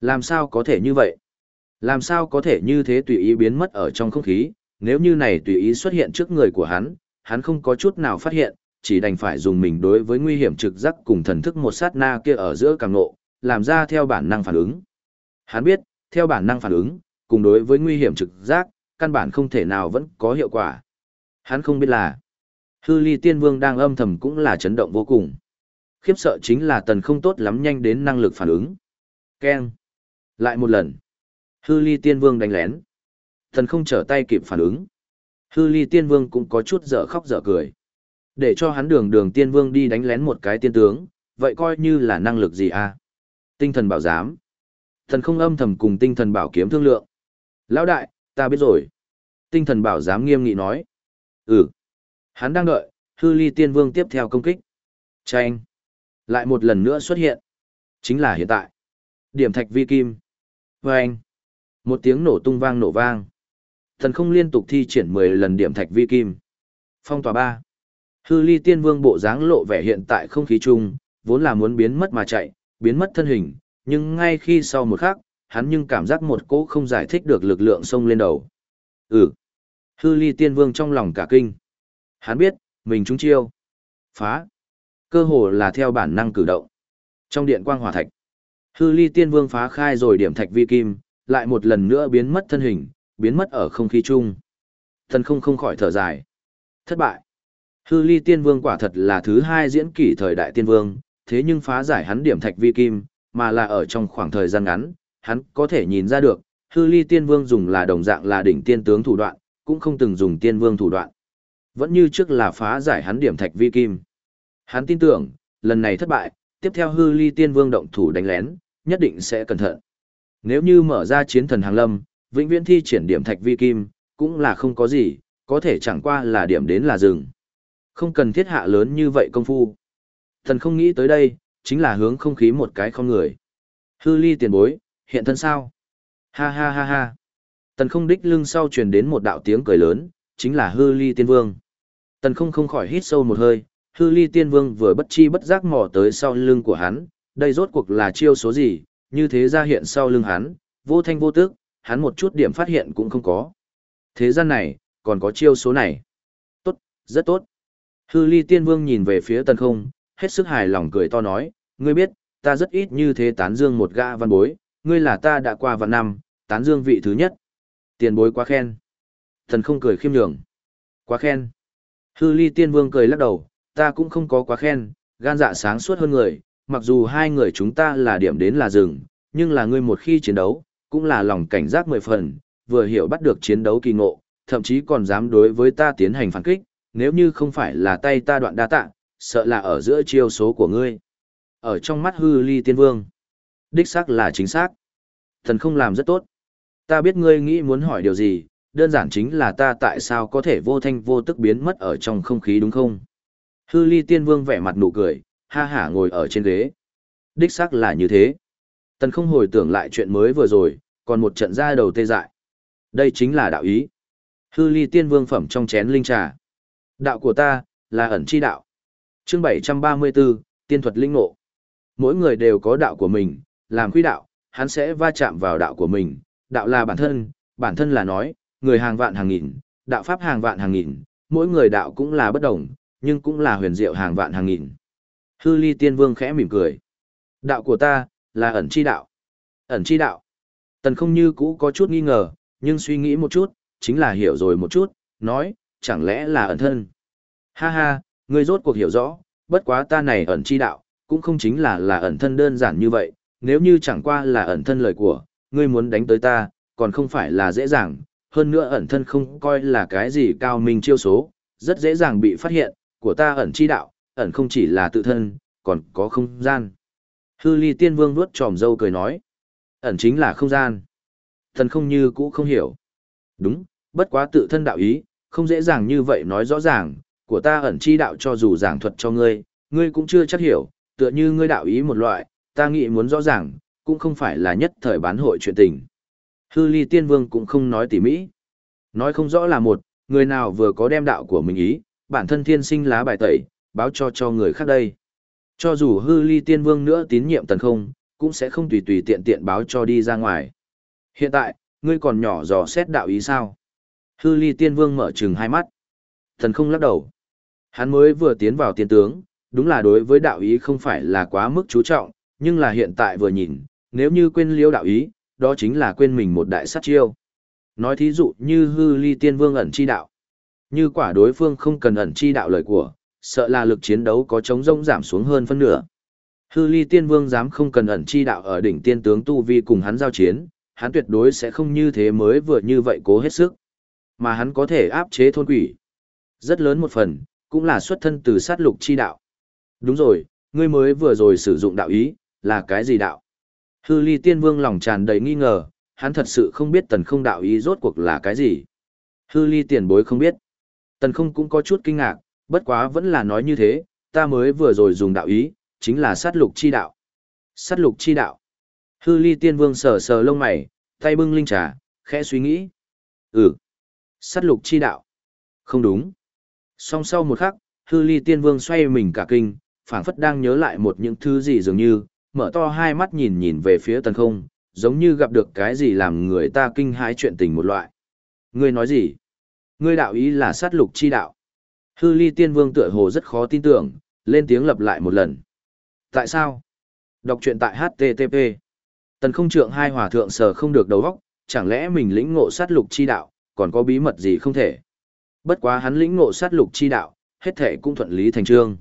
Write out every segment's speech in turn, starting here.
Làm sao có thể như vậy? Làm sao có thể như thế tùy ý biến mất ở trong không khí, nếu như này tùy ý xuất hiện trước người của hắn, hắn không có chút nào phát hiện, chỉ đành phải dùng mình đối với nguy hiểm trực giác cùng thần thức một sát na kia ở giữa càng nộ, làm ra theo bản năng phản ứng. Hắn biết, theo bản năng phản ứng, cùng đối với nguy hiểm trực giác, căn bản không thể nào vẫn có hiệu quả. Hắn không biết là, hư ly tiên vương đang âm thầm cũng là chấn động vô cùng. Khiếp sợ chính là tần không tốt lắm nhanh đến năng lực phản ứng. Keng. Lại một lần. Hư ly tiên vương đánh lén. thần không trở tay kịp phản ứng. Hư ly tiên vương cũng có chút dở khóc dở cười. Để cho hắn đường đường tiên vương đi đánh lén một cái tiên tướng, vậy coi như là năng lực gì à? Tinh thần bảo giám. Thần không âm thầm cùng tinh thần bảo kiếm thương lượng. Lão đại, ta biết rồi. Tinh thần bảo giám nghiêm nghị nói. Ừ. Hắn đang đợi, hư ly tiên vương tiếp theo công kích. Chanh. Lại một lần nữa xuất hiện. Chính là hiện tại. Điểm thạch vi kim. Vâng. Một tiếng nổ tung vang nổ vang. Thần không liên tục thi triển 10 lần điểm thạch vi kim. Phong tỏa 3. Hư ly tiên vương bộ dáng lộ vẻ hiện tại không khí chung, vốn là muốn biến mất mà chạy, biến mất thân hình, nhưng ngay khi sau một khắc, hắn nhưng cảm giác một cỗ không giải thích được lực lượng xông lên đầu. Ừ. Hư ly tiên vương trong lòng cả kinh. Hắn biết, mình trúng chiêu. Phá. Cơ hồ là theo bản năng cử động. Trong điện quang hỏa thạch, hư ly tiên vương phá khai rồi điểm thạch vi kim, lại một lần nữa biến mất thân hình, biến mất ở không khí chung. Thần không không khỏi thở dài. Thất bại. Hư ly tiên vương quả thật là thứ hai diễn kỷ thời đại tiên vương, thế nhưng phá giải hắn điểm thạch vi kim, mà là ở trong khoảng thời gian ngắn, hắn có thể nhìn ra được, hư ly tiên vương dùng là đồng dạng là đỉnh tiên tướng thủ đoạn, cũng không từng dùng tiên vương thủ đoạn. Vẫn như trước là phá giải hắn điểm thạch vi kim. Hắn tin tưởng, lần này thất bại, tiếp theo hư ly tiên vương động thủ đánh lén, nhất định sẽ cẩn thận. Nếu như mở ra chiến thần hàng lâm, vĩnh viễn thi triển điểm thạch vi kim, cũng là không có gì, có thể chẳng qua là điểm đến là dừng. Không cần thiết hạ lớn như vậy công phu. Thần không nghĩ tới đây, chính là hướng không khí một cái không người. Hư ly tiền bối, hiện thân sao? Ha ha ha ha. Tần không đích lưng sau truyền đến một đạo tiếng cười lớn, chính là hư ly tiên vương. Tần không không khỏi hít sâu một hơi, hư ly tiên vương vừa bất chi bất giác mò tới sau lưng của hắn, đây rốt cuộc là chiêu số gì, như thế ra hiện sau lưng hắn, vô thanh vô tức, hắn một chút điểm phát hiện cũng không có. Thế gian này, còn có chiêu số này. Tốt, rất tốt. Hư ly tiên vương nhìn về phía tần không, hết sức hài lòng cười to nói, ngươi biết, ta rất ít như thế tán dương một gã văn bối, ngươi là ta đã qua vạn năm, tán dương vị thứ nhất. Tiền bối quá khen. Thần không cười khiêm nhường. Quá khen. Hư ly tiên vương cười lắc đầu, ta cũng không có quá khen, gan dạ sáng suốt hơn người, mặc dù hai người chúng ta là điểm đến là rừng, nhưng là ngươi một khi chiến đấu, cũng là lòng cảnh giác mười phần, vừa hiểu bắt được chiến đấu kỳ ngộ, thậm chí còn dám đối với ta tiến hành phản kích, nếu như không phải là tay ta đoạn đa tạ, sợ là ở giữa chiêu số của ngươi. Ở trong mắt hư ly tiên vương, đích xác là chính xác. Thần không làm rất tốt. Ta biết ngươi nghĩ muốn hỏi điều gì, đơn giản chính là ta tại sao có thể vô thanh vô tức biến mất ở trong không khí đúng không? Hư ly tiên vương vẻ mặt nụ cười, ha hả ngồi ở trên ghế. Đích xác là như thế. Tần không hồi tưởng lại chuyện mới vừa rồi, còn một trận ra đầu tê dại. Đây chính là đạo ý. Hư ly tiên vương phẩm trong chén linh trà. Đạo của ta, là ẩn chi đạo. chương 734, tiên thuật linh ngộ. Mỗi người đều có đạo của mình, làm quy đạo, hắn sẽ va chạm vào đạo của mình. Đạo là bản thân, bản thân là nói, người hàng vạn hàng nghìn, đạo pháp hàng vạn hàng nghìn, mỗi người đạo cũng là bất đồng, nhưng cũng là huyền diệu hàng vạn hàng nghìn. Hư ly tiên vương khẽ mỉm cười. Đạo của ta, là ẩn chi đạo. Ẩn chi đạo. Tần không như cũ có chút nghi ngờ, nhưng suy nghĩ một chút, chính là hiểu rồi một chút, nói, chẳng lẽ là ẩn thân. Ha ha, ngươi rốt cuộc hiểu rõ, bất quá ta này ẩn chi đạo, cũng không chính là là ẩn thân đơn giản như vậy, nếu như chẳng qua là ẩn thân lời của, ngươi muốn đánh tới ta, còn không phải là dễ dàng, hơn nữa ẩn thân không coi là cái gì cao minh chiêu số, rất dễ dàng bị phát hiện, của ta ẩn chi đạo, ẩn không chỉ là tự thân, còn có không gian. Hư ly tiên vương nuốt tròm dâu cười nói, ẩn chính là không gian. Thần không như cũ không hiểu. Đúng, bất quá tự thân đạo ý, không dễ dàng như vậy nói rõ ràng, của ta ẩn chi đạo cho dù giảng thuật cho ngươi, ngươi cũng chưa chắc hiểu, tựa như ngươi đạo ý một loại, ta nghĩ muốn rõ ràng, cũng không phải là nhất thời bán hội chuyện tình. Hư ly tiên vương cũng không nói tỉ mỹ. Nói không rõ là một, người nào vừa có đem đạo của mình ý, bản thân thiên sinh lá bài tẩy, báo cho cho người khác đây. Cho dù hư ly tiên vương nữa tín nhiệm tần không, cũng sẽ không tùy tùy tiện tiện báo cho đi ra ngoài. Hiện tại, ngươi còn nhỏ dò xét đạo ý sao? Hư ly tiên vương mở trừng hai mắt. Thần không lắc đầu. Hắn mới vừa tiến vào tiên tướng, đúng là đối với đạo ý không phải là quá mức chú trọng, nhưng là hiện tại vừa nhìn, nếu như quên liêu đạo ý, đó chính là quên mình một đại sát chiêu. Nói thí dụ như hư ly tiên vương ẩn chi đạo. Như quả đối phương không cần ẩn chi đạo lời của, sợ là lực chiến đấu có chống rông giảm xuống hơn phân nửa. Hư ly tiên vương dám không cần ẩn chi đạo ở đỉnh tiên tướng tu vi cùng hắn giao chiến, hắn tuyệt đối sẽ không như thế mới vừa như vậy cố hết sức. Mà hắn có thể áp chế thôn quỷ. Rất lớn một phần, cũng là xuất thân từ sát lục chi đạo. Đúng rồi, ngươi mới vừa rồi sử dụng đạo ý, là cái gì đạo? Hư ly tiên vương lòng tràn đầy nghi ngờ, hắn thật sự không biết tần không đạo ý rốt cuộc là cái gì. Hư ly tiền bối không biết. Tần không cũng có chút kinh ngạc, bất quá vẫn là nói như thế, ta mới vừa rồi dùng đạo ý, chính là sát lục chi đạo. Sát lục chi đạo. Hư ly tiên vương sờ sờ lông mày, tay bưng linh trà, khẽ suy nghĩ. Ừ. Sát lục chi đạo. Không đúng. Song sau một khắc, hư ly tiên vương xoay mình cả kinh, phảng phất đang nhớ lại một những thứ gì dường như, mở to hai mắt nhìn nhìn về phía tần không, giống như gặp được cái gì làm người ta kinh hãi chuyện tình một loại. Ngươi nói gì? Ngươi đạo ý là sát lục chi đạo. Hư ly tiên vương tựa hồ rất khó tin tưởng, lên tiếng lặp lại một lần. Tại sao? Đọc truyện tại HTTP. Tần không trượng hai hòa thượng sờ không được đầu óc, chẳng lẽ mình lĩnh ngộ sát lục chi đạo, còn có bí mật gì không thể? Bất quá hắn lĩnh ngộ sát lục chi đạo, hết thể cũng thuận lý thành trương.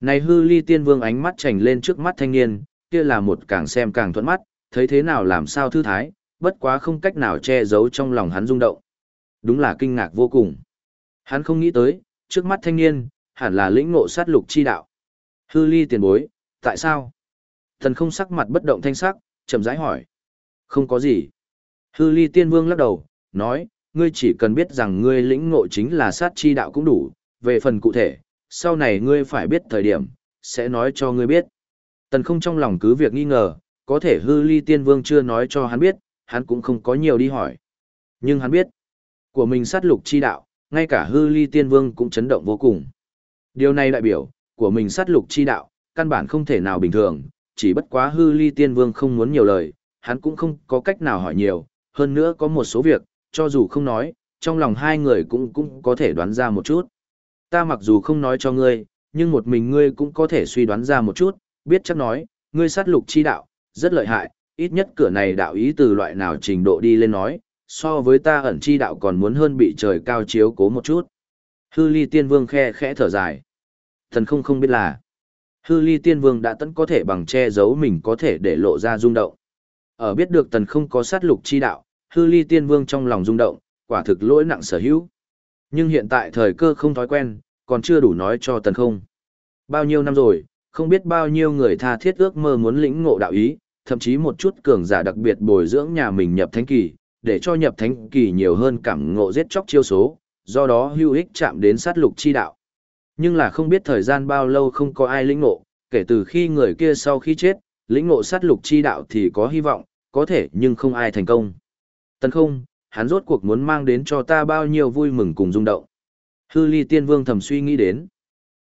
Này hư ly tiên vương ánh mắt chảnh lên trước mắt thanh niên, kia là một càng xem càng thuận mắt, thấy thế nào làm sao thư thái, bất quá không cách nào che giấu trong lòng hắn rung động. Đúng là kinh ngạc vô cùng. Hắn không nghĩ tới, trước mắt thanh niên, hẳn là lĩnh ngộ sát lục chi đạo. Hư ly tiền bối, tại sao? Thần không sắc mặt bất động thanh sắc, chậm rãi hỏi. Không có gì. Hư ly tiên vương lắc đầu, nói, ngươi chỉ cần biết rằng ngươi lĩnh ngộ chính là sát chi đạo cũng đủ, về phần cụ thể, sau này ngươi phải biết thời điểm, sẽ nói cho ngươi biết. Tần không trong lòng cứ việc nghi ngờ, có thể hư ly tiên vương chưa nói cho hắn biết, hắn cũng không có nhiều đi hỏi. Nhưng hắn biết, của mình sát lục chi đạo, ngay cả hư ly tiên vương cũng chấn động vô cùng. Điều này đại biểu, của mình sát lục chi đạo, căn bản không thể nào bình thường, chỉ bất quá hư ly tiên vương không muốn nhiều lời, hắn cũng không có cách nào hỏi nhiều, hơn nữa có một số việc, cho dù không nói, trong lòng hai người cũng cũng có thể đoán ra một chút. Ta mặc dù không nói cho ngươi, nhưng một mình ngươi cũng có thể suy đoán ra một chút, biết chắc nói, ngươi sát lục chi đạo, rất lợi hại, ít nhất cửa này đạo ý từ loại nào trình độ đi lên nói, so với ta ẩn chi đạo còn muốn hơn bị trời cao chiếu cố một chút. Hư ly tiên vương khe khẽ thở dài. Thần không không biết là, hư ly tiên vương đã tận có thể bằng che giấu mình có thể để lộ ra rung động. Ở biết được tần không có sát lục chi đạo, hư ly tiên vương trong lòng rung động, quả thực lỗi nặng sở hữu. Nhưng hiện tại thời cơ không thói quen, còn chưa đủ nói cho tần không. Bao nhiêu năm rồi, không biết bao nhiêu người tha thiết ước mơ muốn lĩnh ngộ đạo ý, thậm chí một chút cường giả đặc biệt bồi dưỡng nhà mình nhập thánh kỳ, để cho nhập thánh kỳ nhiều hơn cảm ngộ giết chóc chiêu số, do đó hữu ích chạm đến sát lục chi đạo. Nhưng là không biết thời gian bao lâu không có ai lĩnh ngộ, kể từ khi người kia sau khi chết, lĩnh ngộ sát lục chi đạo thì có hy vọng, có thể nhưng không ai thành công. Tần không, hắn rốt cuộc muốn mang đến cho ta bao nhiêu vui mừng cùng rung động. Hư ly tiên vương thầm suy nghĩ đến.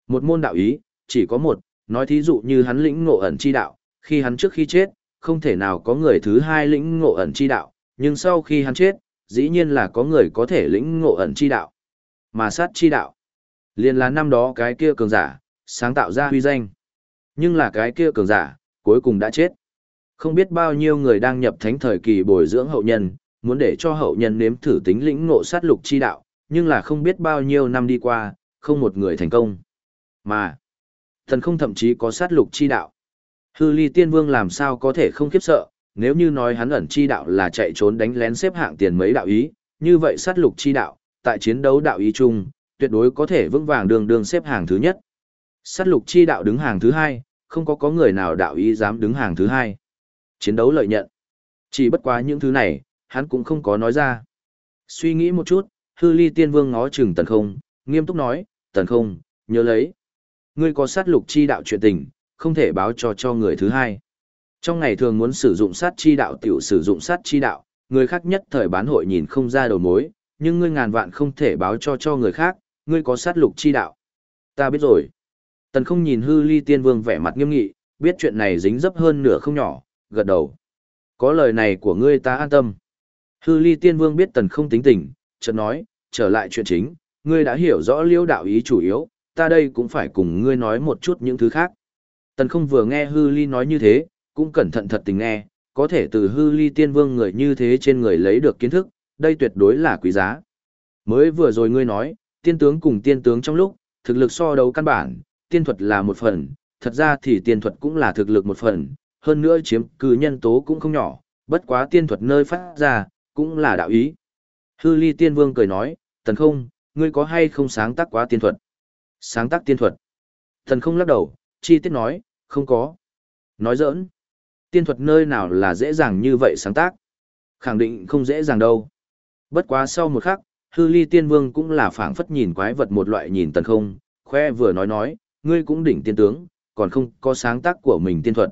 Một môn đạo ý, chỉ có một, nói thí dụ như hắn lĩnh ngộ ẩn chi đạo, khi hắn trước khi chết, không thể nào có người thứ hai lĩnh ngộ ẩn chi đạo, nhưng sau khi hắn chết, dĩ nhiên là có người có thể lĩnh ngộ ẩn chi đạo. Mà sát chi đạo, liền là năm đó cái kia cường giả, sáng tạo ra huy danh. Nhưng là cái kia cường giả, cuối cùng đã chết. Không biết bao nhiêu người đang nhập thánh thời kỳ bồi dưỡng hậu nhân, muốn để cho hậu nhân nếm thử tính lĩnh ngộ sát lục chi đạo, nhưng là không biết bao nhiêu năm đi qua, không một người thành công. Mà, thần không thậm chí có sát lục chi đạo. Hư ly tiên vương làm sao có thể không khiếp sợ, nếu như nói hắn ẩn chi đạo là chạy trốn đánh lén xếp hạng tiền mấy đạo ý, như vậy sát lục chi đạo, tại chiến đấu đạo ý chung, tuyệt đối có thể vững vàng đường đường xếp hàng thứ nhất. Sát lục chi đạo đứng hàng thứ hai, không có có người nào đạo ý dám đứng hàng thứ hai. Chiến đấu lợi nhận. Chỉ bất quá những thứ này, hắn cũng không có nói ra. Suy nghĩ một chút, hư ly tiên vương ngó chừng tần không, nghiêm túc nói, tần không, nhớ lấy. Ngươi có sát lục chi đạo chuyện tình, không thể báo cho cho người thứ hai. Trong ngày thường muốn sử dụng sát chi đạo tiểu sử dụng sát chi đạo, người khác nhất thời bán hội nhìn không ra đầu mối, nhưng ngươi ngàn vạn không thể báo cho cho người khác, ngươi có sát lục chi đạo. Ta biết rồi. Tần không nhìn hư ly tiên vương vẻ mặt nghiêm nghị, biết chuyện này dính dấp hơn nửa không nhỏ, gật đầu. Có lời này của ngươi ta an tâm. Hư ly tiên vương biết tần không tính tình, chợt nói, trở lại chuyện chính, ngươi đã hiểu rõ liêu đạo ý chủ yếu, ta đây cũng phải cùng ngươi nói một chút những thứ khác. Tần không vừa nghe hư ly nói như thế, cũng cẩn thận thật tình nghe, có thể từ hư ly tiên vương người như thế trên người lấy được kiến thức, đây tuyệt đối là quý giá. Mới vừa rồi ngươi nói, tiên tướng cùng tiên tướng trong lúc, thực lực so đấu căn bản, tiên thuật là một phần, thật ra thì tiên thuật cũng là thực lực một phần, hơn nữa chiếm cứ nhân tố cũng không nhỏ, bất quá tiên thuật nơi phát ra, cũng là đạo ý. Hư ly tiên vương cười nói, tần không, ngươi có hay không sáng tác quá tiên thuật? Sáng tác tiên thuật. Tần không lắc đầu, chi tiết nói, không có. Nói giỡn. Tiên thuật nơi nào là dễ dàng như vậy sáng tác? Khẳng định không dễ dàng đâu. Bất quá sau một khắc, hư ly tiên vương cũng là phảng phất nhìn quái vật một loại nhìn tần không, khoe vừa nói nói, ngươi cũng đỉnh tiên tướng, còn không có sáng tác của mình tiên thuật.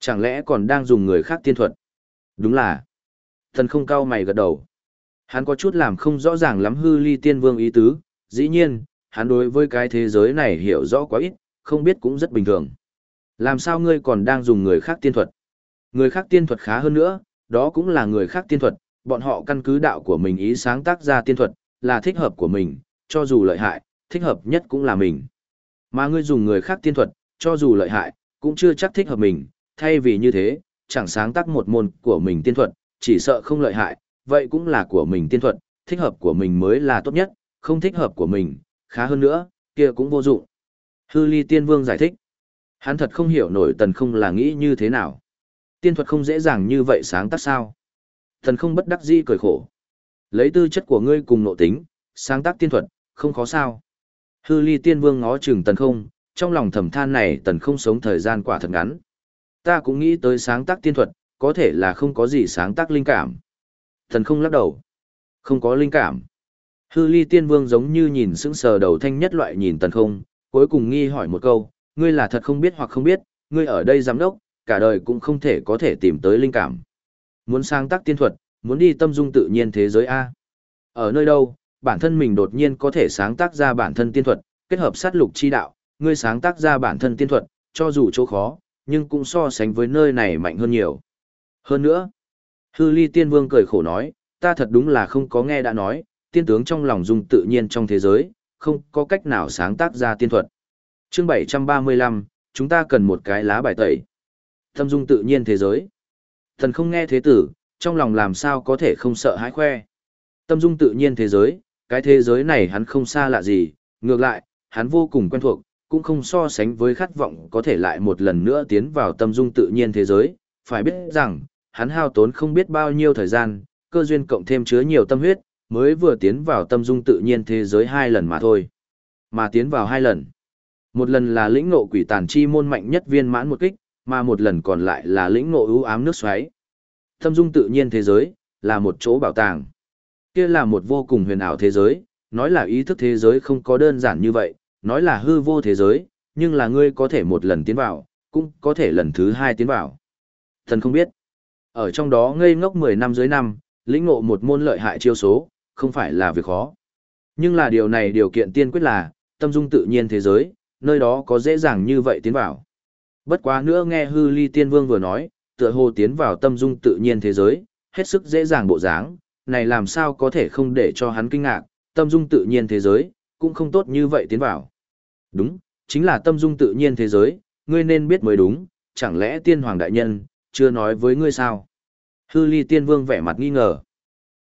Chẳng lẽ còn đang dùng người khác tiên thuật? Đúng là. Thần không cao mày gật đầu. Hắn có chút làm không rõ ràng lắm hư ly tiên vương ý tứ, dĩ nhiên, hắn đối với cái thế giới này hiểu rõ quá ít, không biết cũng rất bình thường. Làm sao ngươi còn đang dùng người khác tiên thuật? Người khác tiên thuật khá hơn nữa, đó cũng là người khác tiên thuật, bọn họ căn cứ đạo của mình ý sáng tác ra tiên thuật, là thích hợp của mình, cho dù lợi hại, thích hợp nhất cũng là mình. Mà ngươi dùng người khác tiên thuật, cho dù lợi hại, cũng chưa chắc thích hợp mình, thay vì như thế, chẳng sáng tác một môn của mình tiên thuật, chỉ sợ không lợi hại, vậy cũng là của mình tiên thuật, thích hợp của mình mới là tốt nhất, không thích hợp của mình, khá hơn nữa, kia cũng vô dụng. Hư ly tiên vương giải thích. Hắn thật không hiểu nổi tần không là nghĩ như thế nào. Tiên thuật không dễ dàng như vậy sáng tác sao. Thần không bất đắc dĩ cười khổ. Lấy tư chất của ngươi cùng nộ tính, sáng tác tiên thuật, không khó sao. Hư ly tiên vương ngó chừng tần không, trong lòng thầm than này tần không sống thời gian quả thật ngắn. Ta cũng nghĩ tới sáng tác tiên thuật, có thể là không có gì sáng tác linh cảm. Tần không lắc đầu. Không có linh cảm. Hư ly tiên vương giống như nhìn sững sờ đầu thanh nhất loại nhìn tần không, cuối cùng nghi hỏi một câu, ngươi là thật không biết hoặc không biết, ngươi ở đây giám đốc, cả đời cũng không thể có thể tìm tới linh cảm. Muốn sáng tác tiên thuật, muốn đi tâm dung tự nhiên thế giới A. Ở nơi đâu, bản thân mình đột nhiên có thể sáng tác ra bản thân tiên thuật, kết hợp sát lục chi đạo, ngươi sáng tác ra bản thân tiên thuật, cho dù chỗ khó, nhưng cũng so sánh với nơi này mạnh hơn nhiều. Hơn nữa, hư ly tiên vương cười khổ nói, ta thật đúng là không có nghe đã nói, tiên tướng trong lòng dung tự nhiên trong thế giới, không có cách nào sáng tác ra tiên thuật. Chương 735, chúng ta cần một cái lá bài tẩy. Tâm dung tự nhiên thế giới. Thần không nghe thế tử, trong lòng làm sao có thể không sợ hãi khoe. Tâm dung tự nhiên thế giới, cái thế giới này hắn không xa lạ gì, ngược lại, hắn vô cùng quen thuộc, cũng không so sánh với khát vọng có thể lại một lần nữa tiến vào tâm dung tự nhiên thế giới, phải biết rằng, hắn hao tốn không biết bao nhiêu thời gian, cơ duyên cộng thêm chứa nhiều tâm huyết, mới vừa tiến vào tâm dung tự nhiên thế giới hai lần mà thôi. Mà tiến vào hai lần. Một lần là lĩnh ngộ quỷ tàn chi môn mạnh nhất viên mãn một kích, mà một lần còn lại là lĩnh ngộ ưu ám nước xoáy. Tâm dung tự nhiên thế giới, là một chỗ bảo tàng. Kia là một vô cùng huyền ảo thế giới, nói là ý thức thế giới không có đơn giản như vậy, nói là hư vô thế giới, nhưng là ngươi có thể một lần tiến vào, cũng có thể lần thứ hai tiến vào. Thần không biết. Ở trong đó ngây ngốc 10 năm dưới năm, lĩnh ngộ một môn lợi hại chiêu số, không phải là việc khó. Nhưng là điều này điều kiện tiên quyết là, tâm dung tự nhiên thế giới, nơi đó có dễ dàng như vậy tiến vào. Bất quá nữa nghe hư ly tiên vương vừa nói, tựa hồ tiến vào tâm dung tự nhiên thế giới, hết sức dễ dàng bộ dáng, này làm sao có thể không để cho hắn kinh ngạc, tâm dung tự nhiên thế giới, cũng không tốt như vậy tiến vào. Đúng, chính là tâm dung tự nhiên thế giới, ngươi nên biết mới đúng, chẳng lẽ tiên hoàng đại nhân, chưa nói với ngươi sao? Hư ly tiên vương vẻ mặt nghi ngờ.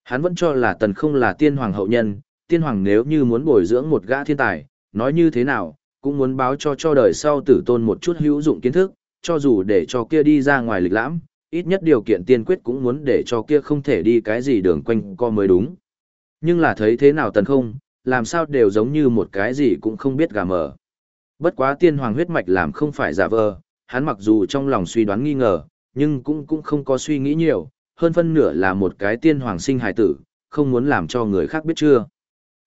Hắn vẫn cho là tần không là tiên hoàng hậu nhân, tiên hoàng nếu như muốn bồi dưỡng một gã thiên tài, nói như thế nào, cũng muốn báo cho cho đời sau tử tôn một chút hữu dụng kiến thức, cho dù để cho kia đi ra ngoài lịch lãm, ít nhất điều kiện tiên quyết cũng muốn để cho kia không thể đi cái gì đường quanh co mới đúng. Nhưng là thấy thế nào tần không, làm sao đều giống như một cái gì cũng không biết gà mờ. Bất quá tiên hoàng huyết mạch làm không phải giả vờ, hắn mặc dù trong lòng suy đoán nghi ngờ, nhưng cũng cũng không có suy nghĩ nhiều, hơn phân nửa là một cái tiên hoàng sinh hài tử, không muốn làm cho người khác biết chưa.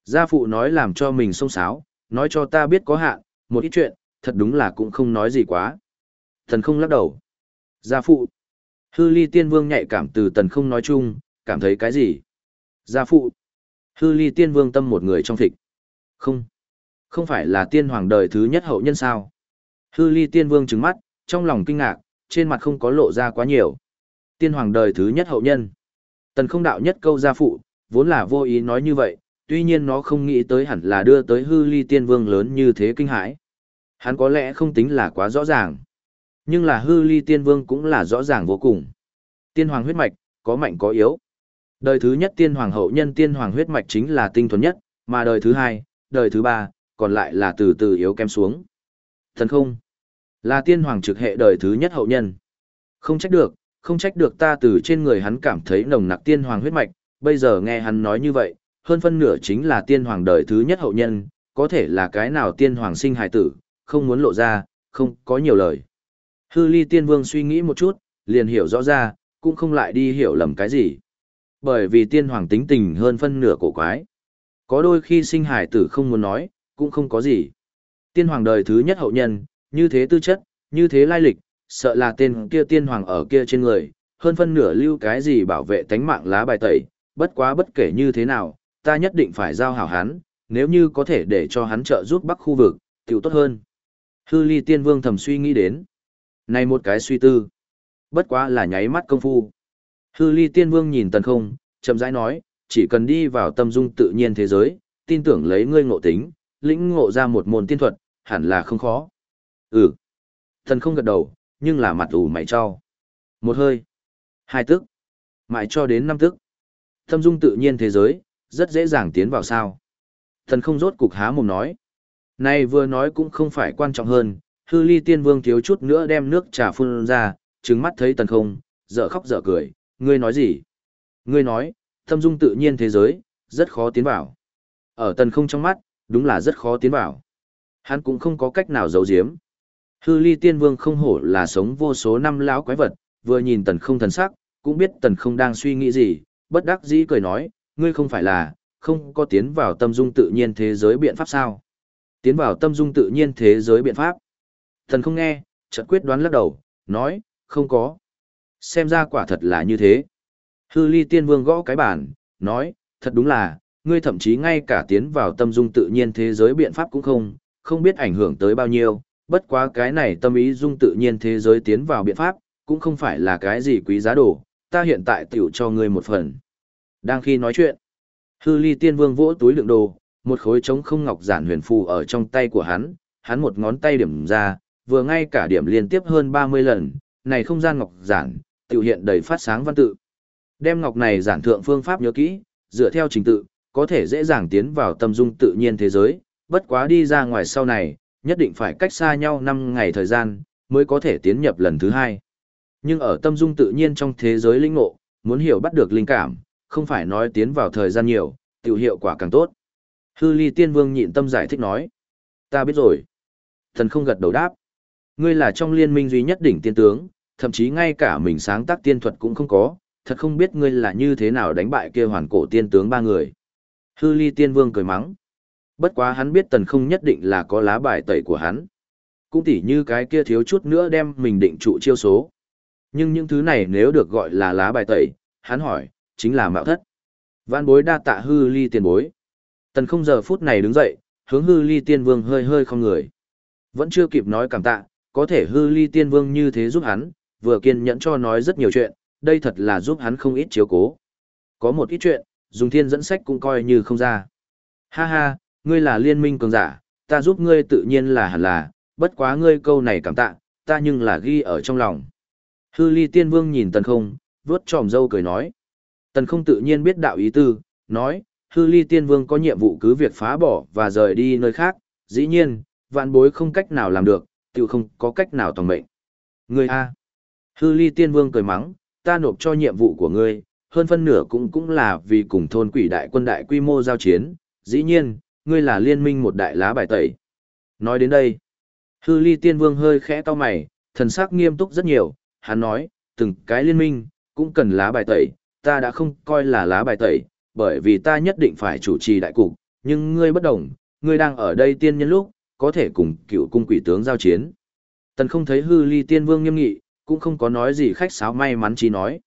Gia phụ nói làm cho mình sông sáo, nói cho ta biết có hạn, một ít chuyện, thật đúng là cũng không nói gì quá. Thần không lắc đầu. Gia phụ. Hư ly tiên vương nhạy cảm từ tần không nói chung, cảm thấy cái gì? Gia phụ. Hư ly tiên vương tâm một người trong thịt. Không. Không phải là tiên hoàng đời thứ nhất hậu nhân sao? Hư ly tiên vương trứng mắt, trong lòng kinh ngạc, trên mặt không có lộ ra quá nhiều. Tiên hoàng đời thứ nhất hậu nhân. Tần không đạo nhất câu gia phụ, vốn là vô ý nói như vậy, tuy nhiên nó không nghĩ tới hẳn là đưa tới hư ly tiên vương lớn như thế kinh hãi. Hắn có lẽ không tính là quá rõ ràng. Nhưng là hư ly tiên vương cũng là rõ ràng vô cùng. Tiên hoàng huyết mạch, có mạnh có yếu. Đời thứ nhất tiên hoàng hậu nhân tiên hoàng huyết mạch chính là tinh thuần nhất, mà đời thứ hai, đời thứ ba, còn lại là từ từ yếu kém xuống. Thần không, là tiên hoàng trực hệ đời thứ nhất hậu nhân. Không trách được, không trách được ta từ trên người hắn cảm thấy nồng nặc tiên hoàng huyết mạch, bây giờ nghe hắn nói như vậy, hơn phân nửa chính là tiên hoàng đời thứ nhất hậu nhân, có thể là cái nào tiên hoàng sinh hài tử, không muốn lộ ra, không có nhiều lời. Hư ly tiên vương suy nghĩ một chút, liền hiểu rõ ra, cũng không lại đi hiểu lầm cái gì. Bởi vì tiên hoàng tính tình hơn phân nửa cổ quái. Có đôi khi sinh hài tử không muốn nói, cũng không có gì. Tiên hoàng đời thứ nhất hậu nhân, như thế tư chất, như thế lai lịch, sợ là tên kia tiên hoàng ở kia trên người, hơn phân nửa lưu cái gì bảo vệ tánh mạng lá bài tẩy, bất quá bất kể như thế nào, ta nhất định phải giao hảo hắn, nếu như có thể để cho hắn trợ giúp bắc khu vực, tiểu tốt hơn. Hư ly tiên vương thầm suy nghĩ đến. Này một cái suy tư. Bất quá là nháy mắt công phu. Hư ly tiên vương nhìn tần không, chậm rãi nói, chỉ cần đi vào tâm dung tự nhiên thế giới, tin tưởng lấy ngươi ngộ tính, lĩnh ngộ ra một môn tiên thuật, hẳn là không khó. Ừ. Tần không gật đầu, nhưng là mặt ủ mày cho. Một hơi. Hai tức. Mãi cho đến năm tức. Tâm dung tự nhiên thế giới, rất dễ dàng tiến vào sao. Thần không rốt cục há mồm nói. Này vừa nói cũng không phải quan trọng hơn, hư ly tiên vương thiếu chút nữa đem nước trà phun ra, trứng mắt thấy tần không, dở khóc dở cười, ngươi nói gì? Ngươi nói, tâm dung tự nhiên thế giới, rất khó tiến vào. Ở tần không trong mắt, đúng là rất khó tiến vào. Hắn cũng không có cách nào giấu giếm. Hư ly tiên vương không hổ là sống vô số năm lão quái vật, vừa nhìn tần không thần sắc, cũng biết tần không đang suy nghĩ gì, bất đắc dĩ cười nói, ngươi không phải là, không có tiến vào tâm dung tự nhiên thế giới biện pháp sao? Tiến vào tâm dung tự nhiên thế giới biện pháp. Thần không nghe, chợt quyết đoán lắc đầu, nói, không có. Xem ra quả thật là như thế. Hư ly tiên vương gõ cái bản, nói, thật đúng là, ngươi thậm chí ngay cả tiến vào tâm dung tự nhiên thế giới biện pháp cũng không, không biết ảnh hưởng tới bao nhiêu, bất quá cái này tâm ý dung tự nhiên thế giới tiến vào biện pháp, cũng không phải là cái gì quý giá đồ, ta hiện tại tiểu cho ngươi một phần. Đang khi nói chuyện, hư ly tiên vương vỗ túi lượng đồ, một khối trống không ngọc giản huyền phù ở trong tay của hắn, hắn một ngón tay điểm ra, vừa ngay cả điểm liên tiếp hơn 30 lần, này không gian ngọc giản, tiểu hiện đầy phát sáng văn tự. Đem ngọc này giản thượng phương pháp nhớ kỹ, dựa theo trình tự, có thể dễ dàng tiến vào tâm dung tự nhiên thế giới, bất quá đi ra ngoài sau này, nhất định phải cách xa nhau 5 ngày thời gian, mới có thể tiến nhập lần thứ hai. Nhưng ở tâm dung tự nhiên trong thế giới linh ngộ, muốn hiểu bắt được linh cảm, không phải nói tiến vào thời gian nhiều, tiểu hiệu quả càng tốt. Hư ly tiên vương nhịn tâm giải thích nói. Ta biết rồi. Thần không gật đầu đáp. Ngươi là trong liên minh duy nhất đỉnh tiên tướng, thậm chí ngay cả mình sáng tác tiên thuật cũng không có, thật không biết ngươi là như thế nào đánh bại kia hoàn cổ tiên tướng ba người. Hư ly tiên vương cười mắng. Bất quá hắn biết tần không nhất định là có lá bài tẩy của hắn. Cũng tỉ như cái kia thiếu chút nữa đem mình định trụ chiêu số. Nhưng những thứ này nếu được gọi là lá bài tẩy, hắn hỏi, chính là mạo thất. Vạn bối đa tạ hư ly tiền bối. Tần không giờ phút này đứng dậy, hướng hư ly tiên vương hơi hơi không người. Vẫn chưa kịp nói cảm tạ, có thể hư ly tiên vương như thế giúp hắn, vừa kiên nhẫn cho nói rất nhiều chuyện, đây thật là giúp hắn không ít chiếu cố. Có một ít chuyện, dùng thiên dẫn sách cũng coi như không ra. Ha ha, ngươi là liên minh cường giả, ta giúp ngươi tự nhiên là hẳn là, bất quá ngươi câu này cảm tạ, ta nhưng là ghi ở trong lòng. Hư ly tiên vương nhìn tần không, vuốt tròm dâu cười nói. Tần không tự nhiên biết đạo ý tư, nói, hư ly tiên vương có nhiệm vụ cứ việc phá bỏ và rời đi nơi khác, dĩ nhiên, vạn bối không cách nào làm được, tự không có cách nào toàn mệnh. Ngươi A. Hư ly tiên vương cười mắng, ta nộp cho nhiệm vụ của ngươi, hơn phân nửa cũng cũng là vì cùng thôn quỷ đại quân đại quy mô giao chiến, dĩ nhiên, ngươi là liên minh một đại lá bài tẩy. Nói đến đây, hư ly tiên vương hơi khẽ to mày, thần sắc nghiêm túc rất nhiều, hắn nói, từng cái liên minh, cũng cần lá bài tẩy, ta đã không coi là lá bài tẩy, bởi vì ta nhất định phải chủ trì đại cục, nhưng ngươi bất đồng, ngươi đang ở đây tiên nhân lúc, có thể cùng cựu cung quỷ tướng giao chiến. Tần không thấy hư ly tiên vương nghiêm nghị, cũng không có nói gì khách sáo may mắn chỉ nói.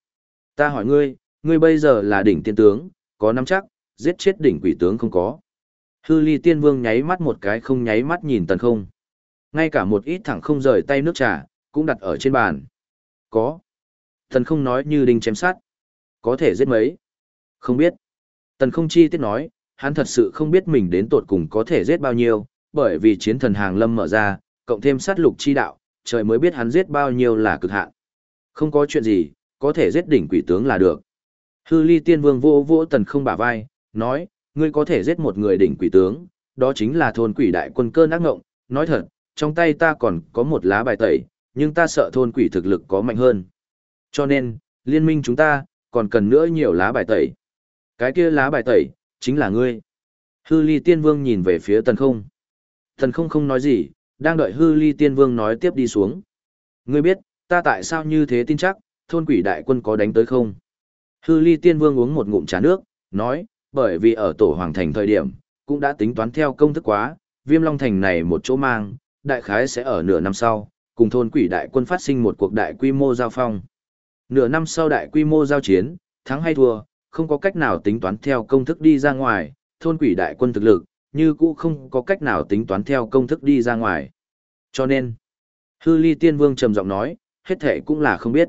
Ta hỏi ngươi, ngươi bây giờ là đỉnh tiên tướng, có nắm chắc, giết chết đỉnh quỷ tướng không có. Hư ly tiên vương nháy mắt một cái không nháy mắt nhìn tần không. Ngay cả một ít thẳng không rời tay nước trà, cũng đặt ở trên bàn. Có. Tần không nói như đinh chém sát. Có thể giết mấy? Không biết. Tần không chi tiết nói, hắn thật sự không biết mình đến tột cùng có thể giết bao nhiêu, bởi vì chiến thần hàng lâm mở ra, cộng thêm sát lục chi đạo, trời mới biết hắn giết bao nhiêu là cực hạn. Không có chuyện gì, có thể giết đỉnh quỷ tướng là được. Hư ly tiên vương vô vô tần không bả vai, nói, ngươi có thể giết một người đỉnh quỷ tướng, đó chính là thôn quỷ đại quân cơn ác ngộng, nói thật, trong tay ta còn có một lá bài tẩy, nhưng ta sợ thôn quỷ thực lực có mạnh hơn. Cho nên, liên minh chúng ta, còn cần nữa nhiều lá bài tẩy. Cái kia lá bài tẩy, chính là ngươi. Hư ly tiên vương nhìn về phía tần không. Tần không không nói gì, đang đợi hư ly tiên vương nói tiếp đi xuống. Ngươi biết, ta tại sao như thế tin chắc, thôn quỷ đại quân có đánh tới không? Hư ly tiên vương uống một ngụm trà nước, nói, bởi vì ở tổ hoàng thành thời điểm, cũng đã tính toán theo công thức quá, viêm long thành này một chỗ mang, đại khái sẽ ở nửa năm sau, cùng thôn quỷ đại quân phát sinh một cuộc đại quy mô giao phong. Nửa năm sau đại quy mô giao chiến, thắng hay thua, không có cách nào tính toán theo công thức đi ra ngoài, thôn quỷ đại quân thực lực, như cũ không có cách nào tính toán theo công thức đi ra ngoài. Cho nên, hư ly tiên vương trầm giọng nói, hết thể cũng là không biết.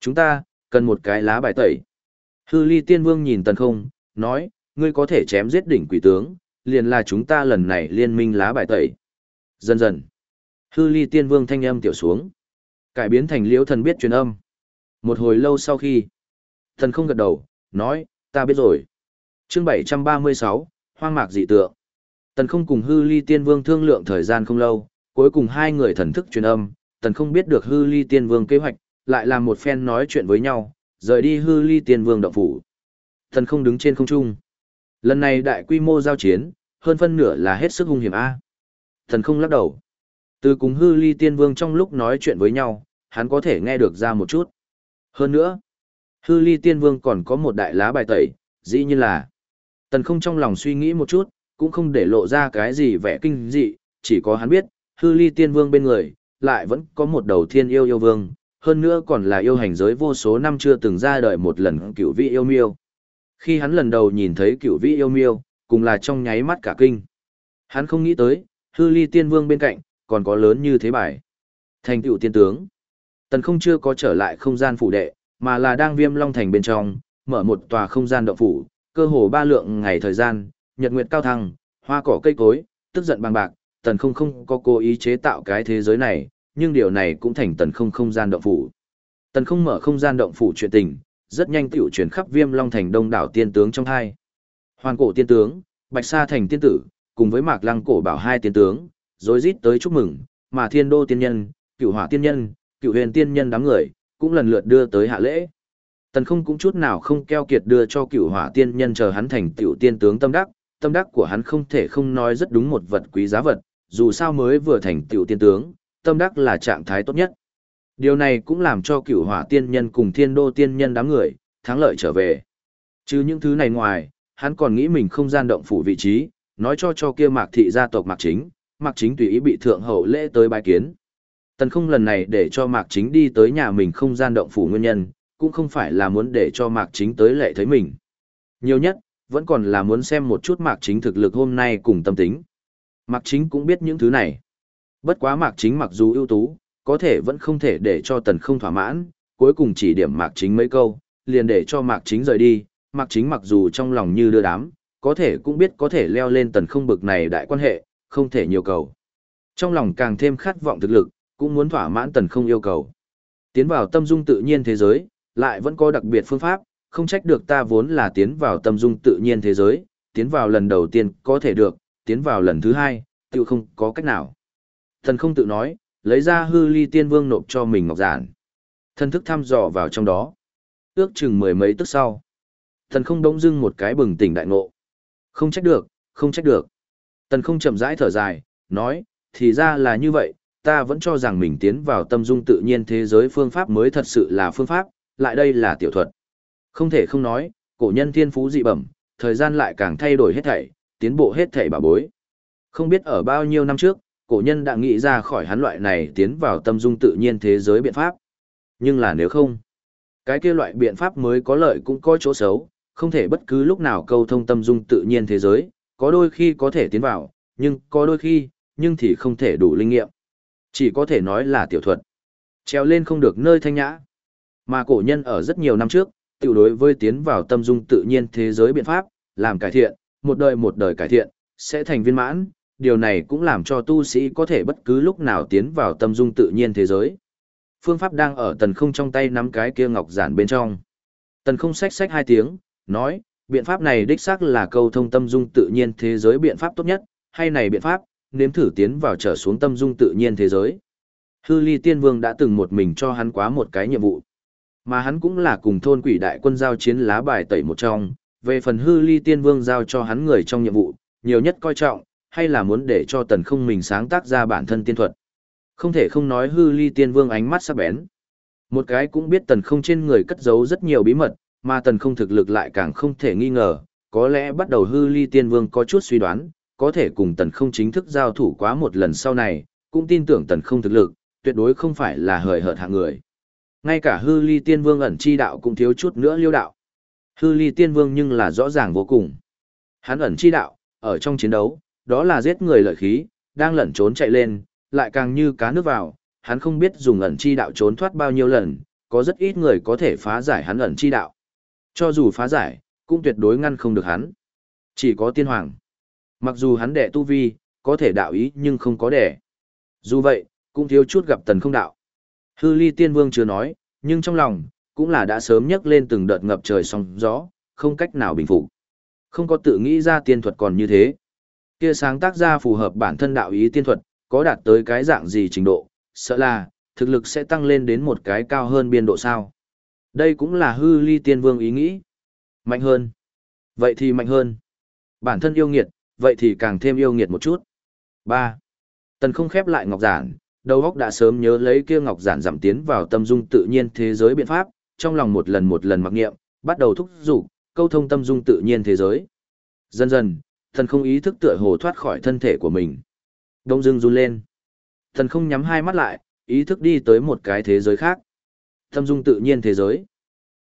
Chúng ta, cần một cái lá bài tẩy. Hư ly tiên vương nhìn tần không, nói, ngươi có thể chém giết đỉnh quỷ tướng, liền là chúng ta lần này liên minh lá bài tẩy. Dần dần, hư ly tiên vương thanh âm tiểu xuống. Cải biến thành liễu thần biết truyền âm. Một hồi lâu sau khi, thần không gật đầu, nói, ta biết rồi. chương 736, hoang mạc dị tượng. Tần không cùng hư ly tiên vương thương lượng thời gian không lâu, cuối cùng hai người thần thức truyền âm, tần không biết được hư ly tiên vương kế hoạch, lại làm một phen nói chuyện với nhau, rời đi hư ly tiên vương động phủ. Tần không đứng trên không trung. Lần này đại quy mô giao chiến, hơn phân nửa là hết sức hung hiểm A. Tần không lắc đầu. Từ cùng hư ly tiên vương trong lúc nói chuyện với nhau, hắn có thể nghe được ra một chút. Hơn nữa, hư ly tiên vương còn có một đại lá bài tẩy, dĩ nhiên là. Tần không trong lòng suy nghĩ một chút, cũng không để lộ ra cái gì vẻ kinh dị, chỉ có hắn biết, hư ly tiên vương bên người, lại vẫn có một đầu thiên yêu yêu vương, hơn nữa còn là yêu hành giới vô số năm chưa từng ra đời một lần cựu vị yêu miêu. Khi hắn lần đầu nhìn thấy cựu vị yêu miêu, cùng là trong nháy mắt cả kinh. Hắn không nghĩ tới, hư ly tiên vương bên cạnh, còn có lớn như thế bài. Thành cựu tiên tướng. Tần không chưa có trở lại không gian phủ đệ, mà là đang viêm long thành bên trong, mở một tòa không gian động phủ, cơ hồ ba lượng ngày thời gian, nhật nguyệt cao thăng, hoa cỏ cây cối, tức giận bằng bạc, tần không không có cố ý chế tạo cái thế giới này, nhưng điều này cũng thành tần không không gian động phủ. Tần không mở không gian động phủ chuyện tình, rất nhanh tiểu chuyển khắp viêm long thành đông đảo tiên tướng trong hai. Hoàn cổ tiên tướng, bạch sa thành tiên tử, cùng với mạc lăng cổ bảo hai tiên tướng, rối rít tới chúc mừng, mà thiên đô tiên nhân, cựu hỏa tiên nhân, cựu huyền tiên nhân đám người, cũng lần lượt đưa tới hạ lễ. Tần không cũng chút nào không keo kiệt đưa cho cựu hỏa tiên nhân chờ hắn thành tiểu tiên tướng tâm đắc, tâm đắc của hắn không thể không nói rất đúng một vật quý giá vật, dù sao mới vừa thành tiểu tiên tướng, tâm đắc là trạng thái tốt nhất. Điều này cũng làm cho cựu hỏa tiên nhân cùng thiên đô tiên nhân đám người, thắng lợi trở về. Chứ những thứ này ngoài, hắn còn nghĩ mình không gian động phủ vị trí, nói cho cho kia mạc thị gia tộc mạc chính, mạc chính tùy ý bị thượng hậu lễ tới bài kiến. Tần không lần này để cho mạc chính đi tới nhà mình không gian động phủ nguyên nhân, cũng không phải là muốn để cho mạc chính tới lệ thấy mình. Nhiều nhất, vẫn còn là muốn xem một chút mạc chính thực lực hôm nay cùng tâm tính. Mạc chính cũng biết những thứ này. Bất quá mạc chính mặc dù ưu tú, có thể vẫn không thể để cho tần không thỏa mãn, cuối cùng chỉ điểm mạc chính mấy câu, liền để cho mạc chính rời đi. Mạc chính mặc dù trong lòng như đưa đám, có thể cũng biết có thể leo lên tần không bực này đại quan hệ, không thể nhiều cầu. Trong lòng càng thêm khát vọng thực lực, cũng muốn thỏa mãn tần không yêu cầu. Tiến vào tâm dung tự nhiên thế giới, lại vẫn có đặc biệt phương pháp, không trách được ta vốn là tiến vào tâm dung tự nhiên thế giới, tiến vào lần đầu tiên có thể được, tiến vào lần thứ hai, tự không có cách nào. Thần không tự nói, lấy ra hư ly tiên vương nộp cho mình ngọc giản. Thần thức thăm dò vào trong đó. Ước chừng mười mấy tức sau. Thần không đống dưng một cái bừng tỉnh đại ngộ. Không trách được, không trách được. Tần không chậm rãi thở dài, nói, thì ra là như vậy, ta vẫn cho rằng mình tiến vào tâm dung tự nhiên thế giới phương pháp mới thật sự là phương pháp, lại đây là tiểu thuật. Không thể không nói, cổ nhân thiên phú dị bẩm, thời gian lại càng thay đổi hết thảy, tiến bộ hết thảy bà bối. Không biết ở bao nhiêu năm trước, cổ nhân đã nghĩ ra khỏi hắn loại này tiến vào tâm dung tự nhiên thế giới biện pháp. Nhưng là nếu không, cái kia loại biện pháp mới có lợi cũng có chỗ xấu, không thể bất cứ lúc nào câu thông tâm dung tự nhiên thế giới, có đôi khi có thể tiến vào, nhưng có đôi khi, nhưng thì không thể đủ linh nghiệm. Chỉ có thể nói là tiểu thuật. Treo lên không được nơi thanh nhã. Mà cổ nhân ở rất nhiều năm trước, tiểu đối với tiến vào tâm dung tự nhiên thế giới biện pháp, làm cải thiện, một đời một đời cải thiện, sẽ thành viên mãn, điều này cũng làm cho tu sĩ có thể bất cứ lúc nào tiến vào tâm dung tự nhiên thế giới. Phương pháp đang ở tần không trong tay nắm cái kia ngọc giản bên trong. Tần không xách xách hai tiếng, nói, biện pháp này đích xác là câu thông tâm dung tự nhiên thế giới biện pháp tốt nhất, hay này biện pháp, nếm thử tiến vào trở xuống tâm dung tự nhiên thế giới. Hư ly tiên vương đã từng một mình cho hắn quá một cái nhiệm vụ. Mà hắn cũng là cùng thôn quỷ đại quân giao chiến lá bài tẩy một trong, về phần hư ly tiên vương giao cho hắn người trong nhiệm vụ, nhiều nhất coi trọng, hay là muốn để cho tần không mình sáng tác ra bản thân tiên thuật. Không thể không nói hư ly tiên vương ánh mắt sắc bén. Một cái cũng biết tần không trên người cất giấu rất nhiều bí mật, mà tần không thực lực lại càng không thể nghi ngờ, có lẽ bắt đầu hư ly tiên vương có chút suy đoán, có thể cùng tần không chính thức giao thủ quá một lần sau này, cũng tin tưởng tần không thực lực, tuyệt đối không phải là hời hợt hạng người. Ngay cả hư ly tiên vương ẩn chi đạo cũng thiếu chút nữa liêu đạo. Hư ly tiên vương nhưng là rõ ràng vô cùng. Hắn ẩn chi đạo, ở trong chiến đấu, đó là giết người lợi khí, đang lẩn trốn chạy lên, lại càng như cá nước vào, hắn không biết dùng ẩn chi đạo trốn thoát bao nhiêu lần, có rất ít người có thể phá giải hắn ẩn chi đạo. Cho dù phá giải, cũng tuyệt đối ngăn không được hắn. Chỉ có tiên hoàng. Mặc dù hắn đệ tu vi, có thể đạo ý nhưng không có đệ. Dù vậy, cũng thiếu chút gặp tần không đạo. Hư ly tiên vương chưa nói, nhưng trong lòng, cũng là đã sớm nhấc lên từng đợt ngập trời sóng gió, không cách nào bình phục. Không có tự nghĩ ra tiên thuật còn như thế. Kia sáng tác ra phù hợp bản thân đạo ý tiên thuật, có đạt tới cái dạng gì trình độ, sợ là, thực lực sẽ tăng lên đến một cái cao hơn biên độ sao. Đây cũng là hư ly tiên vương ý nghĩ. Mạnh hơn. Vậy thì mạnh hơn. Bản thân yêu nghiệt, vậy thì càng thêm yêu nghiệt một chút. 3. Tần không khép lại ngọc giản, đầu óc đã sớm nhớ lấy kia ngọc giản giảm tiến vào tâm dung tự nhiên thế giới biện pháp, trong lòng một lần một lần mặc nghiệm, bắt đầu thúc dục, câu thông tâm dung tự nhiên thế giới. Dần dần, thần không ý thức tựa hồ thoát khỏi thân thể của mình. Đông dưng run lên. Thần không nhắm hai mắt lại, ý thức đi tới một cái thế giới khác. Tâm dung tự nhiên thế giới.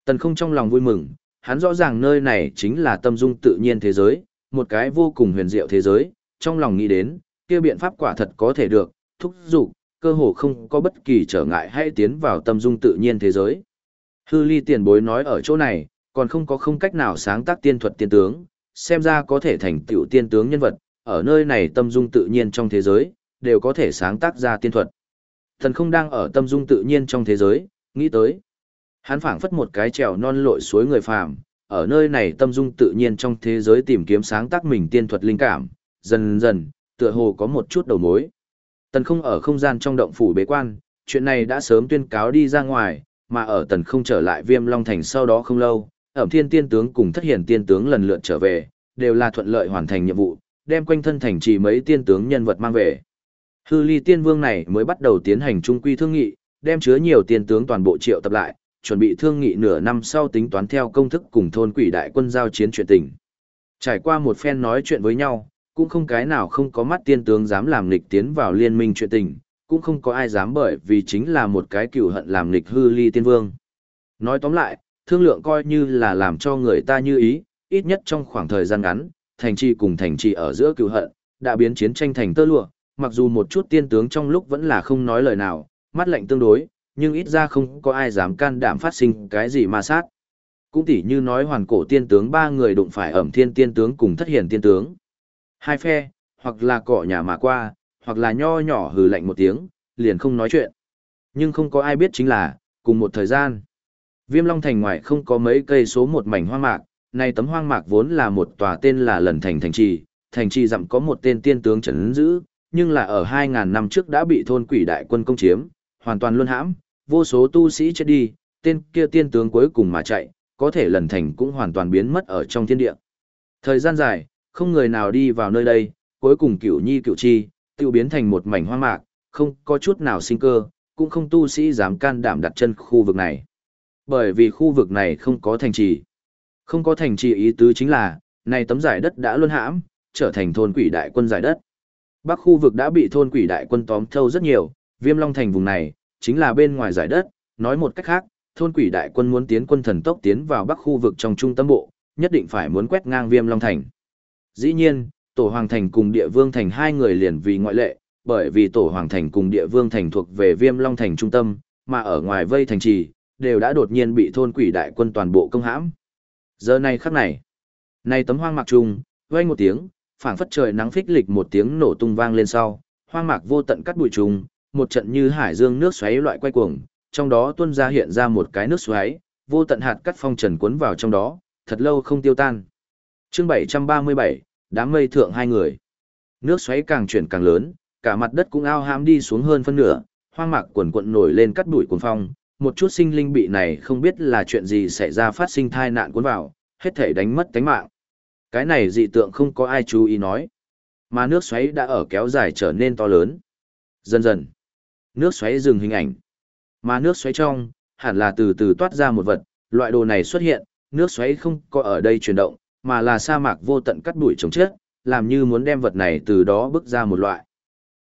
Tần không trong lòng vui mừng, hắn rõ ràng nơi này chính là tâm dung tự nhiên thế giới, một cái vô cùng huyền diệu thế giới, trong lòng nghĩ đến, kia biện pháp quả thật có thể được, thúc giục, cơ hồ không có bất kỳ trở ngại hay tiến vào tâm dung tự nhiên thế giới. Hư ly tiền bối nói ở chỗ này, còn không có không cách nào sáng tác tiên thuật tiên tướng, xem ra có thể thành tựu tiên tướng nhân vật, ở nơi này tâm dung tự nhiên trong thế giới, đều có thể sáng tác ra tiên thuật. Thần không đang ở tâm dung tự nhiên trong thế giới, nghĩ tới. Hắn phảng phất một cái trèo non lội suối người phàm, ở nơi này tâm dung tự nhiên trong thế giới tìm kiếm sáng tác mình tiên thuật linh cảm, dần dần, tựa hồ có một chút đầu mối. Tần không ở không gian trong động phủ bế quan, chuyện này đã sớm tuyên cáo đi ra ngoài, mà ở tần không trở lại viêm long thành sau đó không lâu, ẩm thiên tiên tướng cùng thất hiển tiên tướng lần lượt trở về, đều là thuận lợi hoàn thành nhiệm vụ, đem quanh thân thành trì mấy tiên tướng nhân vật mang về. Hư ly tiên vương này mới bắt đầu tiến hành trung quy thương nghị, đem chứa nhiều tiên tướng toàn bộ triệu tập lại, chuẩn bị thương nghị nửa năm sau tính toán theo công thức cùng thôn quỷ đại quân giao chiến chuyện tình. Trải qua một phen nói chuyện với nhau, cũng không cái nào không có mắt tiên tướng dám làm nghịch tiến vào liên minh chuyện tình, cũng không có ai dám bởi vì chính là một cái cựu hận làm nghịch hư ly tiên vương. Nói tóm lại, thương lượng coi như là làm cho người ta như ý, ít nhất trong khoảng thời gian ngắn, thành trì cùng thành trì ở giữa cựu hận, đã biến chiến tranh thành tơ lụa, mặc dù một chút tiên tướng trong lúc vẫn là không nói lời nào, mắt lạnh tương đối, nhưng ít ra không có ai dám can đảm phát sinh cái gì ma sát. Cũng tỉ như nói hoàn cổ tiên tướng ba người đụng phải ẩm thiên tiên tướng cùng thất hiển tiên tướng. Hai phe, hoặc là cỏ nhà mà qua, hoặc là nho nhỏ hừ lạnh một tiếng, liền không nói chuyện. Nhưng không có ai biết chính là, cùng một thời gian. Viêm Long Thành ngoài không có mấy cây số một mảnh hoang mạc, nay tấm hoang mạc vốn là một tòa tên là Lần Thành Thành Trì, Thành Trì dặm có một tên tiên tướng trấn giữ, nhưng là ở 2.000 năm trước đã bị thôn quỷ đại quân công chiếm, hoàn toàn luân hãm, vô số tu sĩ chết đi, tên kia tiên tướng cuối cùng mà chạy, có thể Lần Thành cũng hoàn toàn biến mất ở trong thiên địa. Thời gian dài, không người nào đi vào nơi đây, cuối cùng cửu nhi cửu chi, tiêu biến thành một mảnh hoang mạc, không có chút nào sinh cơ, cũng không tu sĩ dám can đảm đặt chân khu vực này. Bởi vì khu vực này không có thành trì. Không có thành trì ý tứ chính là, này tấm giải đất đã luân hãm, trở thành thôn quỷ đại quân giải đất. Bắc khu vực đã bị thôn quỷ đại quân tóm thâu rất nhiều, viêm long thành vùng này, chính là bên ngoài giải đất, nói một cách khác, thôn quỷ đại quân muốn tiến quân thần tốc tiến vào bắc khu vực trong trung tâm bộ, nhất định phải muốn quét ngang viêm long thành. Dĩ nhiên, Tổ Hoàng Thành cùng Địa Vương Thành hai người liền vì ngoại lệ, bởi vì Tổ Hoàng Thành cùng Địa Vương Thành thuộc về Viêm Long Thành trung tâm, mà ở ngoài vây thành trì, đều đã đột nhiên bị thôn quỷ đại quân toàn bộ công hãm. Giờ này khắc này, này tấm hoang mạc trùng, vang một tiếng, phảng phất trời nắng phích lịch một tiếng nổ tung vang lên sau, hoang mạc vô tận cắt bụi trùng, một trận như hải dương nước xoáy loại quay cuồng, trong đó tuôn ra hiện ra một cái nước xoáy, vô tận hạt cắt phong trần cuốn vào trong đó, thật lâu không tiêu tan. Chương 737, đám mây thượng hai người. Nước xoáy càng chuyển càng lớn, cả mặt đất cũng ao hám đi xuống hơn phân nửa, hoang mạc quần quận nổi lên cắt bụi cuồng phong, một chút sinh linh bị này không biết là chuyện gì xảy ra phát sinh thai nạn cuốn vào, hết thể đánh mất tánh mạng. Cái này dị tượng không có ai chú ý nói. Mà nước xoáy đã ở kéo dài trở nên to lớn. Dần dần, nước xoáy dừng hình ảnh. Mà nước xoáy trong, hẳn là từ từ toát ra một vật, loại đồ này xuất hiện, nước xoáy không có ở đây chuyển động, mà là sa mạc vô tận cắt đuổi chống chết, làm như muốn đem vật này từ đó bước ra một loại.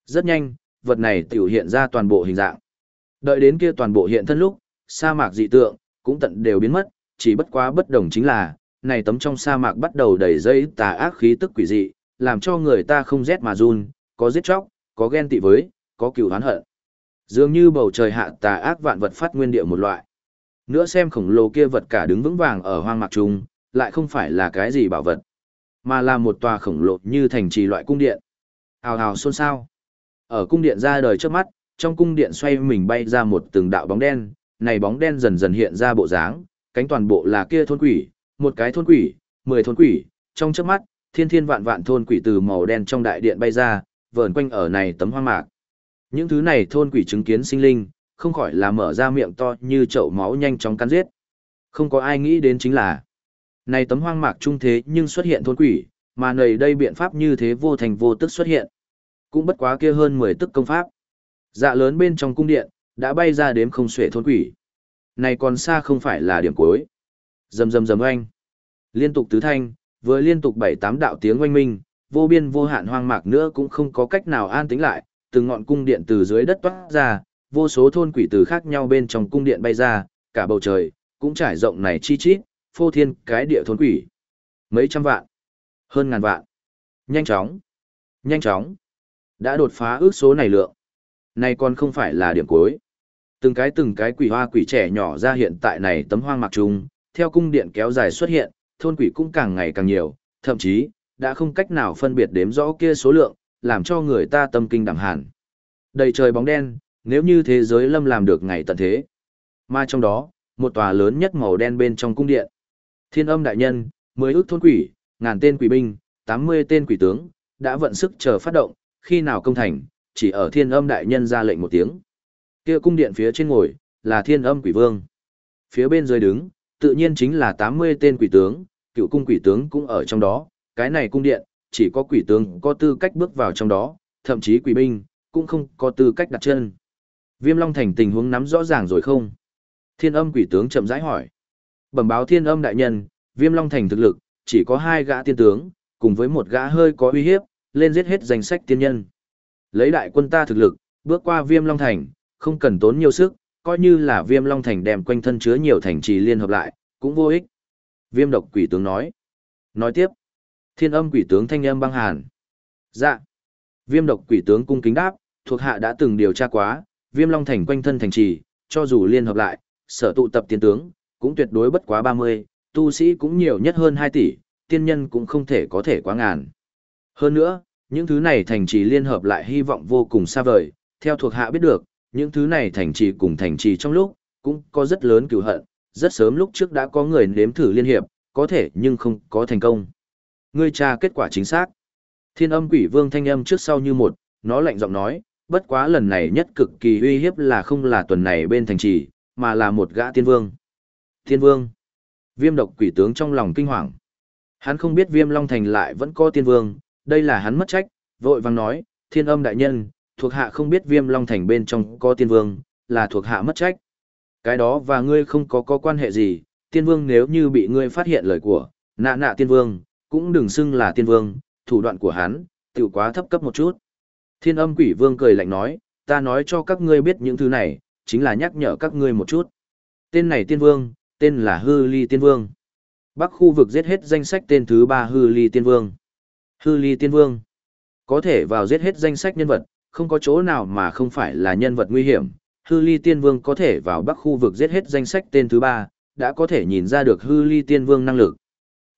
Rất nhanh, vật này tiểu hiện ra toàn bộ hình dạng. Đợi đến kia toàn bộ hiện thân lúc, sa mạc dị tượng, cũng tận đều biến mất, chỉ bất quá bất đồng chính là, này tấm trong sa mạc bắt đầu đầy dây tà ác khí tức quỷ dị, làm cho người ta không rét mà run, có giết chóc, có ghen tị với, có cừu oán hận. Dường như bầu trời hạ tà ác vạn vật phát nguyên địa một loại. Nữa xem khổng lồ kia vật cả đứng vững vàng ở hoang mạc trung, lại không phải là cái gì bảo vật, mà là một tòa khổng lồ như thành trì loại cung điện. Hào hào xôn xao. Ở cung điện ra đời trước mắt, trong cung điện xoay mình bay ra một từng đạo bóng đen, này bóng đen dần dần hiện ra bộ dáng, cánh toàn bộ là kia thôn quỷ, một cái thôn quỷ, mười thôn quỷ, trong trước mắt, thiên thiên vạn vạn thôn quỷ từ màu đen trong đại điện bay ra, vờn quanh ở này tấm hoang mạc. Những thứ này thôn quỷ chứng kiến sinh linh, không khỏi là mở ra miệng to như chậu máu nhanh chóng cắn giết. Không có ai nghĩ đến chính là, này tấm hoang mạc trung thế nhưng xuất hiện thôn quỷ, mà nầy đây biện pháp như thế vô thành vô tức xuất hiện. Cũng bất quá kia hơn 10 tức công pháp. Dạ lớn bên trong cung điện, đã bay ra đếm không xuể thôn quỷ. Này còn xa không phải là điểm cuối. Rầm rầm rầm oanh. Liên tục tứ thanh, vừa liên tục bảy tám đạo tiếng oanh minh, vô biên vô hạn hoang mạc nữa cũng không có cách nào an tĩnh lại, từng ngọn cung điện từ dưới đất toát ra, vô số thôn quỷ từ khác nhau bên trong cung điện bay ra, cả bầu trời cũng trải rộng này chi chít, phô thiên cái địa thôn quỷ. Mấy trăm vạn, hơn ngàn vạn. Nhanh chóng, nhanh chóng. Đã đột phá ước số này lượng. Này còn không phải là điểm cuối. Từng cái từng cái quỷ hoa quỷ trẻ nhỏ ra hiện tại này tấm hoang mạc trùng, theo cung điện kéo dài xuất hiện, thôn quỷ cũng càng ngày càng nhiều, thậm chí, đã không cách nào phân biệt đếm rõ kia số lượng, làm cho người ta tâm kinh đẳng hẳn. Đầy trời bóng đen, nếu như thế giới lâm làm được ngày tận thế. Mà trong đó, một tòa lớn nhất màu đen bên trong cung điện. Thiên âm đại nhân, mới ước thôn quỷ, ngàn tên quỷ binh, tám mươi tên quỷ tướng, đã vận sức chờ phát động, khi nào công thành, chỉ ở thiên âm đại nhân ra lệnh một tiếng. Kia cung điện phía trên ngồi, là thiên âm quỷ vương. Phía bên dưới đứng, tự nhiên chính là 80 tên quỷ tướng, cựu cung quỷ tướng cũng ở trong đó, cái này cung điện, chỉ có quỷ tướng có tư cách bước vào trong đó, thậm chí quỷ binh, cũng không có tư cách đặt chân. Viêm Long Thành tình huống nắm rõ ràng rồi không? Thiên âm quỷ tướng chậm rãi hỏi. Bẩm báo thiên âm đại nhân, Viêm Long Thành thực lực, chỉ có hai gã tiên tướng, cùng với một gã hơi có uy hiếp, lên giết hết danh sách tiên nhân. Lấy đại quân ta thực lực, bước qua Viêm Long Thành, không cần tốn nhiều sức, coi như là Viêm Long Thành đem quanh thân chứa nhiều thành trì liên hợp lại, cũng vô ích. Viêm độc quỷ tướng nói. Nói tiếp. Thiên âm quỷ tướng thanh âm băng hàn. Dạ. Viêm độc quỷ tướng cung kính đáp, thuộc hạ đã từng điều tra quá, Viêm Long Thành quanh thân thành trì, cho dù liên hợp lại, sở tụ tập tiên tướng, cũng tuyệt đối bất quá 30, tu sĩ cũng nhiều nhất hơn 2 tỷ, tiên nhân cũng không thể có thể quá ngàn. Hơn nữa, những thứ này thành trì liên hợp lại hy vọng vô cùng xa vời, theo thuộc hạ biết được, những thứ này thành trì cùng thành trì trong lúc, cũng có rất lớn cựu hận, rất sớm lúc trước đã có người nếm thử liên hiệp, có thể nhưng không có thành công. Ngươi tra kết quả chính xác. Thiên âm quỷ vương thanh âm trước sau như một, nó lạnh giọng nói, bất quá lần này nhất cực kỳ uy hiếp là không là tuần này bên thành trì, mà là một gã tiên vương. Tiên vương. Viêm độc quỷ tướng trong lòng kinh hoàng. Hắn không biết viêm long thành lại vẫn có tiên vương, đây là hắn mất trách, vội vang nói, thiên âm đại nhân, thuộc hạ không biết viêm long thành bên trong có tiên vương, là thuộc hạ mất trách. Cái đó và ngươi không có có quan hệ gì, tiên vương nếu như bị ngươi phát hiện lời của, nạ nạ tiên vương, cũng đừng xưng là tiên vương, thủ đoạn của hắn, tiểu quá thấp cấp một chút. Thiên âm quỷ vương cười lạnh nói, ta nói cho các ngươi biết những thứ này, chính là nhắc nhở các ngươi một chút. Tên này tiên vương, tên là hư ly tiên vương. Bắc khu vực giết hết danh sách tên thứ ba hư ly tiên vương. Hư ly tiên vương. Có thể vào giết hết danh sách nhân vật, không có chỗ nào mà không phải là nhân vật nguy hiểm, hư ly tiên vương có thể vào bắc khu vực giết hết danh sách tên thứ ba, đã có thể nhìn ra được hư ly tiên vương năng lực.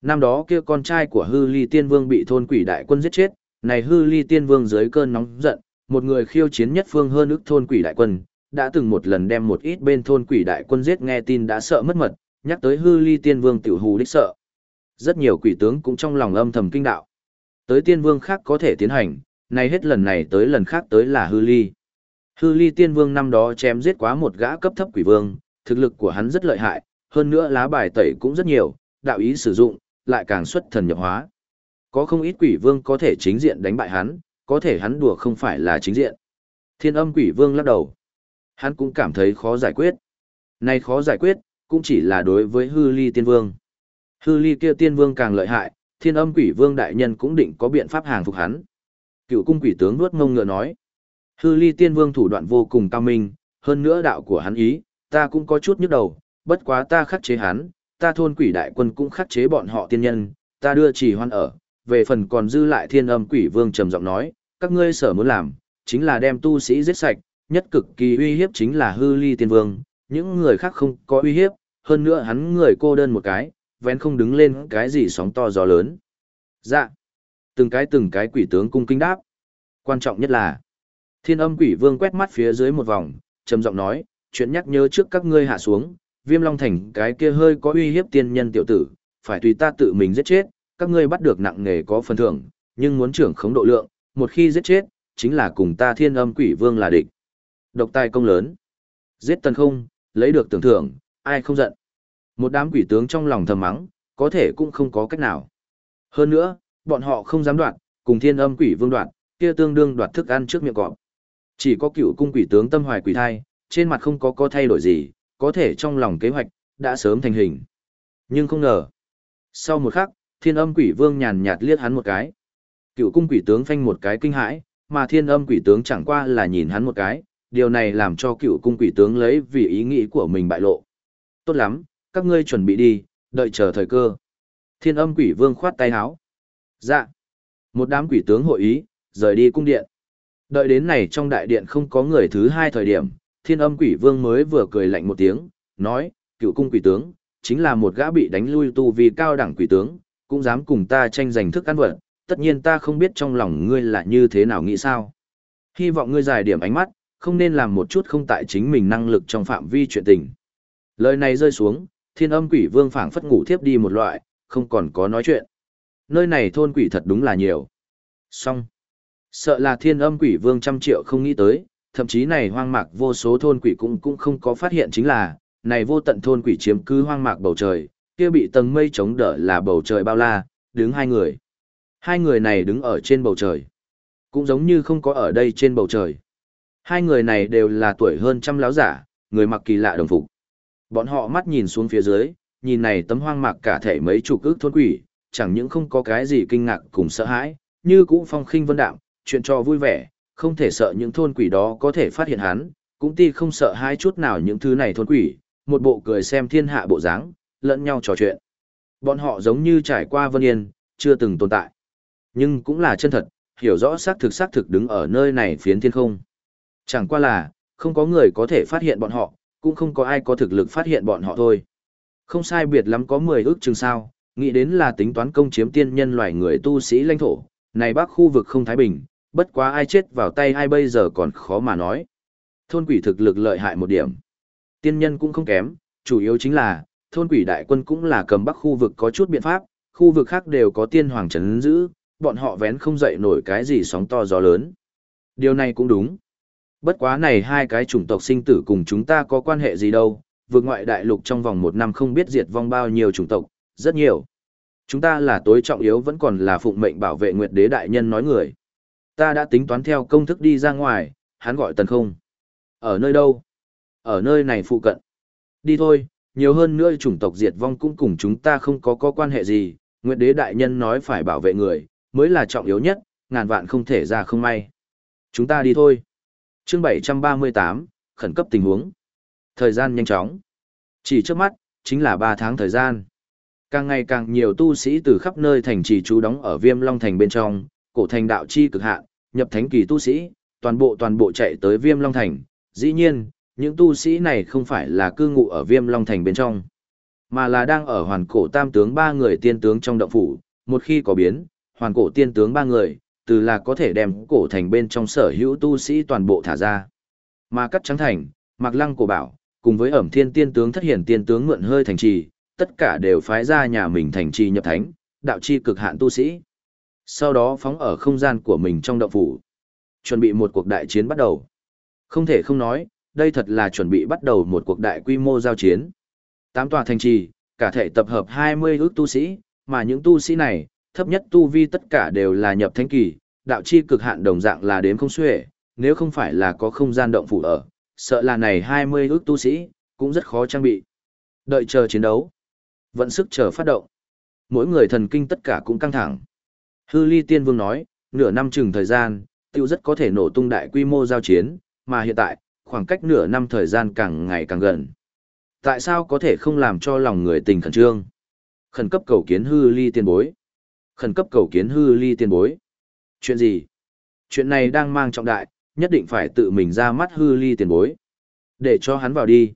Năm đó kia con trai của hư ly tiên vương bị thôn quỷ đại quân giết chết, này hư ly tiên vương dưới cơn nóng giận, một người khiêu chiến nhất phương hơn ức thôn quỷ đại quân, đã từng một lần đem một ít bên thôn quỷ đại quân giết nghe tin đã sợ mất mật, nhắc tới hư ly tiên vương tiểu hù đích sợ. Rất nhiều quỷ tướng cũng trong lòng âm thầm kinh đạo. Tới tiên vương khác có thể tiến hành, này hết lần này tới lần khác tới là hư ly. Hư ly tiên vương năm đó chém giết quá một gã cấp thấp quỷ vương, thực lực của hắn rất lợi hại, hơn nữa lá bài tẩy cũng rất nhiều, đạo ý sử dụng, lại càng xuất thần nhập hóa. Có không ít quỷ vương có thể chính diện đánh bại hắn, có thể hắn đùa không phải là chính diện. Thiên âm quỷ vương lắc đầu. Hắn cũng cảm thấy khó giải quyết. Này khó giải quyết, cũng chỉ là đối với hư ly tiên vương. Hư ly kia tiên vương càng lợi hại, thiên âm quỷ vương đại nhân cũng định có biện pháp hàng phục hắn. Cựu cung quỷ tướng nuốt ngông ngựa nói. Hư ly tiên vương thủ đoạn vô cùng cao minh, hơn nữa đạo của hắn ý, ta cũng có chút nhức đầu, bất quá ta khắc chế hắn, ta thôn quỷ đại quân cũng khắc chế bọn họ tiên nhân, ta đưa chỉ hoan ở, về phần còn dư lại thiên âm quỷ vương trầm giọng nói, các ngươi sở muốn làm, chính là đem tu sĩ giết sạch, nhất cực kỳ uy hiếp chính là hư ly tiên vương, những người khác không có uy hiếp, hơn nữa hắn người cô đơn một cái, vén không đứng lên cái gì sóng to gió lớn. Dạ, từng cái từng cái quỷ tướng cung kinh đáp. Quan trọng nhất là, thiên âm quỷ vương quét mắt phía dưới một vòng, trầm giọng nói, chuyện nhắc nhớ trước các ngươi hạ xuống, viêm long thành cái kia hơi có uy hiếp tiên nhân tiểu tử, phải tùy ta tự mình giết chết, các ngươi bắt được nặng nghề có phần thưởng, nhưng muốn trưởng khống độ lượng, một khi giết chết, chính là cùng ta thiên âm quỷ vương là địch. Độc tài công lớn. Giết tần không, lấy được tưởng thưởng, ai không giận. Một đám quỷ tướng trong lòng thầm mắng, có thể cũng không có cách nào. Hơn nữa, bọn họ không dám đoạt, cùng thiên âm quỷ vương đoạt, kia tương đương đoạt thức ăn trước miệng cọp. Chỉ có cựu cung quỷ tướng tâm hoài quỷ thai, trên mặt không có có thay đổi gì, có thể trong lòng kế hoạch, đã sớm thành hình. Nhưng không ngờ. Sau một khắc, thiên âm quỷ vương nhàn nhạt liếc hắn một cái. Cựu cung quỷ tướng phanh một cái kinh hãi, mà thiên âm quỷ tướng chẳng qua là nhìn hắn một cái, điều này làm cho cựu cung quỷ tướng lấy vì ý nghĩ của mình bại lộ. Tốt lắm, các ngươi chuẩn bị đi, đợi chờ thời cơ. Thiên âm quỷ vương khoát tay háo. Dạ. Một đám quỷ tướng hội ý, rời đi cung điện. Đợi đến này trong đại điện không có người thứ hai thời điểm, thiên âm quỷ vương mới vừa cười lạnh một tiếng, nói, cựu cung quỷ tướng, chính là một gã bị đánh lui tu vì cao đẳng quỷ tướng, cũng dám cùng ta tranh giành thức ăn vật, tất nhiên ta không biết trong lòng ngươi là như thế nào nghĩ sao. Hy vọng ngươi giải điểm ánh mắt, không nên làm một chút không tại chính mình năng lực trong phạm vi chuyện tình. Lời này rơi xuống, thiên âm quỷ vương phảng phất ngủ thiếp đi một loại, không còn có nói chuyện. Nơi này thôn quỷ thật đúng là nhiều. Xong. Sợ là thiên âm quỷ vương trăm triệu không nghĩ tới, thậm chí này hoang mạc vô số thôn quỷ cũng cũng không có phát hiện chính là, này vô tận thôn quỷ chiếm cứ hoang mạc bầu trời, kia bị tầng mây chống đỡ là bầu trời bao la, đứng hai người. Hai người này đứng ở trên bầu trời. Cũng giống như không có ở đây trên bầu trời. Hai người này đều là tuổi hơn trăm láo giả, người mặc kỳ lạ đồng phục. Bọn họ mắt nhìn xuống phía dưới, nhìn này tấm hoang mạc cả thể mấy chục ước thôn quỷ, chẳng những không có cái gì kinh ngạc cùng sợ hãi, như cũng phong khinh vân đạm, chuyện cho vui vẻ, không thể sợ những thôn quỷ đó có thể phát hiện hắn, cũng ti không sợ hai chút nào những thứ này thôn quỷ, một bộ cười xem thiên hạ bộ dáng, lẫn nhau trò chuyện. Bọn họ giống như trải qua vân yên, chưa từng tồn tại. Nhưng cũng là chân thật, hiểu rõ xác thực xác thực đứng ở nơi này phiến thiên không. Chẳng qua là, không có người có thể phát hiện bọn họ, cũng không có ai có thực lực phát hiện bọn họ thôi. Không sai biệt lắm có 10 ước chừng sao, nghĩ đến là tính toán công chiếm tiên nhân loài người tu sĩ lãnh thổ, này bắc khu vực không thái bình, bất quá ai chết vào tay ai bây giờ còn khó mà nói. Thôn quỷ thực lực lợi hại một điểm. Tiên nhân cũng không kém, chủ yếu chính là, thôn quỷ đại quân cũng là cầm bắc khu vực có chút biện pháp, khu vực khác đều có tiên hoàng trấn giữ, bọn họ vén không dậy nổi cái gì sóng to gió lớn. Điều này cũng đúng. Bất quá này hai cái chủng tộc sinh tử cùng chúng ta có quan hệ gì đâu, vượt ngoại đại lục trong vòng một năm không biết diệt vong bao nhiêu chủng tộc, rất nhiều. Chúng ta là tối trọng yếu vẫn còn là phụng mệnh bảo vệ nguyệt đế đại nhân nói người. Ta đã tính toán theo công thức đi ra ngoài, hắn gọi tần không. Ở nơi đâu? Ở nơi này phụ cận. Đi thôi, nhiều hơn nữa chủng tộc diệt vong cũng cùng chúng ta không có có quan hệ gì. Nguyệt đế đại nhân nói phải bảo vệ người, mới là trọng yếu nhất, ngàn vạn không thể ra không may. Chúng ta đi thôi. Chương 738, khẩn cấp tình huống. Thời gian nhanh chóng. Chỉ trước mắt, chính là 3 tháng thời gian. Càng ngày càng nhiều tu sĩ từ khắp nơi thành trì trú đóng ở Viêm Long thành bên trong, cổ thành đạo chi cực hạn, nhập thánh kỳ tu sĩ, toàn bộ toàn bộ chạy tới Viêm Long thành. Dĩ nhiên, những tu sĩ này không phải là cư ngụ ở viêm long thành bên trong, mà là đang ở hoàn cổ tam tướng ba người tiên tướng trong động phủ, một khi có biến, hoàn cổ tiên tướng ba người, từ là có thể đem cổ thành bên trong sở hữu tu sĩ toàn bộ thả ra. Mà cắt trắng thành, mặc lăng cổ bảo, cùng với ẩm thiên tiên tướng thất hiển tiên tướng mượn hơi thành trì, tất cả đều phái ra nhà mình thành trì nhập thánh, đạo chi cực hạn tu sĩ. Sau đó phóng ở không gian của mình trong động phủ. Chuẩn bị một cuộc đại chiến bắt đầu. Không thể không nói, đây thật là chuẩn bị bắt đầu một cuộc đại quy mô giao chiến. Tám tòa thành trì, cả thể tập hợp 20 ước tu sĩ, mà những tu sĩ này, thấp nhất tu vi tất cả đều là nhập thánh kỳ, đạo chi cực hạn đồng dạng là đếm không xuể, nếu không phải là có không gian động phủ ở, sợ là này 20 ước tu sĩ, cũng rất khó trang bị. Đợi chờ chiến đấu. Vận sức chờ phát động. Mỗi người thần kinh tất cả cũng căng thẳng. Hư ly tiên vương nói, nửa năm chừng thời gian, tiêu rất có thể nổ tung đại quy mô giao chiến, mà hiện tại, khoảng cách nửa năm thời gian càng ngày càng gần. Tại sao có thể không làm cho lòng người tình khẩn trương? Khẩn cấp cầu kiến hư ly tiên bối. Khẩn cấp cầu kiến hư ly tiên bối. Chuyện gì? Chuyện này đang mang trọng đại, nhất định phải tự mình ra mắt hư ly tiền bối. Để cho hắn vào đi.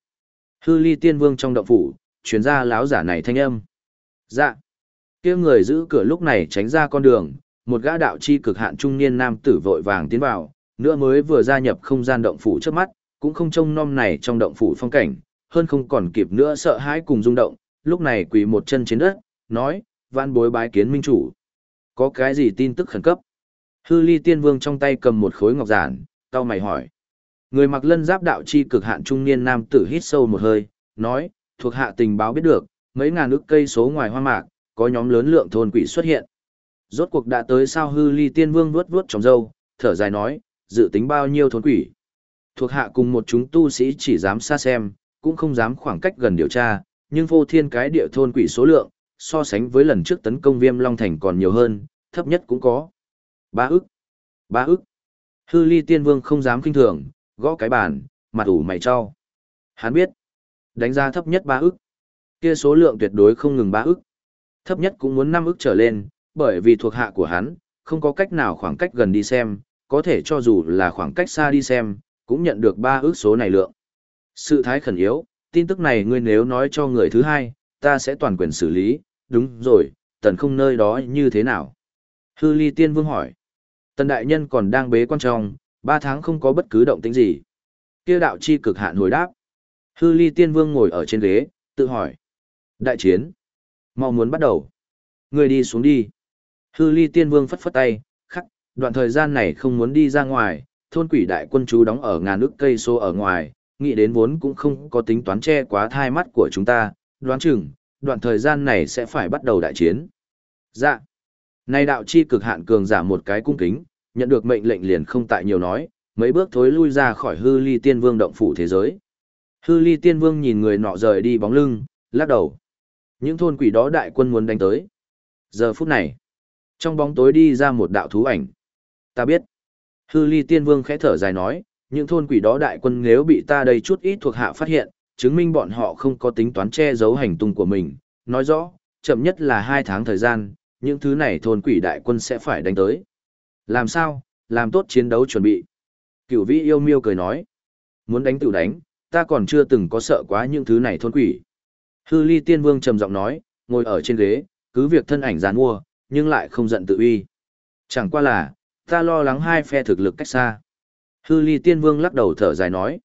Hư ly tiên vương trong động phủ, chuyến ra láo giả này thanh âm. Dạ kia người giữ cửa lúc này tránh ra con đường, một gã đạo chi cực hạn trung niên nam tử vội vàng tiến vào, nữa mới vừa gia nhập không gian động phủ trước mắt, cũng không trông nom này trong động phủ phong cảnh, hơn không còn kịp nữa sợ hãi cùng rung động, lúc này quỳ một chân trên đất, nói, van bối bái kiến minh chủ. Có cái gì tin tức khẩn cấp? Hư ly tiên vương trong tay cầm một khối ngọc giản, tao mày hỏi. Người mặc lân giáp đạo chi cực hạn trung niên nam tử hít sâu một hơi, nói, thuộc hạ tình báo biết được, mấy ngàn ức cây số ngoài hoa mạc, có nhóm lớn lượng thôn quỷ xuất hiện. Rốt cuộc đã tới sao hư ly tiên vương vuốt vuốt trong dâu, thở dài nói, dự tính bao nhiêu thôn quỷ. Thuộc hạ cùng một chúng tu sĩ chỉ dám xa xem, cũng không dám khoảng cách gần điều tra, nhưng vô thiên cái địa thôn quỷ số lượng, so sánh với lần trước tấn công viêm Long Thành còn nhiều hơn, thấp nhất cũng có. Ba ức. Ba ức. Hư ly tiên vương không dám kinh thường, gõ cái bàn, mặt ủ mày cho. Hắn biết, đánh giá thấp nhất ba ức. Kia số lượng tuyệt đối không ngừng ba ức. Thấp nhất cũng muốn năm ức trở lên, bởi vì thuộc hạ của hắn, không có cách nào khoảng cách gần đi xem, có thể cho dù là khoảng cách xa đi xem, cũng nhận được ba ức số này lượng. Sự thái khẩn yếu, tin tức này ngươi nếu nói cho người thứ hai, ta sẽ toàn quyền xử lý, đúng rồi, tần không nơi đó như thế nào? Hư ly tiên vương hỏi. Tần đại nhân còn đang bế quan trong, ba tháng không có bất cứ động tĩnh gì. Kia đạo chi cực hạn hồi đáp. Hư ly tiên vương ngồi ở trên ghế, tự hỏi. Đại chiến. Mau muốn bắt đầu. Người đi xuống đi. Hư ly tiên vương phất phất tay, khắc, đoạn thời gian này không muốn đi ra ngoài, thôn quỷ đại quân chú đóng ở ngàn nước cây xô ở ngoài, nghĩ đến vốn cũng không có tính toán che quá thai mắt của chúng ta, đoán chừng, đoạn thời gian này sẽ phải bắt đầu đại chiến. Dạ. Nay đạo chi cực hạn cường giả một cái cung kính, nhận được mệnh lệnh liền không tại nhiều nói, mấy bước thối lui ra khỏi hư ly tiên vương động phủ thế giới. Hư ly tiên vương nhìn người nọ rời đi bóng lưng, lắc đầu. Những thôn quỷ đó đại quân muốn đánh tới. Giờ phút này, trong bóng tối đi ra một đạo thú ảnh. Ta biết. Hư ly tiên vương khẽ thở dài nói, những thôn quỷ đó đại quân nếu bị ta đây chút ít thuộc hạ phát hiện, chứng minh bọn họ không có tính toán che giấu hành tung của mình. Nói rõ, chậm nhất là hai tháng thời gian, những thứ này thôn quỷ đại quân sẽ phải đánh tới. Làm sao, làm tốt chiến đấu chuẩn bị. Cửu vĩ yêu miêu cười nói. Muốn đánh tự đánh, ta còn chưa từng có sợ quá những thứ này thôn quỷ. Hư ly tiên vương trầm giọng nói, ngồi ở trên ghế, cứ việc thân ảnh gián mua, nhưng lại không giận tự uy. Chẳng qua là, ta lo lắng hai phe thực lực cách xa. Hư ly tiên vương lắc đầu thở dài nói.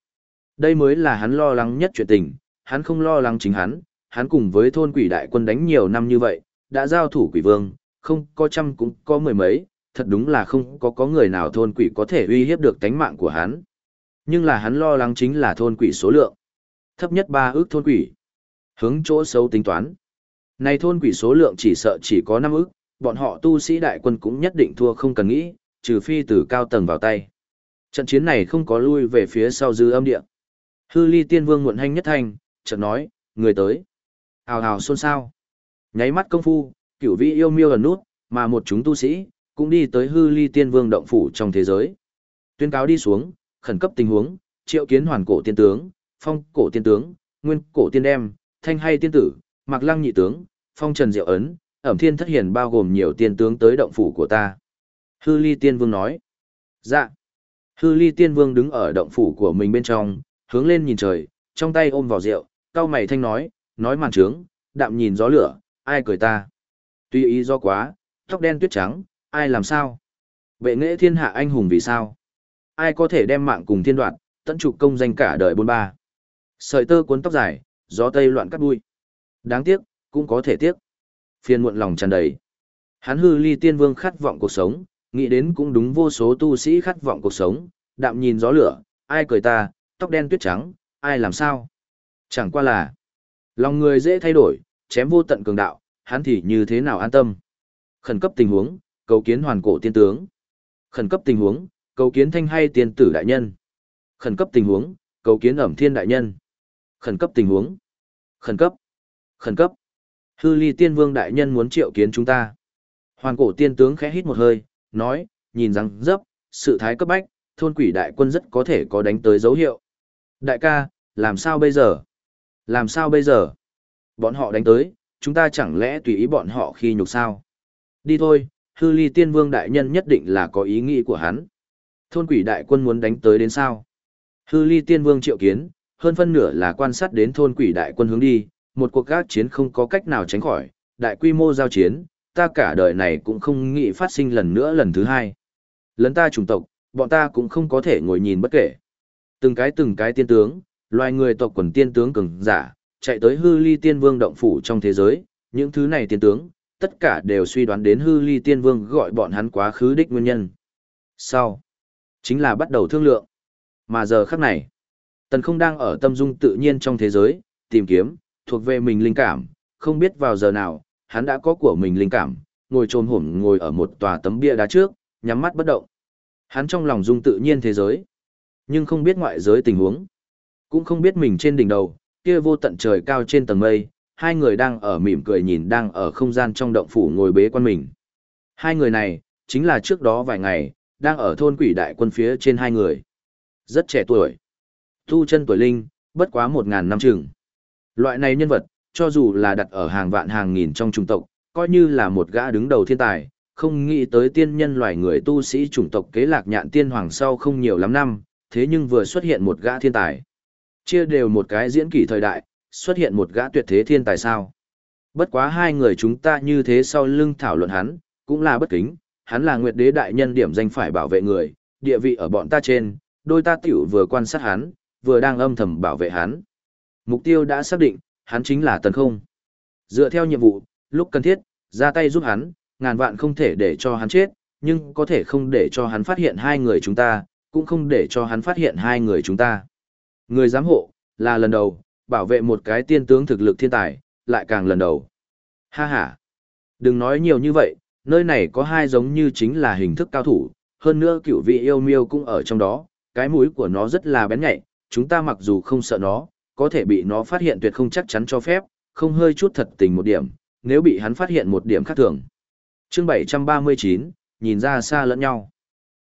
Đây mới là hắn lo lắng nhất chuyện tình, hắn không lo lắng chính hắn, hắn cùng với thôn quỷ đại quân đánh nhiều năm như vậy, đã giao thủ quỷ vương, không có trăm cũng có mười mấy, thật đúng là không có có người nào thôn quỷ có thể uy hiếp được tánh mạng của hắn. Nhưng là hắn lo lắng chính là thôn quỷ số lượng. Thấp nhất ba ước thôn quỷ. Hướng chỗ xấu tính toán. Này thôn quỷ số lượng chỉ sợ chỉ có 5 ức bọn họ tu sĩ đại quân cũng nhất định thua không cần nghĩ, trừ phi từ cao tầng vào tay. Trận chiến này không có lui về phía sau dư âm địa. Hư ly tiên vương muộn hành nhất thành, chợt nói, người tới. Hào hào xôn xao. Nháy mắt công phu, cửu vị yêu miêu ẩn nút, mà một chúng tu sĩ, cũng đi tới hư ly tiên vương động phủ trong thế giới. Tuyên cáo đi xuống, khẩn cấp tình huống, triệu kiến hoàn cổ tiên tướng, phong cổ tiên tướng, nguyên cổ tiên đem, thanh hay tiên tử, mặc lăng nhị tướng, phong trần diệu ấn, ẩm thiên thất hiển bao gồm nhiều tiên tướng tới động phủ của ta. Hư ly tiên vương nói. Dạ. Hư ly tiên vương đứng ở động phủ của mình bên trong, hướng lên nhìn trời, trong tay ôm vào rượu, cao mày thanh nói, nói màn trướng, đạm nhìn gió lửa, ai cười ta. Tuy ý do quá, tóc đen tuyết trắng, ai làm sao? Bệ nghệ thiên hạ anh hùng vì sao? Ai có thể đem mạng cùng thiên đoạn, tận trục công danh cả đời bôn ba. Sợi tơ cuốn tóc dài, gió tây loạn cắt đuôi. Đáng tiếc, cũng có thể tiếc. Phiền muộn lòng tràn đầy. Hắn hư ly tiên vương khát vọng cuộc sống, nghĩ đến cũng đúng vô số tu sĩ khát vọng cuộc sống, đạm nhìn gió lửa, ai cười ta, tóc đen tuyết trắng, ai làm sao? Chẳng qua là, lòng người dễ thay đổi, chém vô tận cường đạo, hắn thì như thế nào an tâm? Khẩn cấp tình huống, cầu kiến hoàn cổ tiên tướng. Khẩn cấp tình huống, cầu kiến thanh hay tiên tử đại nhân. Khẩn cấp tình huống, cầu kiến ẩm thiên đại nhân. Khẩn cấp tình huống. Khẩn cấp. Khẩn cấp. Hư ly tiên vương đại nhân muốn triệu kiến chúng ta. Hoàn cổ tiên tướng khẽ hít một hơi, nói, nhìn rằng dấp, sự thái cấp bách, thôn quỷ đại quân rất có thể có đánh tới dấu hiệu. Đại ca, làm sao bây giờ? Làm sao bây giờ? Bọn họ đánh tới, chúng ta chẳng lẽ tùy ý bọn họ khi nhục sao? Đi thôi, hư ly tiên vương đại nhân nhất định là có ý nghĩ của hắn. Thôn quỷ đại quân muốn đánh tới đến sao? Hư ly tiên vương triệu kiến, hơn phân nửa là quan sát đến thôn quỷ đại quân hướng đi, một cuộc gác chiến không có cách nào tránh khỏi, đại quy mô giao chiến, ta cả đời này cũng không nghĩ phát sinh lần nữa lần thứ hai. Lấn ta chủng tộc, bọn ta cũng không có thể ngồi nhìn bất kể. Từng cái từng cái tiên tướng, loài người tộc quần tiên tướng cường giả, chạy tới hư ly tiên vương động phủ trong thế giới, những thứ này tiên tướng, tất cả đều suy đoán đến hư ly tiên vương gọi bọn hắn quá khứ đích nguyên nhân. Sau, chính là bắt đầu thương lượng. Mà giờ khắc này, tần không đang ở tâm dung tự nhiên trong thế giới, tìm kiếm, thuộc về mình linh cảm, không biết vào giờ nào, hắn đã có của mình linh cảm, ngồi trồn hổm ngồi ở một tòa tấm bia đá trước, nhắm mắt bất động. Hắn trong lòng dung tự nhiên thế giới, nhưng không biết ngoại giới tình huống, cũng không biết mình trên đỉnh đầu, kia vô tận trời cao trên tầng mây, hai người đang ở mỉm cười nhìn đang ở không gian trong động phủ ngồi bế quan mình. Hai người này, chính là trước đó vài ngày, đang ở thôn quỷ đại quân phía trên hai người. Rất trẻ tuổi. Tu chân tuổi linh, bất quá một ngàn năm chừng. Loại này nhân vật, cho dù là đặt ở hàng vạn hàng nghìn trong chủng tộc, coi như là một gã đứng đầu thiên tài, không nghĩ tới tiên nhân loài người tu sĩ chủng tộc kế lạc nhạn tiên hoàng sau không nhiều lắm năm, thế nhưng vừa xuất hiện một gã thiên tài. Chia đều một cái diễn kỷ thời đại, xuất hiện một gã tuyệt thế thiên tài sao. Bất quá hai người chúng ta như thế sau lưng thảo luận hắn, cũng là bất kính, hắn là nguyệt đế đại nhân điểm danh phải bảo vệ người, địa vị ở bọn ta trên, đôi ta tiểu vừa quan sát hắn, vừa đang âm thầm bảo vệ hắn. Mục tiêu đã xác định, hắn chính là tần không. Dựa theo nhiệm vụ, lúc cần thiết, ra tay giúp hắn, ngàn vạn không thể để cho hắn chết, nhưng có thể không để cho hắn phát hiện hai người chúng ta, cũng không để cho hắn phát hiện hai người chúng ta. Người giám hộ, là lần đầu, bảo vệ một cái tiên tướng thực lực thiên tài, lại càng lần đầu. Ha ha! Đừng nói nhiều như vậy, nơi này có hai giống như chính là hình thức cao thủ, hơn nữa cựu vị yêu miêu cũng ở trong đó, cái mũi của nó rất là bén nhạy, chúng ta mặc dù không sợ nó, có thể bị nó phát hiện tuyệt không chắc chắn cho phép, không hơi chút thật tình một điểm, nếu bị hắn phát hiện một điểm khác thường. Chương 739, nhìn ra xa lẫn nhau.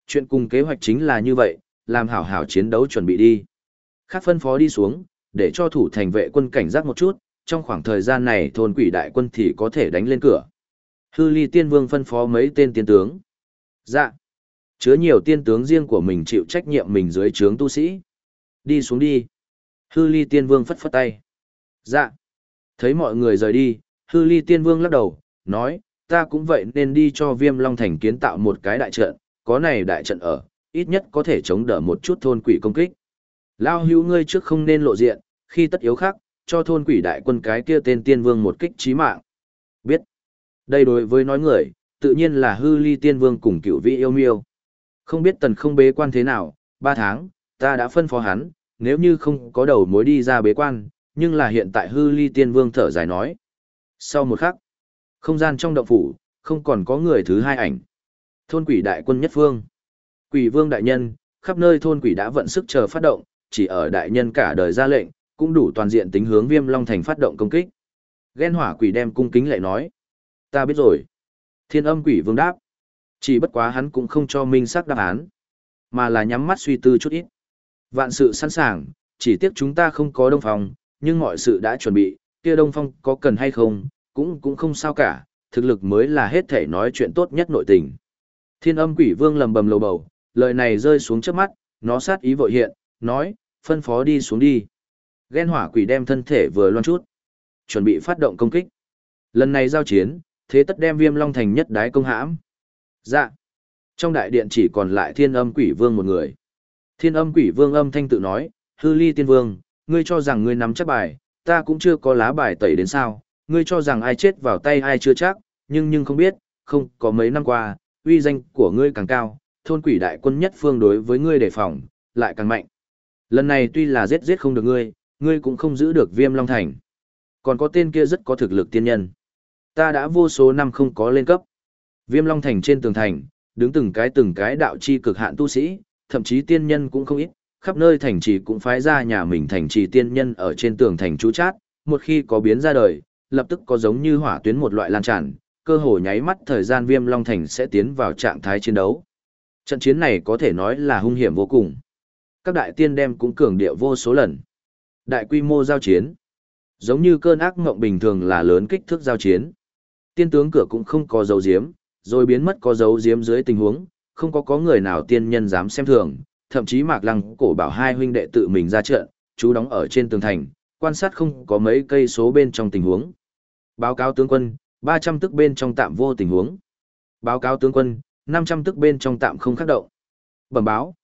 Chuyện cùng kế hoạch chính là như vậy, làm hảo hảo chiến đấu chuẩn bị đi. Khác phân phó đi xuống, để cho thủ thành vệ quân cảnh giác một chút, trong khoảng thời gian này thôn quỷ đại quân thì có thể đánh lên cửa. Hư ly tiên vương phân phó mấy tên tiên tướng. Dạ. Chứa nhiều tiên tướng riêng của mình chịu trách nhiệm mình dưới trướng tu sĩ. Đi xuống đi. Hư ly tiên vương phất phất tay. Dạ. Thấy mọi người rời đi, hư ly tiên vương lắc đầu, nói, ta cũng vậy nên đi cho viêm long thành kiến tạo một cái đại trận, có này đại trận ở, ít nhất có thể chống đỡ một chút thôn quỷ công kích. Lao hữu ngươi trước không nên lộ diện, khi tất yếu khác, cho thôn quỷ đại quân cái kia tên tiên vương một kích trí mạng. Biết. Đây đối với nói người, tự nhiên là hư ly tiên vương cùng cựu vị yêu miêu. Không biết tần không bế quan thế nào, ba tháng, ta đã phân phó hắn, nếu như không có đầu mối đi ra bế quan, nhưng là hiện tại hư ly tiên vương thở dài nói. Sau một khắc, không gian trong động phủ, không còn có người thứ hai ảnh. Thôn quỷ đại quân nhất phương. Quỷ vương đại nhân, khắp nơi thôn quỷ đã vận sức chờ phát động, chỉ ở đại nhân cả đời ra lệnh, cũng đủ toàn diện tính hướng viêm long thành phát động công kích. Ghen hỏa quỷ đem cung kính lại nói. Ta biết rồi. Thiên âm quỷ vương đáp. Chỉ bất quá hắn cũng không cho minh xác đáp án, mà là nhắm mắt suy tư chút ít. Vạn sự sẵn sàng, chỉ tiếc chúng ta không có đông phong, nhưng mọi sự đã chuẩn bị, kia đông phong có cần hay không, cũng cũng không sao cả, thực lực mới là hết thể nói chuyện tốt nhất nội tình. Thiên âm quỷ vương lầm bầm lầu bầu, lời này rơi xuống trước mắt, nó sát ý vội hiện, nói, phân phó đi xuống đi. Ghen hỏa quỷ đem thân thể vừa loan chút, chuẩn bị phát động công kích. Lần này giao chiến, thế tất đem viêm long thành nhất đái công hãm. Dạ. Trong đại điện chỉ còn lại thiên âm quỷ vương một người. Thiên âm quỷ vương âm thanh tự nói, hư ly tiên vương, ngươi cho rằng ngươi nắm chắc bài, ta cũng chưa có lá bài tẩy đến sao, ngươi cho rằng ai chết vào tay ai chưa chắc, nhưng nhưng không biết, không có mấy năm qua, uy danh của ngươi càng cao, thôn quỷ đại quân nhất phương đối với ngươi đề phòng, lại càng mạnh. Lần này tuy là giết giết không được ngươi, ngươi cũng không giữ được viêm long thành. Còn có tên kia rất có thực lực tiên nhân. Ta đã vô số năm không có lên cấp. Viêm long thành trên tường thành, đứng từng cái từng cái đạo chi cực hạn tu sĩ, thậm chí tiên nhân cũng không ít, khắp nơi thành trì cũng phái ra nhà mình thành trì tiên nhân ở trên tường thành chú chát, một khi có biến ra đời, lập tức có giống như hỏa tuyến một loại lan tràn, cơ hồ nháy mắt thời gian Viêm Long Thành sẽ tiến vào trạng thái chiến đấu. Trận chiến này có thể nói là hung hiểm vô cùng. Các đại tiên đem cũng cường điệu vô số lần. Đại quy mô giao chiến, giống như cơn ác mộng bình thường là lớn kích thước giao chiến. Tiên tướng cửa cũng không có dấu diếm, rồi biến mất có dấu diếm dưới tình huống, không có có người nào tiên nhân dám xem thường, thậm chí Mạc Lăng cổ bảo hai huynh đệ tự mình ra trận, chú đóng ở trên tường thành, quan sát không có mấy cây số bên trong tình huống. Báo cáo tướng quân, 300 tức bên trong tạm vô tình huống. Báo cáo tướng quân, 500 tức bên trong tạm không khắc động. Bẩm báo.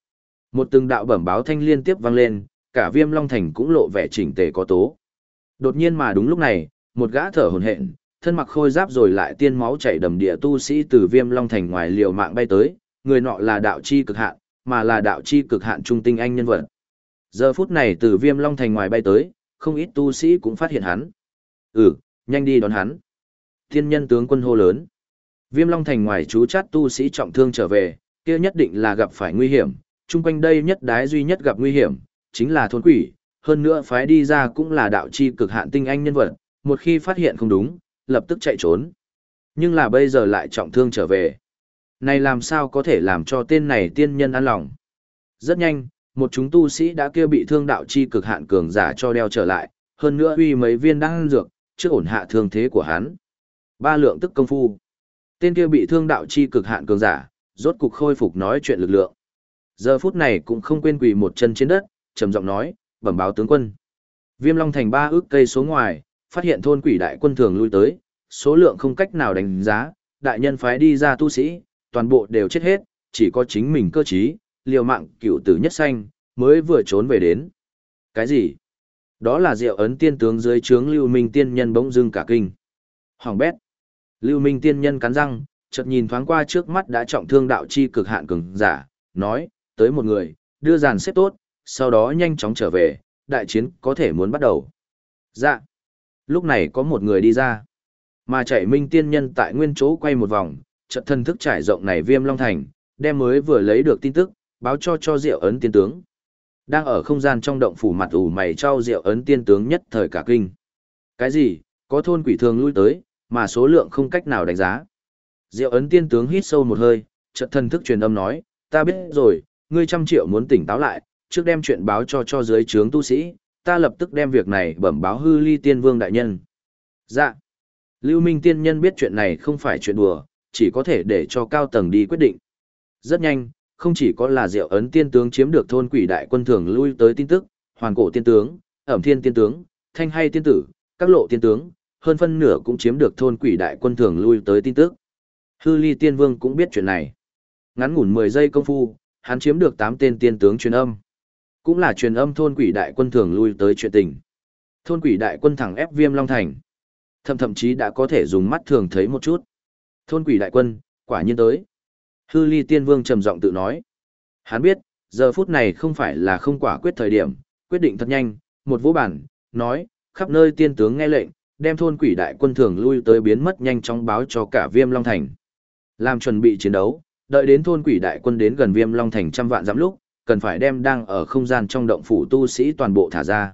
Một từng đạo bẩm báo thanh liên tiếp vang lên, cả viêm long thành cũng lộ vẻ chỉnh tề có tố. Đột nhiên mà đúng lúc này, một gã thở hổn hển, thân mặc khôi giáp rồi lại tiên máu chảy đầm địa tu sĩ từ viêm long thành ngoài liều mạng bay tới, người nọ là đạo chi cực hạn, mà là đạo chi cực hạn trung tinh anh nhân vật. Giờ phút này từ viêm long thành ngoài bay tới, không ít tu sĩ cũng phát hiện hắn. Ừ, nhanh đi đón hắn. Thiên nhân tướng quân hô lớn. Viêm long thành ngoài chú chát tu sĩ trọng thương trở về, kia nhất định là gặp phải nguy hiểm, chung quanh đây nhất đái duy nhất gặp nguy hiểm, chính là thôn quỷ, hơn nữa phái đi ra cũng là đạo chi cực hạn tinh anh nhân vật, một khi phát hiện không đúng, lập tức chạy trốn. Nhưng là bây giờ lại trọng thương trở về. Này làm sao có thể làm cho tên này tiên nhân an lòng. Rất nhanh, một chúng tu sĩ đã kia bị thương đạo chi cực hạn cường giả cho đeo trở lại, hơn nữa uy mấy viên đang dược, trước ổn hạ thương thế của hắn. Ba lượng tức công phu. Tên kia bị thương đạo chi cực hạn cường giả, rốt cục khôi phục nói chuyện lực lượng. Giờ phút này cũng không quên quỳ một chân trên đất, trầm giọng nói, bẩm báo tướng quân. Viêm Long thành ba ước cây số ngoài, phát hiện thôn quỷ đại quân thường lui tới, số lượng không cách nào đánh giá, đại nhân phái đi ra tu sĩ, toàn bộ đều chết hết, chỉ có chính mình cơ trí, liều mạng cựu tử nhất xanh, mới vừa trốn về đến. Cái gì? Đó là diệu ấn tiên tướng dưới trướng Lưu Minh tiên nhân bỗng dưng cả kinh. Hoàng bét. Lưu Minh tiên nhân cắn răng, chợt nhìn thoáng qua trước mắt đã trọng thương đạo chi cực hạn cường giả, nói, tới một người, đưa dàn xếp tốt, sau đó nhanh chóng trở về, đại chiến có thể muốn bắt đầu. Dạ. Lúc này có một người đi ra. Mà chạy minh tiên nhân tại nguyên chỗ quay một vòng, trận thân thức trải rộng này viêm long thành, đem mới vừa lấy được tin tức, báo cho cho Diệu ấn tiên tướng. Đang ở không gian trong động phủ mặt ủ mày trao Diệu ấn tiên tướng nhất thời cả kinh. Cái gì, có thôn quỷ thường lui tới, mà số lượng không cách nào đánh giá. Diệu ấn tiên tướng hít sâu một hơi, trận thân thức truyền âm nói, ta biết rồi, ngươi trăm triệu muốn tỉnh táo lại, trước đem chuyện báo cho cho dưới trướng tu sĩ, ta lập tức đem việc này bẩm báo hư ly tiên vương đại nhân. Dạ. Lưu Minh tiên nhân biết chuyện này không phải chuyện đùa, chỉ có thể để cho cao tầng đi quyết định. Rất nhanh, không chỉ có là diệu ấn tiên tướng chiếm được thôn quỷ đại quân thường lui tới tin tức, hoàn cổ tiên tướng, ẩm thiên tiên tướng, thanh hay tiên tử, các lộ tiên tướng, hơn phân nửa cũng chiếm được thôn quỷ đại quân thường lui tới tin tức. Hư ly tiên vương cũng biết chuyện này. Ngắn ngủn 10 giây công phu, hắn chiếm được 8 tên tiên tướng truyền âm. Cũng là truyền âm thôn quỷ đại quân thường lui tới chuyện tình. Thôn quỷ đại quân thẳng ép viêm long thành. Thậm thậm chí đã có thể dùng mắt thường thấy một chút. Thôn quỷ đại quân, quả nhiên tới. Hư ly tiên vương trầm giọng tự nói. Hắn biết, giờ phút này không phải là không quả quyết thời điểm, quyết định thật nhanh, một vũ bản, nói, khắp nơi tiên tướng nghe lệnh, đem thôn quỷ đại quân thường lui tới biến mất nhanh chóng báo cho cả viêm long thành. Làm chuẩn bị chiến đấu, đợi đến thôn quỷ đại quân đến gần viêm long thành trăm vạn dặm lúc, cần phải đem đang ở không gian trong động phủ tu sĩ toàn bộ thả ra.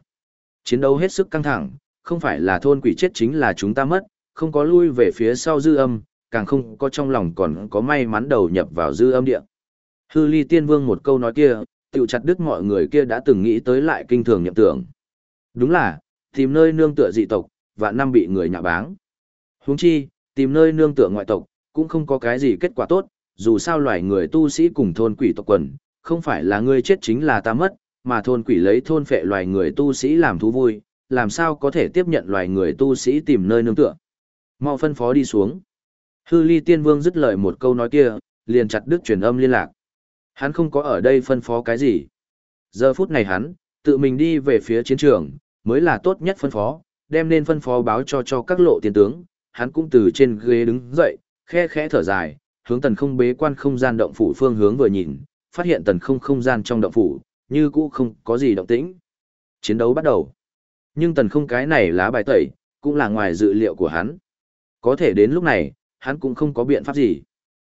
Chiến đấu hết sức căng thẳng, không phải là thôn quỷ chết chính là chúng ta mất, không có lui về phía sau dư âm, càng không có trong lòng còn có may mắn đầu nhập vào dư âm địa. Hư ly tiên vương một câu nói kia, tiểu chặt đứt mọi người kia đã từng nghĩ tới lại kinh thường nhậm tưởng. Đúng là, tìm nơi nương tựa dị tộc, và năm bị người nhạ báng. Huống chi, tìm nơi nương tựa ngoại tộc, cũng không có cái gì kết quả tốt, dù sao loài người tu sĩ cùng thôn quỷ tộc quần, không phải là ngươi chết chính là ta mất, mà thôn quỷ lấy thôn phệ loài người tu sĩ làm thú vui, làm sao có thể tiếp nhận loài người tu sĩ tìm nơi nương tựa. Mau phân phó đi xuống. Hư ly tiên vương dứt lời một câu nói kia, liền chặt đứt truyền âm liên lạc. Hắn không có ở đây phân phó cái gì. Giờ phút này hắn, tự mình đi về phía chiến trường, mới là tốt nhất phân phó, đem nên phân phó báo cho cho các lộ tiền tướng. Hắn cũng từ trên ghế đứng dậy, khe khẽ thở dài, hướng tần không bế quan không gian động phủ phương hướng vừa nhìn, phát hiện tần không không gian trong động phủ, như cũ không có gì động tĩnh. Chiến đấu bắt đầu. Nhưng tần không cái này lá bài tẩy, cũng là ngoài dự liệu của hắn. Có thể đến lúc này, hắn cũng không có biện pháp gì.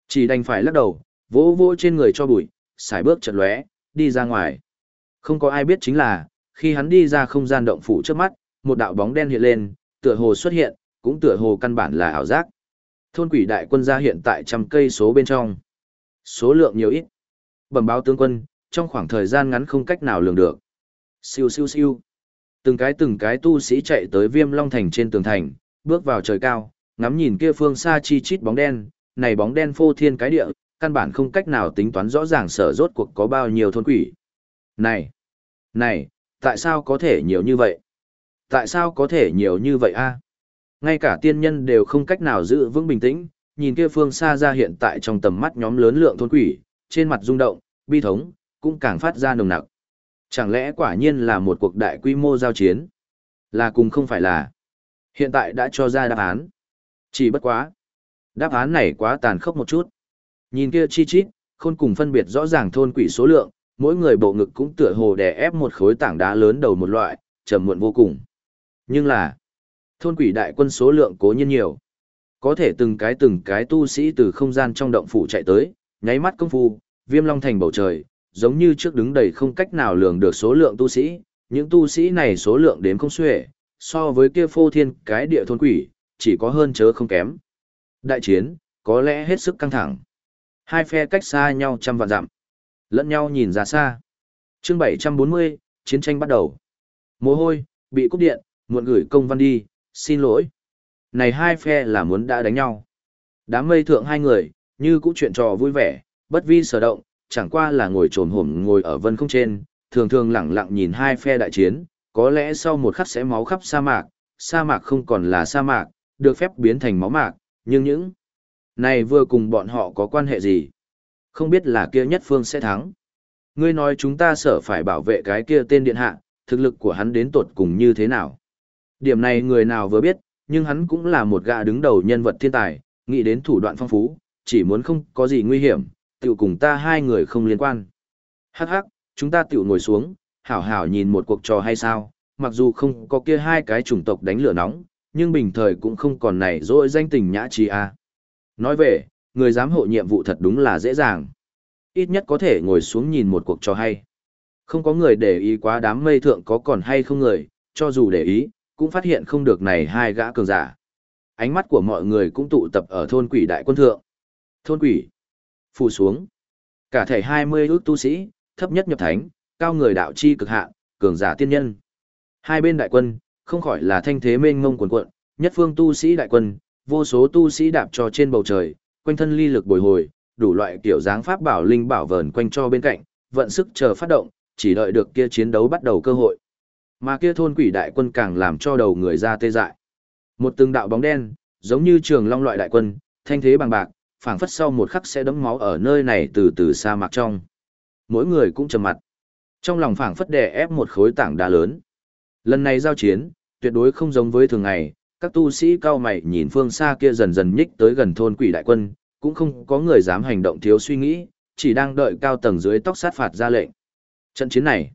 Chỉ đành phải lắc đầu, vỗ vỗ trên người cho bụi, xài bước chật lóe, đi ra ngoài. Không có ai biết chính là, khi hắn đi ra không gian động phủ trước mắt, một đạo bóng đen hiện lên, tựa hồ xuất hiện, cũng tựa hồ căn bản là ảo giác. Thôn quỷ đại quân ra hiện tại trăm cây số bên trong. Số lượng nhiều ít. Bẩm báo tướng quân, trong khoảng thời gian ngắn không cách nào lường được. Siêu siêu siêu. Từng cái từng cái tu sĩ chạy tới viêm long thành trên tường thành, bước vào trời cao, ngắm nhìn kia phương xa chi chít bóng đen, này bóng đen phô thiên cái địa, căn bản không cách nào tính toán rõ ràng sở rốt cuộc có bao nhiêu thôn quỷ. Này, này, tại sao có thể nhiều như vậy? Tại sao có thể nhiều như vậy a? Ngay cả tiên nhân đều không cách nào giữ vững bình tĩnh, nhìn kia phương xa ra hiện tại trong tầm mắt nhóm lớn lượng thôn quỷ, trên mặt rung động, bi thống, cũng càng phát ra nồng nặc. Chẳng lẽ quả nhiên là một cuộc đại quy mô giao chiến? Là cùng không phải là. Hiện tại đã cho ra đáp án. Chỉ bất quá. Đáp án này quá tàn khốc một chút. Nhìn kia chi chít, khôn cùng phân biệt rõ ràng thôn quỷ số lượng, mỗi người bộ ngực cũng tựa hồ đè ép một khối tảng đá lớn đầu một loại, trầm muộn vô cùng. Nhưng là, thôn quỷ đại quân số lượng cố nhiên nhiều. Có thể từng cái từng cái tu sĩ từ không gian trong động phủ chạy tới, nháy mắt công phu, viêm long thành bầu trời, giống như trước đứng đầy không cách nào lường được số lượng tu sĩ, những tu sĩ này số lượng đến không xuể, so với kia phô thiên cái địa thôn quỷ, chỉ có hơn chớ không kém. Đại chiến, có lẽ hết sức căng thẳng. Hai phe cách xa nhau trăm vạn dặm. Lẫn nhau nhìn ra xa. chương 740, chiến tranh bắt đầu. Mồ hôi, bị cúp điện, muộn gửi công văn đi, xin lỗi. Này hai phe là muốn đã đánh nhau. Đám mây thượng hai người, như cũ chuyện trò vui vẻ, bất vi sở động, chẳng qua là ngồi trồm hổm ngồi ở vân không trên, thường thường lẳng lặng nhìn hai phe đại chiến, có lẽ sau một khắc sẽ máu khắp sa mạc, sa mạc không còn là sa mạc, được phép biến thành máu mạc, nhưng những này vừa cùng bọn họ có quan hệ gì? Không biết là kia nhất phương sẽ thắng. Ngươi nói chúng ta sợ phải bảo vệ cái kia tên điện hạ, thực lực của hắn đến tột cùng như thế nào? Điểm này người nào vừa biết, nhưng hắn cũng là một gã đứng đầu nhân vật thiên tài, nghĩ đến thủ đoạn phong phú, chỉ muốn không có gì nguy hiểm, tiểu cùng ta hai người không liên quan. Hắc hắc, chúng ta tiểu ngồi xuống, hảo hảo nhìn một cuộc trò hay sao, mặc dù không có kia hai cái chủng tộc đánh lửa nóng, nhưng bình thời cũng không còn này dỗi danh tình nhã trí a. À. Nói về, người giám hộ nhiệm vụ thật đúng là dễ dàng. Ít nhất có thể ngồi xuống nhìn một cuộc trò hay. Không có người để ý quá đám mây thượng có còn hay không người, cho dù để ý, cũng phát hiện không được này hai gã cường giả. Ánh mắt của mọi người cũng tụ tập ở thôn quỷ đại quân thượng. Thôn quỷ. Phù xuống. Cả thể 20 ước tu sĩ, thấp nhất nhập thánh, cao người đạo chi cực hạ cường giả tiên nhân. Hai bên đại quân, không khỏi là thanh thế mênh mông cuồn cuộn, nhất phương tu sĩ đại quân, vô số tu sĩ đạp cho trên bầu trời, quanh thân ly lực bồi hồi, đủ loại kiểu dáng pháp bảo linh bảo vờn quanh cho bên cạnh, vận sức chờ phát động, chỉ đợi được kia chiến đấu bắt đầu cơ hội. Mà kia thôn quỷ đại quân càng làm cho đầu người ra tê dại. Một từng đạo bóng đen, giống như trường long loại đại quân, thanh thế bằng bạc, phảng phất sau một khắc sẽ đấm máu ở nơi này từ từ sa mạc trong. Mỗi người cũng trầm mặt. Trong lòng phảng phất đè ép một khối tảng đá lớn. Lần này giao chiến, tuyệt đối không giống với thường ngày, các tu sĩ cao mày nhìn phương xa kia dần dần nhích tới gần thôn quỷ đại quân, cũng không có người dám hành động thiếu suy nghĩ, chỉ đang đợi cao tầng dưới tóc sát phạt ra lệnh. Trận chiến này,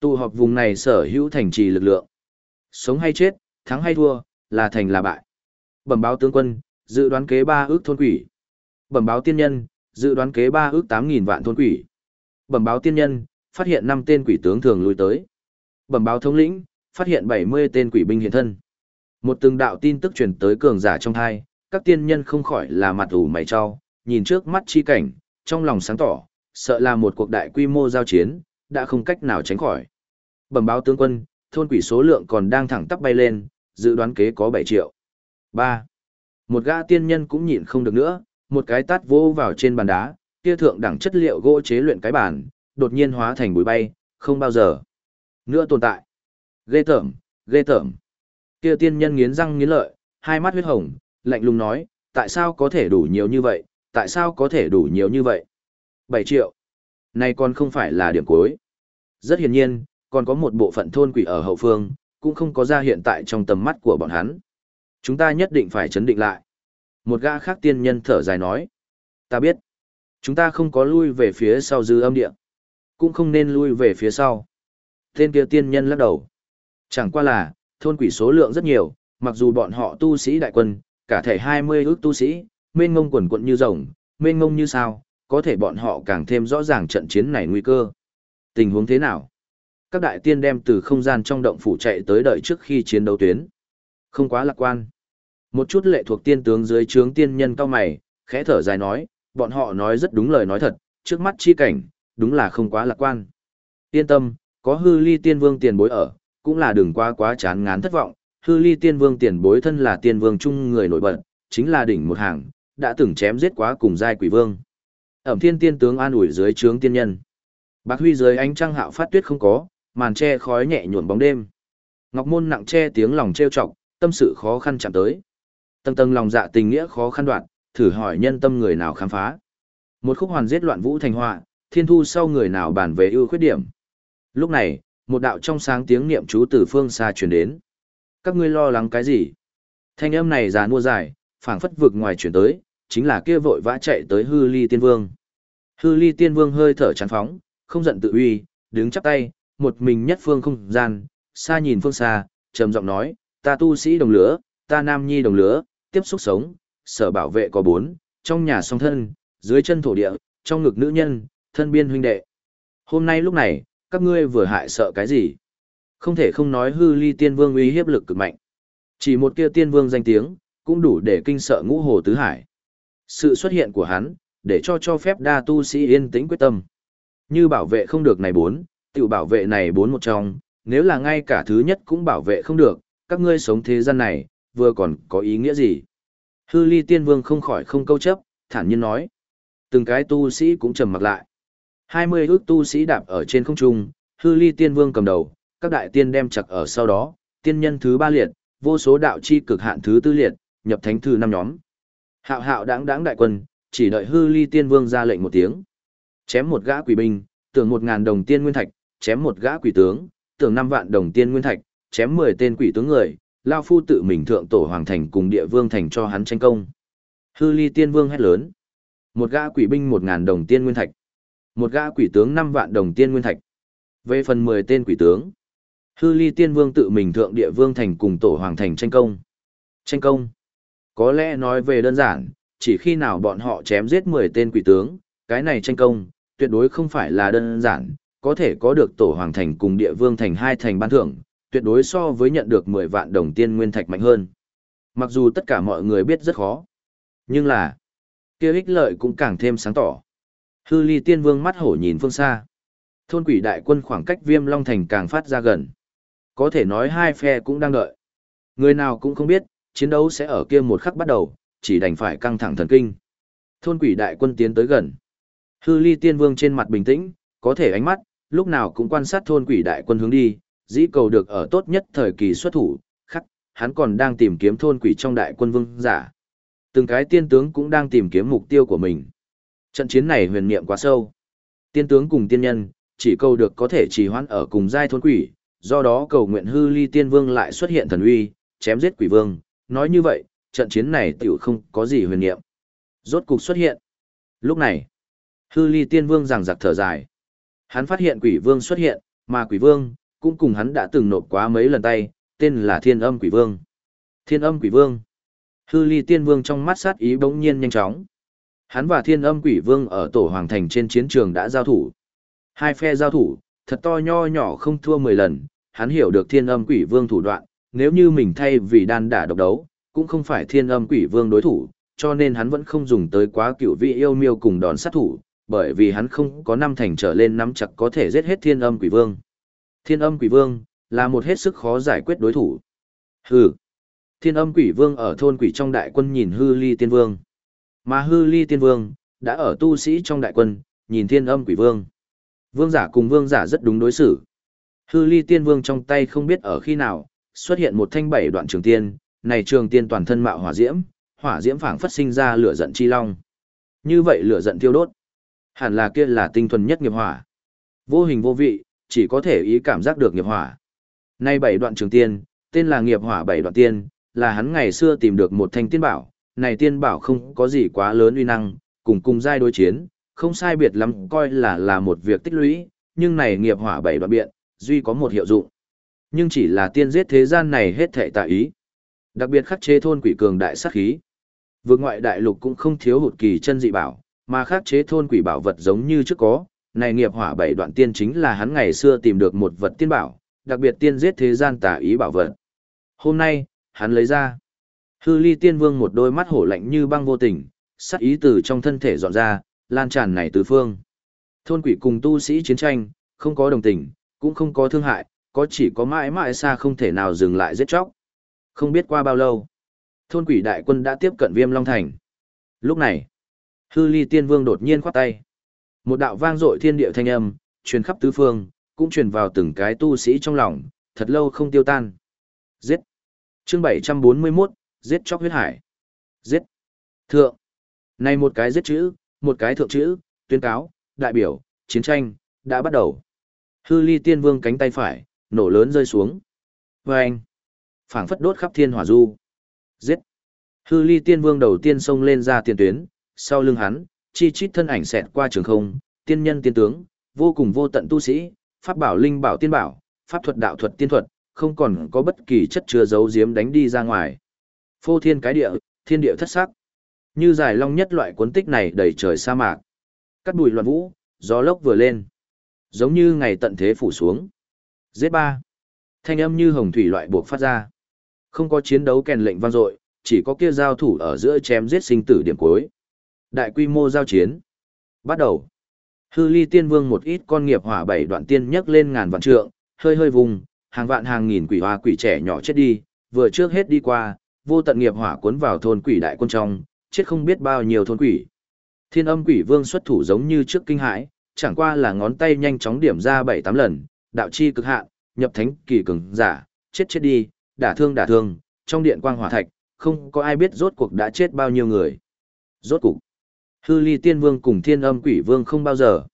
tụ họp vùng này sở hữu thành trì lực lượng. Sống hay chết, thắng hay thua, là thành là bại. Bẩm báo tướng quân, dự đoán kế ba ước thôn quỷ. Bẩm báo tiên nhân, dự đoán kế ba ước tám nghìn vạn thôn quỷ. Bẩm báo tiên nhân, phát hiện năm tên quỷ tướng thường lui tới. Bẩm báo thống lĩnh, phát hiện bảy mươi tên quỷ binh hiện thân. Một từng đạo tin tức truyền tới cường giả trong hai, các tiên nhân không khỏi là mặt ủ mày cho, nhìn trước mắt chi cảnh, trong lòng sáng tỏ, sợ là một cuộc đại quy mô giao chiến, đã không cách nào tránh khỏi. Bẩm báo tướng quân, thôn quỷ số lượng còn đang thẳng tắp bay lên, dự đoán kế có 7 triệu. 3. Một gã tiên nhân cũng nhịn không được nữa, một cái tát vô vào trên bàn đá, kia thượng đẳng chất liệu gỗ chế luyện cái bàn, đột nhiên hóa thành bụi bay, không bao giờ nữa tồn tại. Ghê tởm, ghê tởm. Kia tiên nhân nghiến răng nghiến lợi, hai mắt huyết hồng, lạnh lùng nói, tại sao có thể đủ nhiều như vậy, tại sao có thể đủ nhiều như vậy? 7 triệu. Này còn không phải là điểm cuối. Rất hiển nhiên, còn có một bộ phận thôn quỷ ở hậu phương, cũng không có ra hiện tại trong tầm mắt của bọn hắn. Chúng ta nhất định phải chấn định lại. Một gã khác tiên nhân thở dài nói. Ta biết. Chúng ta không có lui về phía sau dư âm địa. Cũng không nên lui về phía sau. Tên kia tiên nhân lắc đầu. Chẳng qua là, thôn quỷ số lượng rất nhiều, mặc dù bọn họ tu sĩ đại quân, cả thể 20 ước tu sĩ, mênh ngông quần quận như rồng, mênh ngông như sao, có thể bọn họ càng thêm rõ ràng trận chiến này nguy cơ. Tình huống thế nào? Các đại tiên đem từ không gian trong động phủ chạy tới đợi trước khi chiến đấu tuyến. Không quá lạc quan. Một chút lệ thuộc tiên tướng dưới trướng tiên nhân cao mày, khẽ thở dài nói, bọn họ nói rất đúng lời nói thật, trước mắt chi cảnh, đúng là không quá lạc quan. Yên tâm, có hư ly tiên vương tiền bối ở, cũng là đừng quá quá chán ngán thất vọng, hư ly tiên vương tiền bối thân là tiên vương chung người nổi bật, chính là đỉnh một hàng, đã từng chém giết quá cùng giai quỷ vương. Ẩm thiên tiên tướng an ủi dưới trướng tiên nhân. Bạc huy dưới ánh trăng hạo phát tuyết không có, màn che khói nhẹ nhuộm bóng đêm. Ngọc môn nặng che tiếng lòng trêu chọc, tâm sự khó khăn chạm tới. Tầng tầng lòng dạ tình nghĩa khó khăn đoạn, thử hỏi nhân tâm người nào khám phá. Một khúc hoàn giết loạn vũ thành họa, thiên thu sau người nào bàn về ưu khuyết điểm. Lúc này, một đạo trong sáng tiếng niệm chú từ phương xa truyền đến. Các ngươi lo lắng cái gì? Thanh âm này già mua dài, phảng phất vực ngoài truyền tới, chính là kia vội vã chạy tới hư ly tiên vương. Hư ly tiên vương hơi thở chán phóng, không giận tự uy, đứng chắp tay, một mình nhất phương không gian, xa nhìn phương xa, trầm giọng nói, ta tu sĩ đồng lửa, ta nam nhi đồng lửa, tiếp xúc sống, sở bảo vệ có bốn, trong nhà song thân, dưới chân thổ địa, trong ngực nữ nhân, thân biên huynh đệ. Hôm nay lúc này, các ngươi vừa hại sợ cái gì? Không thể không nói hư ly tiên vương uy hiếp lực cực mạnh. Chỉ một kia tiên vương danh tiếng, cũng đủ để kinh sợ ngũ hồ tứ hải. Sự xuất hiện của hắn, để cho cho phép đa tu sĩ yên tĩnh quyết tâm. Như bảo vệ không được này bốn, tự bảo vệ này bốn một trong, nếu là ngay cả thứ nhất cũng bảo vệ không được, các ngươi sống thế gian này, vừa còn có ý nghĩa gì? Hư ly tiên vương không khỏi không câu chấp, thản nhiên nói. Từng cái tu sĩ cũng trầm mặc lại. Hai mươi ước tu sĩ đạp ở trên không trung, hư ly tiên vương cầm đầu, các đại tiên đem chặt ở sau đó, tiên nhân thứ ba liệt, vô số đạo chi cực hạn thứ tư liệt, nhập thánh thư năm nhóm. Hạo hạo đáng đáng đại quân, chỉ đợi hư ly tiên vương ra lệnh một tiếng. Chém một gã quỷ binh, tưởng một ngàn đồng tiên nguyên thạch, chém một gã quỷ tướng, tưởng năm vạn đồng tiên nguyên thạch, chém mười tên quỷ tướng người, lao phu tự mình thượng tổ hoàng thành cùng địa vương thành cho hắn tranh công. Hư ly tiên vương hét lớn. Một gã quỷ binh một ngàn đồng tiên nguyên thạch. Một gã quỷ tướng năm vạn đồng tiên nguyên thạch. Về phần mười tên quỷ tướng. Hư ly tiên vương tự mình thượng địa vương thành cùng tổ hoàng thành tranh công. Tranh công. Có lẽ nói về đơn giản, chỉ khi nào bọn họ chém giết mười tên quỷ tướng, cái này tranh công, tuyệt đối không phải là đơn giản, có thể có được tổ hoàng thành cùng địa vương thành hai thành ban thưởng, tuyệt đối so với nhận được 10 vạn đồng tiên nguyên thạch mạnh hơn. Mặc dù tất cả mọi người biết rất khó, nhưng là, kia ích lợi cũng càng thêm sáng tỏ. Hư ly tiên vương mắt hổ nhìn phương xa. Thôn quỷ đại quân khoảng cách viêm long thành càng phát ra gần. Có thể nói hai phe cũng đang đợi. Người nào cũng không biết, chiến đấu sẽ ở kia một khắc bắt đầu, chỉ đành phải căng thẳng thần kinh. Thôn quỷ đại quân tiến tới gần. Hư ly tiên vương trên mặt bình tĩnh, có thể ánh mắt, lúc nào cũng quan sát thôn quỷ đại quân hướng đi, dĩ cầu được ở tốt nhất thời kỳ xuất thủ, khắc, hắn còn đang tìm kiếm thôn quỷ trong đại quân vương giả. Từng cái tiên tướng cũng đang tìm kiếm mục tiêu của mình. Trận chiến này huyền niệm quá sâu. Tiên tướng cùng tiên nhân, chỉ cầu được có thể trì hoãn ở cùng giai thôn quỷ, do đó cầu nguyện hư ly tiên vương lại xuất hiện thần uy, chém giết quỷ vương. Nói như vậy, trận chiến này tiểu không có gì huyền niệm. Rốt cục xuất hiện. Lúc này, hư ly tiên vương giằng giặc thở dài. Hắn phát hiện quỷ vương xuất hiện, mà quỷ vương, cũng cùng hắn đã từng nộp quá mấy lần tay, tên là Thiên Âm Quỷ Vương. Thiên Âm Quỷ Vương. Hư Ly Tiên Vương trong mắt sát ý bỗng nhiên nhanh chóng. Hắn và Thiên Âm Quỷ Vương ở Tổ Hoàng Thành trên chiến trường đã giao thủ. Hai phe giao thủ, thật to nho nhỏ không thua 10 lần, hắn hiểu được Thiên Âm Quỷ Vương thủ đoạn, nếu như mình thay vì đan đả độc đấu, cũng không phải Thiên Âm Quỷ Vương đối thủ, cho nên hắn vẫn không dùng tới quá cựu vị yêu miêu cùng đòn sát thủ, bởi vì hắn không có năm thành trở lên nắm chặt có thể giết hết Thiên Âm Quỷ Vương. Thiên âm quỷ vương, là một hết sức khó giải quyết đối thủ. Hừ. Thiên âm quỷ vương ở thôn quỷ trong đại quân nhìn hư ly tiên vương. Mà hư ly tiên vương, đã ở tu sĩ trong đại quân, nhìn thiên âm quỷ vương. Vương giả cùng vương giả rất đúng đối xử. Hư ly tiên vương trong tay không biết ở khi nào, xuất hiện một thanh bảy đoạn trường tiên, này trường tiên toàn thân mạo hỏa diễm, hỏa diễm phảng phất sinh ra lửa giận chi long. Như vậy lửa giận tiêu đốt. Hẳn là kia là tinh thuần nhất nghiệp hỏa. Vô hình vô vị, chỉ có thể ý cảm giác được nghiệp hỏa. Nay bảy đoạn trường tiên, tên là nghiệp hỏa bảy đoạn tiên, là hắn ngày xưa tìm được một thanh tiên bảo, này tiên bảo không có gì quá lớn uy năng, cùng cùng giai đối chiến, không sai biệt lắm coi là là một việc tích lũy, nhưng này nghiệp hỏa bảy đoạn biện, duy có một hiệu dụng. Nhưng chỉ là tiên giết thế gian này hết thệ tại ý. Đặc biệt khắc chế thôn quỷ cường đại sát khí. Vượt ngoại đại lục cũng không thiếu hụt kỳ chân dị bảo, mà khắc chế thôn quỷ bảo vật giống như trước có, này nghiệp hỏa bảy đoạn tiên chính là hắn ngày xưa tìm được một vật tiên bảo, đặc biệt tiên giết thế gian tà ý bảo vật. Hôm nay, hắn lấy ra. Hư ly tiên vương một đôi mắt hổ lạnh như băng vô tình, sắc ý từ trong thân thể dọn ra, lan tràn này tứ phương. Thôn quỷ cùng tu sĩ chiến tranh, không có đồng tình, cũng không có thương hại, có chỉ có mãi mãi xa không thể nào dừng lại giết chóc. Không biết qua bao lâu, thôn quỷ đại quân đã tiếp cận viêm long thành. Lúc này, hư ly tiên vương đột nhiên khoát tay. Một đạo vang dội thiên địa thanh âm, truyền khắp tứ phương, cũng truyền vào từng cái tu sĩ trong lòng, thật lâu không tiêu tan. Giết! Chương 741, giết chóc huyết hải. Giết! Thượng! Này một cái giết chữ, một cái thượng chữ, tuyên cáo, đại biểu, chiến tranh, đã bắt đầu. Hư ly tiên vương cánh tay phải, nổ lớn rơi xuống. Và anh, phảng phất đốt khắp thiên hỏa du. Giết. Hư ly tiên vương đầu tiên xông lên ra tiền tuyến, sau lưng hắn, chi chít thân ảnh xẹt qua trường không, tiên nhân tiên tướng, vô cùng vô tận tu sĩ, pháp bảo linh bảo tiên bảo, pháp thuật đạo thuật tiên thuật, không còn có bất kỳ chất chứa giấu giếm đánh đi ra ngoài. Phô thiên cái địa, thiên địa thất sắc. Như giải long nhất loại cuốn tích này đầy trời sa mạc. Cắt bụi loạn vũ, gió lốc vừa lên. Giống như ngày tận thế phủ xuống. Giết ba. Thanh âm như hồng thủy loại buộc phát ra. Không có chiến đấu kèn lệnh vang dội, chỉ có kia giao thủ ở giữa chém giết sinh tử điểm cuối. Đại quy mô giao chiến. Bắt đầu. Hư ly tiên vương một ít con nghiệp hỏa bảy đoạn tiên nhấc lên ngàn vạn trượng, hơi hơi vùng, hàng vạn hàng nghìn quỷ hoa quỷ trẻ nhỏ chết đi, vừa trước hết đi qua, vô tận nghiệp hỏa cuốn vào thôn quỷ đại quân trong, chết không biết bao nhiêu thôn quỷ. Thiên âm quỷ vương xuất thủ giống như trước kinh hãi, chẳng qua là ngón tay nhanh chóng điểm ra bảy tám lần, đạo chi cực hạn, nhập thánh kỳ cường giả, chết chết đi, đả thương đả thương, trong điện quang hỏa thạch, không có ai biết rốt cuộc đã chết bao nhiêu người. Rốt cuộc, hư ly tiên vương cùng thiên âm quỷ vương không bao giờ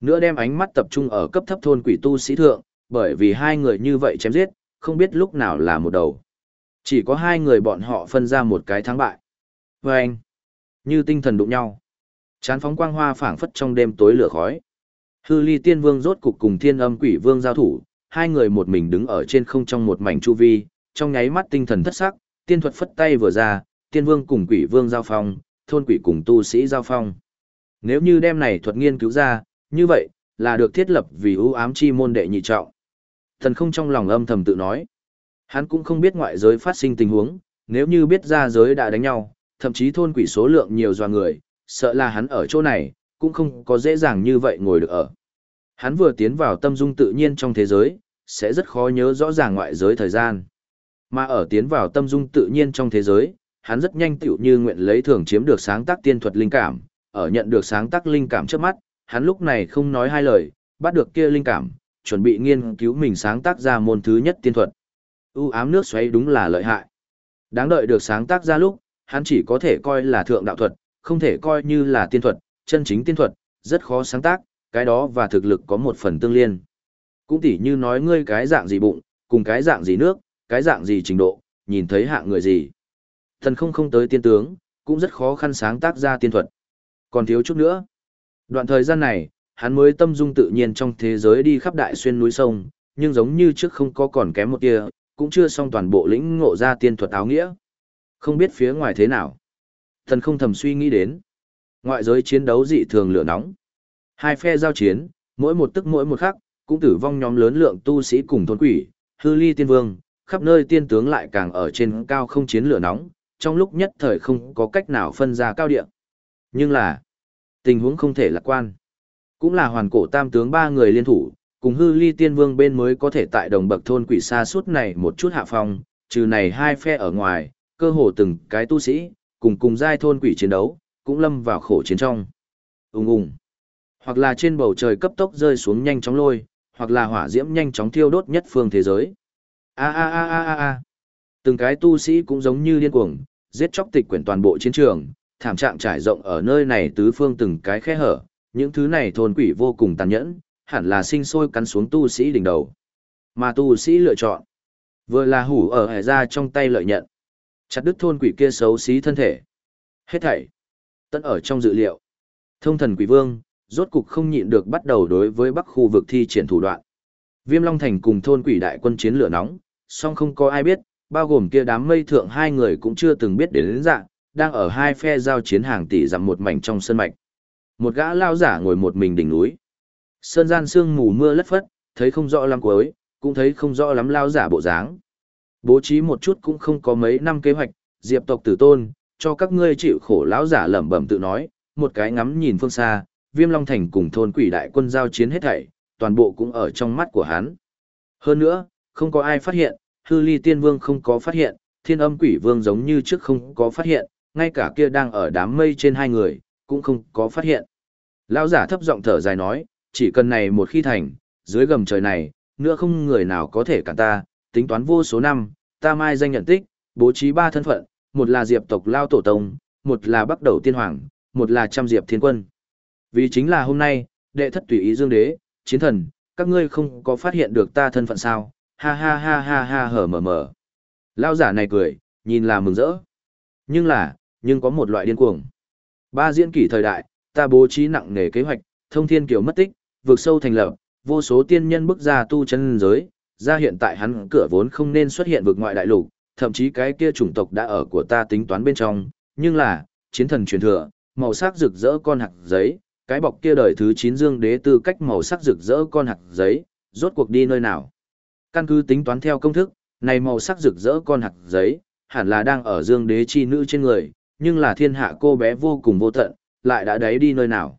nữa đem ánh mắt tập trung ở cấp thấp thôn quỷ tu sĩ thượng, bởi vì hai người như vậy chém giết, không biết lúc nào là một đầu. Chỉ có hai người bọn họ phân ra một cái thắng bại. Và anh, như tinh thần đụng nhau. Chán phóng quang hoa phảng phất trong đêm tối lửa khói. Hư ly tiên vương rốt cục cùng thiên âm quỷ vương giao thủ, hai người một mình đứng ở trên không trong một mảnh chu vi, trong nháy mắt tinh thần thất sắc, tiên thuật phất tay vừa ra, tiên vương cùng quỷ vương giao phong, thôn quỷ cùng tu sĩ giao phong. Nếu như đem này thuật nghiên cứu ra, như vậy, là được thiết lập vì ưu ám chi môn đệ nhị trọng. Thần không trong lòng âm thầm tự nói. Hắn cũng không biết ngoại giới phát sinh tình huống, nếu như biết ra giới đã đánh nhau, thậm chí thôn quỷ số lượng nhiều doa người, sợ là hắn ở chỗ này, cũng không có dễ dàng như vậy ngồi được ở. Hắn vừa tiến vào tâm dung tự nhiên trong thế giới, sẽ rất khó nhớ rõ ràng ngoại giới thời gian. Mà ở tiến vào tâm dung tự nhiên trong thế giới, hắn rất nhanh tựu như nguyện lấy thường chiếm được sáng tác tiên thuật linh cảm, ở nhận được sáng tác linh cảm trước mắt, hắn lúc này không nói hai lời, bắt được kia linh cảm, chuẩn bị nghiên cứu mình sáng tác ra môn thứ nhất tiên thuật. U ám nước xoáy đúng là lợi hại. Đáng đợi được sáng tác ra lúc, hắn chỉ có thể coi là thượng đạo thuật, không thể coi như là tiên thuật, chân chính tiên thuật, rất khó sáng tác, cái đó và thực lực có một phần tương liên. Cũng tỉ như nói ngươi cái dạng gì bụng, cùng cái dạng gì nước, cái dạng gì trình độ, nhìn thấy hạng người gì. Thần không không tới tiên tướng, cũng rất khó khăn sáng tác ra tiên thuật. Còn thiếu chút nữa. Đoạn thời gian này, hắn mới tâm dung tự nhiên trong thế giới đi khắp đại xuyên núi sông, nhưng giống như trước không có còn kém một kia, cũng chưa xong toàn bộ lĩnh ngộ ra tiên thuật áo nghĩa. Không biết phía ngoài thế nào. Thần không thầm suy nghĩ đến. Ngoại giới chiến đấu dị thường lửa nóng. Hai phe giao chiến, mỗi một tức mỗi một khắc, cũng tử vong nhóm lớn lượng tu sĩ cùng thôn quỷ, hư ly tiên vương, khắp nơi tiên tướng lại càng ở trên cao không chiến lửa nóng, trong lúc nhất thời không có cách nào phân ra cao địa. Nhưng là, tình huống không thể lạc quan. Cũng là hoàn cổ tam tướng ba người liên thủ, cùng hư ly tiên vương bên mới có thể tại đồng bậc thôn quỷ xa suốt này một chút hạ phong, trừ này hai phe ở ngoài, cơ hồ từng cái tu sĩ, cùng cùng giai thôn quỷ chiến đấu, cũng lâm vào khổ chiến trong. Ung ung. Hoặc là trên bầu trời cấp tốc rơi xuống nhanh chóng lôi, hoặc là hỏa diễm nhanh chóng thiêu đốt nhất phương thế giới. A a a a a a. Từng cái tu sĩ cũng giống như điên cuồng, giết chóc tịch quyển toàn bộ chiến trường, thảm trạng trải rộng ở nơi này tứ phương từng cái khe hở, những thứ này thôn quỷ vô cùng tàn nhẫn, hẳn là sinh sôi cắn xuống tu sĩ đỉnh đầu. Mà tu sĩ lựa chọn, vừa là hủ ở hệ ra trong tay lợi nhận, chặt đứt thôn quỷ kia xấu xí thân thể. Hết thảy, tận ở trong dự liệu. Thông thần quỷ vương, rốt cục không nhịn được bắt đầu đối với bắc khu vực thi triển thủ đoạn. Viêm Long Thành cùng thôn quỷ đại quân chiến lửa nóng, song không có ai biết, bao gồm kia đám mây thượng hai người cũng chưa từng biết đến đến dạng, đang ở hai phe giao chiến hàng tỷ dặm một mảnh trong sân mạch. Một gã lao giả ngồi một mình đỉnh núi. Sơn gian sương mù mưa lất phất, thấy không rõ lắm cuối, cũng thấy không rõ lắm lao giả bộ dáng. Bố trí một chút cũng không có mấy năm kế hoạch, diệp tộc tử tôn, cho các ngươi chịu khổ lão giả lẩm bẩm tự nói, một cái ngắm nhìn phương xa, viêm long thành cùng thôn quỷ đại quân giao chiến hết thảy, toàn bộ cũng ở trong mắt của hắn. Hơn nữa, không có ai phát hiện, hư ly tiên vương không có phát hiện, thiên âm quỷ vương giống như trước không có phát hiện, ngay cả kia đang ở đám mây trên hai người, cũng không có phát hiện. Lão giả thấp giọng thở dài nói, chỉ cần này một khi thành, dưới gầm trời này, nữa không người nào có thể cản ta, tính toán vô số năm, ta mai danh nhận tích, bố trí ba thân phận, một là diệp tộc lao tổ tông, một là bắt đầu tiên hoàng, một là trăm diệp thiên quân. Vì chính là hôm nay, đệ thất tùy ý dương đế, chiến thần, các ngươi không có phát hiện được ta thân phận sao, ha ha ha ha ha hở mở mở. Lao giả này cười, nhìn là mừng rỡ. Nhưng là, nhưng có một loại điên cuồng. Ba diễn kỷ thời đại, ta bố trí nặng nề kế hoạch, thông thiên kiều mất tích, vượt sâu thành lập, vô số tiên nhân bước ra tu chân giới, ra hiện tại hắn cửa vốn không nên xuất hiện vực ngoại đại lục, thậm chí cái kia chủng tộc đã ở của ta tính toán bên trong, nhưng là, chiến thần truyền thừa, màu sắc rực rỡ con hạt giấy, cái bọc kia đời thứ 9 dương đế tư cách màu sắc rực rỡ con hạt giấy, rốt cuộc đi nơi nào. Căn cứ tính toán theo công thức, này màu sắc rực rỡ con hạt giấy, hẳn là đang ở dương đế chi nữ trên người, nhưng là thiên hạ cô bé vô cùng vô tận, lại đã đáy đi nơi nào.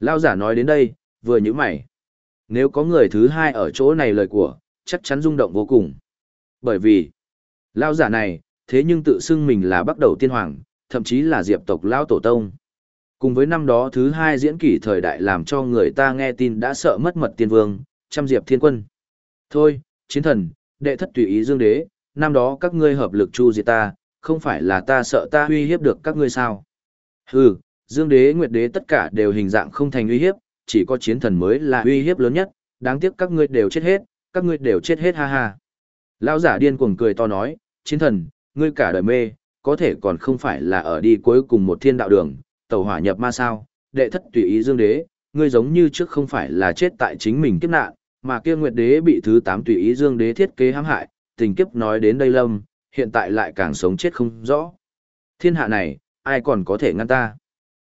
Lao giả nói đến đây, vừa như mày. Nếu có người thứ hai ở chỗ này lời của, chắc chắn rung động vô cùng. Bởi vì, Lao giả này, thế nhưng tự xưng mình là bắt đầu tiên hoàng, thậm chí là diệp tộc Lao Tổ Tông. Cùng với năm đó thứ hai diễn kỷ thời đại làm cho người ta nghe tin đã sợ mất mật tiên vương, trăm diệp thiên quân. Thôi, chiến thần, đệ thất tùy ý dương đế, năm đó các ngươi hợp lực chu diệt ta, không phải là ta sợ ta uy hiếp được các ngươi sao. Hừ, dương đế nguyệt đế tất cả đều hình dạng không thành uy hiếp, chỉ có chiến thần mới là uy hiếp lớn nhất, đáng tiếc các ngươi đều chết hết, các ngươi đều chết hết ha ha. Lão giả điên cuồng cười to nói, chiến thần, ngươi cả đời mê, có thể còn không phải là ở đi cuối cùng một thiên đạo đường, tàu hỏa nhập ma sao, đệ thất tùy ý dương đế, ngươi giống như trước không phải là chết tại chính mình kiếp nạn, mà kia nguyệt đế bị thứ tám tùy ý dương đế thiết kế hãm hại, tình kiếp nói đến đây lâm, hiện tại lại càng sống chết không rõ. Thiên hạ này, ai còn có thể ngăn ta?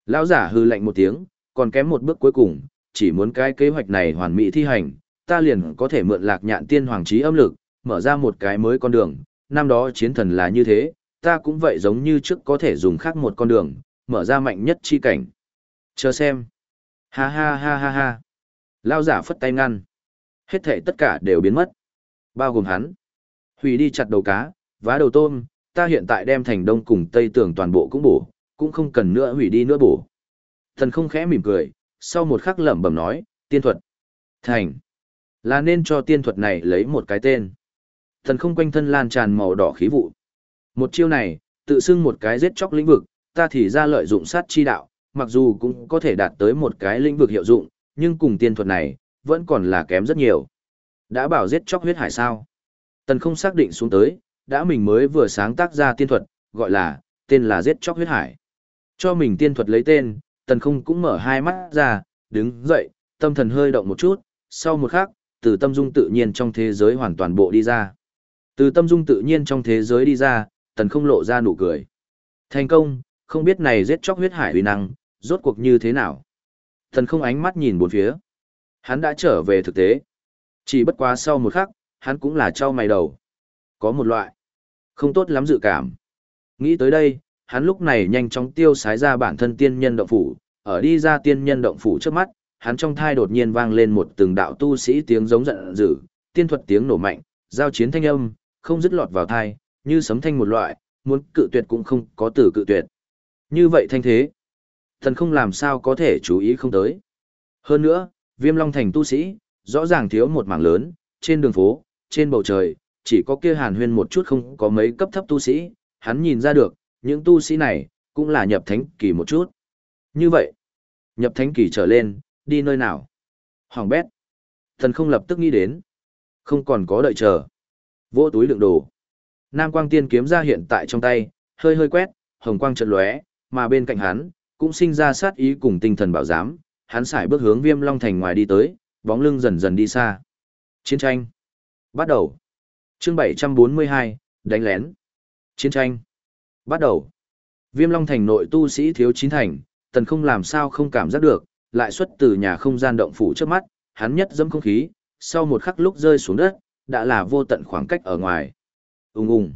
Lão giả hư lạnh một tiếng, còn kém một bước cuối cùng, chỉ muốn cái kế hoạch này hoàn mỹ thi hành, ta liền có thể mượn lạc nhạn tiên hoàng trí âm lực, mở ra một cái mới con đường, năm đó chiến thần là như thế, ta cũng vậy giống như trước có thể dùng khác một con đường, mở ra mạnh nhất chi cảnh. Chờ xem. Ha ha ha ha ha. Lao giả phất tay ngăn. Hết thể tất cả đều biến mất. Bao gồm hắn. Hủy đi chặt đầu cá, vá đầu tôm, ta hiện tại đem thành đông cùng tây tường toàn bộ cũng bổ, cũng không cần nữa hủy đi nữa bổ. Thần không khẽ mỉm cười, sau một khắc lẩm bẩm nói, tiên thuật. Thành. Là nên cho tiên thuật này lấy một cái tên. Thần không quanh thân lan tràn màu đỏ khí vụ. Một chiêu này, tự xưng một cái giết chóc lĩnh vực, ta thì ra lợi dụng sát chi đạo, mặc dù cũng có thể đạt tới một cái lĩnh vực hiệu dụng, nhưng cùng tiên thuật này, vẫn còn là kém rất nhiều. Đã bảo giết chóc huyết hải sao? Tần không xác định xuống tới, đã mình mới vừa sáng tác ra tiên thuật, gọi là, tên là giết chóc huyết hải. Cho mình tiên thuật lấy tên, tần không cũng mở hai mắt ra, đứng dậy, tâm thần hơi động một chút, sau một khắc, từ tâm dung tự nhiên trong thế giới hoàn toàn bộ đi ra. Từ tâm dung tự nhiên trong thế giới đi ra, tần không lộ ra nụ cười. Thành công, không biết này giết chóc huyết hải uy năng, rốt cuộc như thế nào. Tần không ánh mắt nhìn bốn phía. Hắn đã trở về thực tế. Chỉ bất quá sau một khắc, hắn cũng là trao mày đầu. Có một loại không tốt lắm dự cảm. Nghĩ tới đây, hắn lúc này nhanh chóng tiêu sái ra bản thân tiên nhân động phủ, ở đi ra tiên nhân động phủ trước mắt, hắn trong thai đột nhiên vang lên một từng đạo tu sĩ tiếng giống giận dữ, tiên thuật tiếng nổ mạnh, giao chiến thanh âm, không dứt lọt vào thai, như sấm thanh một loại, muốn cự tuyệt cũng không có từ cự tuyệt. Như vậy thanh thế, thần không làm sao có thể chú ý không tới. Hơn nữa, viêm long thành tu sĩ, rõ ràng thiếu một mảng lớn, trên đường phố, trên bầu trời, chỉ có kia hàn huyên một chút không có mấy cấp thấp tu sĩ, hắn nhìn ra được, những tu sĩ này, cũng là nhập thánh kỳ một chút. Như vậy, nhập thánh kỳ trở lên, đi nơi nào? Hoàng bét. Thần không lập tức nghĩ đến. Không còn có đợi chờ. Vỗ túi đựng đồ. Nam quang tiên kiếm ra hiện tại trong tay, hơi hơi quét, hồng quang trận lóe, mà bên cạnh hắn, cũng sinh ra sát ý cùng tinh thần bảo giám, hắn xài bước hướng Viêm Long thành ngoài đi tới, bóng lưng dần dần đi xa. Chiến tranh. Bắt đầu. Chương 742, đánh lén. Chiến tranh. Bắt đầu. Viêm Long thành nội tu sĩ thiếu chín thành, tần không làm sao không cảm giác được, lại xuất từ nhà không gian động phủ trước mắt, hắn nhất dẫm không khí, sau một khắc lúc rơi xuống đất, đã là vô tận khoảng cách ở ngoài. Ung ung.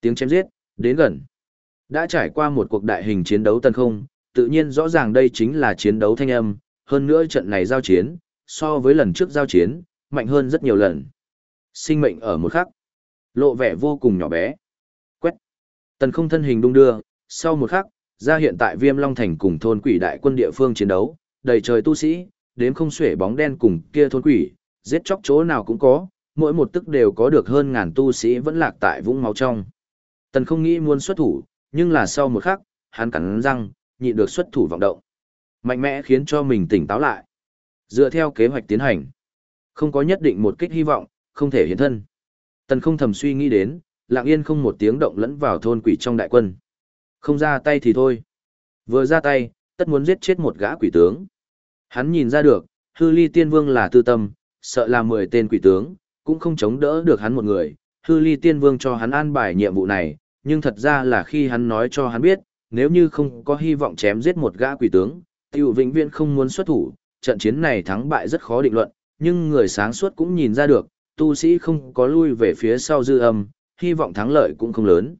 Tiếng chém giết, đến gần. Đã trải qua một cuộc đại hình chiến đấu tần không, tự nhiên rõ ràng đây chính là chiến đấu thanh âm, hơn nữa trận này giao chiến, so với lần trước giao chiến, mạnh hơn rất nhiều lần. Sinh mệnh ở một khắc, lộ vẻ vô cùng nhỏ bé. Tần không thân hình đung đưa, sau một khắc, ra hiện tại Viêm Long Thành cùng thôn quỷ đại quân địa phương chiến đấu, đầy trời tu sĩ, đếm không xuể bóng đen cùng kia thôn quỷ, giết chóc chỗ nào cũng có, mỗi một tức đều có được hơn ngàn tu sĩ vẫn lạc tại vũng máu trong. Tần không nghĩ muốn xuất thủ, nhưng là sau một khắc, hắn cắn răng, nhịn được xuất thủ vọng động. Mạnh mẽ khiến cho mình tỉnh táo lại. Dựa theo kế hoạch tiến hành, không có nhất định một kích hy vọng, không thể hiện thân. Tần không thầm suy nghĩ đến, lặng yên không một tiếng động lẫn vào thôn quỷ trong đại quân. Không ra tay thì thôi. Vừa ra tay, tất muốn giết chết một gã quỷ tướng. Hắn nhìn ra được, hư ly tiên vương là tư tâm, sợ là 10 tên quỷ tướng, cũng không chống đỡ được hắn một người. Hư ly tiên vương cho hắn an bài nhiệm vụ này, nhưng thật ra là khi hắn nói cho hắn biết, nếu như không có hy vọng chém giết một gã quỷ tướng, tiêu vĩnh viễn không muốn xuất thủ, trận chiến này thắng bại rất khó định luận, nhưng người sáng suốt cũng nhìn ra được, tu sĩ không có lui về phía sau dư âm, hy vọng thắng lợi cũng không lớn.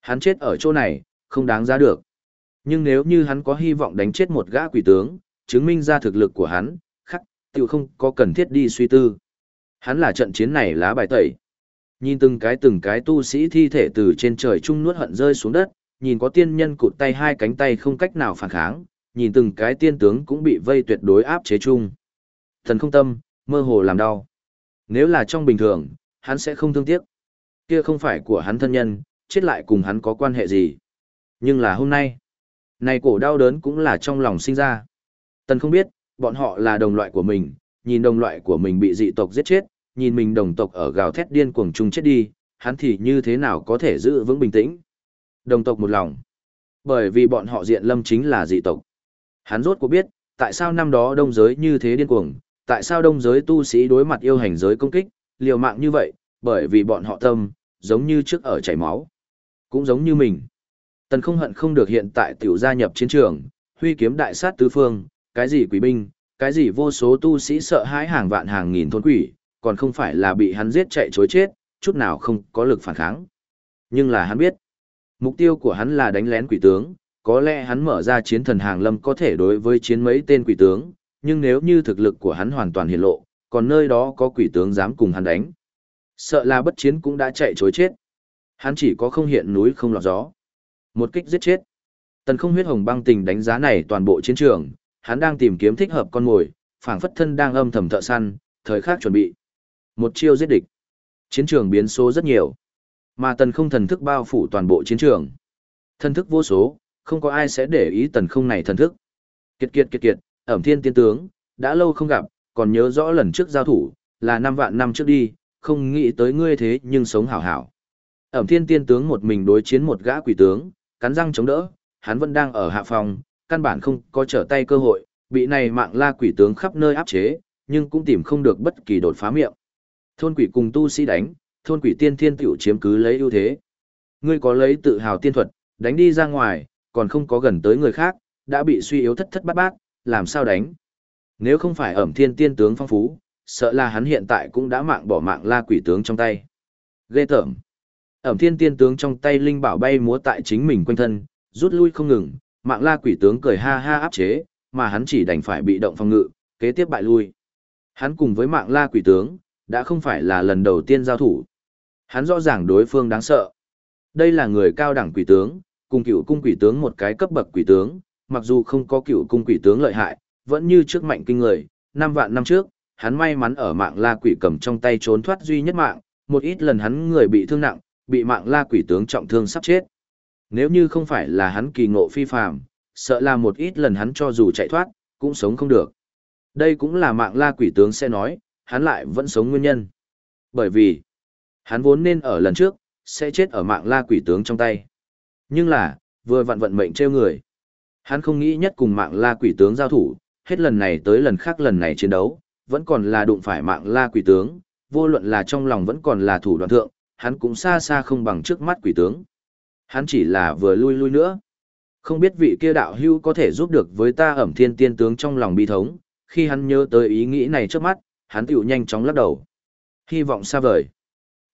Hắn chết ở chỗ này, không đáng giá được. Nhưng nếu như hắn có hy vọng đánh chết một gã quỷ tướng, chứng minh ra thực lực của hắn, khắc, Tiểu không có cần thiết đi suy tư. Hắn là trận chiến này lá bài tẩy. Nhìn từng cái từng cái tu sĩ thi thể từ trên trời trung nuốt hận rơi xuống đất, nhìn có tiên nhân cụt tay hai cánh tay không cách nào phản kháng, nhìn từng cái tiên tướng cũng bị vây tuyệt đối áp chế chung. Thần không tâm, mơ hồ làm đau. Nếu là trong bình thường, hắn sẽ không thương tiếc. Kia không phải của hắn thân nhân, chết lại cùng hắn có quan hệ gì. Nhưng là hôm nay, này cổ đau đớn cũng là trong lòng sinh ra. Tần không biết, bọn họ là đồng loại của mình, nhìn đồng loại của mình bị dị tộc giết chết, nhìn mình đồng tộc ở gào thét điên cuồng chung chết đi, hắn thì như thế nào có thể giữ vững bình tĩnh. Đồng tộc một lòng. Bởi vì bọn họ diện lâm chính là dị tộc. Hắn rốt cuộc biết, tại sao năm đó đông giới như thế điên cuồng, tại sao đông giới tu sĩ đối mặt yêu hành giới công kích, liều mạng như vậy, bởi vì bọn họ tâm, giống như trước ở chảy máu. Cũng giống như mình. Tần không hận không được hiện tại tiểu gia nhập chiến trường, huy kiếm đại sát tứ phương, cái gì quỷ binh, cái gì vô số tu sĩ sợ hãi hàng vạn hàng nghìn thôn quỷ, còn không phải là bị hắn giết chạy chối chết, chút nào không có lực phản kháng. Nhưng là hắn biết, mục tiêu của hắn là đánh lén quỷ tướng, có lẽ hắn mở ra chiến thần hàng lâm có thể đối với chiến mấy tên quỷ tướng, nhưng nếu như thực lực của hắn hoàn toàn hiện lộ, còn nơi đó có quỷ tướng dám cùng hắn đánh. Sợ là bất chiến cũng đã chạy chối chết. Hắn chỉ có không hiện núi không lọt gió. Một kích giết chết. Tần không huyết hồng băng tình đánh giá này toàn bộ chiến trường, hắn đang tìm kiếm thích hợp con mồi, phảng phất thân đang âm thầm thợ săn, thời khắc chuẩn bị. Một chiêu giết địch. Chiến trường biến số rất nhiều. Mà tần không thần thức bao phủ toàn bộ chiến trường. Thần thức vô số, không có ai sẽ để ý tần không này thần thức. Kiệt kiệt kiệt kiệt, ẩm thiên tiên tướng, đã lâu không gặp, còn nhớ rõ lần trước giao thủ, là năm vạn năm trước đi, không nghĩ tới ngươi thế nhưng sống hảo hảo. Ẩm thiên tiên tướng một mình đối chiến một gã quỷ tướng, cắn răng chống đỡ, hắn vẫn đang ở hạ phòng, căn bản không có trở tay cơ hội, bị này mạng la quỷ tướng khắp nơi áp chế, nhưng cũng tìm không được bất kỳ đột phá miệng. Thôn quỷ cùng tu sĩ đánh, thôn quỷ tiên thiên tiểu chiếm cứ lấy ưu thế. Ngươi có lấy tự hào tiên thuật, đánh đi ra ngoài, còn không có gần tới người khác, đã bị suy yếu thất thất bát bát, làm sao đánh? Nếu không phải ẩm thiên tiên tướng phong phú, sợ là hắn hiện tại cũng đã mạng bỏ mạng la quỷ tướng trong tay. Ghê tởm. Ẩm thiên tiên tướng trong tay linh bảo bay múa tại chính mình quanh thân, rút lui không ngừng, mạng la quỷ tướng cười ha ha áp chế, mà hắn chỉ đành phải bị động phòng ngự, kế tiếp bại lui. Hắn cùng với mạng la quỷ tướng, đã không phải là lần đầu tiên giao thủ. Hắn rõ ràng đối phương đáng sợ. Đây là người cao đẳng quỷ tướng, cùng cựu cung quỷ tướng một cái cấp bậc quỷ tướng, mặc dù không có cựu cung quỷ tướng lợi hại, vẫn như trước mạnh kinh người, năm vạn năm trước, hắn may mắn ở mạng la quỷ cầm trong tay trốn thoát duy nhất mạng, một ít lần hắn người bị thương nặng, bị mạng la quỷ tướng trọng thương sắp chết. Nếu như không phải là hắn kỳ ngộ phi phàm, sợ là một ít lần hắn cho dù chạy thoát, cũng sống không được. Đây cũng là mạng la quỷ tướng sẽ nói, hắn lại vẫn sống nguyên nhân. Bởi vì, hắn vốn nên ở lần trước, sẽ chết ở mạng la quỷ tướng trong tay. Nhưng là, vừa vặn vận mệnh treo người. Hắn không nghĩ nhất cùng mạng la quỷ tướng giao thủ, hết lần này tới lần khác lần này chiến đấu, vẫn còn là đụng phải mạng la quỷ tướng, vô luận là trong lòng vẫn còn là thủ đoạn thượng, hắn cũng xa xa không bằng trước mắt quỷ tướng. Hắn chỉ là vừa lui lui nữa. Không biết vị kia đạo hưu có thể giúp được với ta ẩm thiên tiên tướng trong lòng bi thống, khi hắn nhớ tới ý nghĩ này trước mắt, hắn tiểu nhanh chóng lắc đầu. Hy vọng xa vời.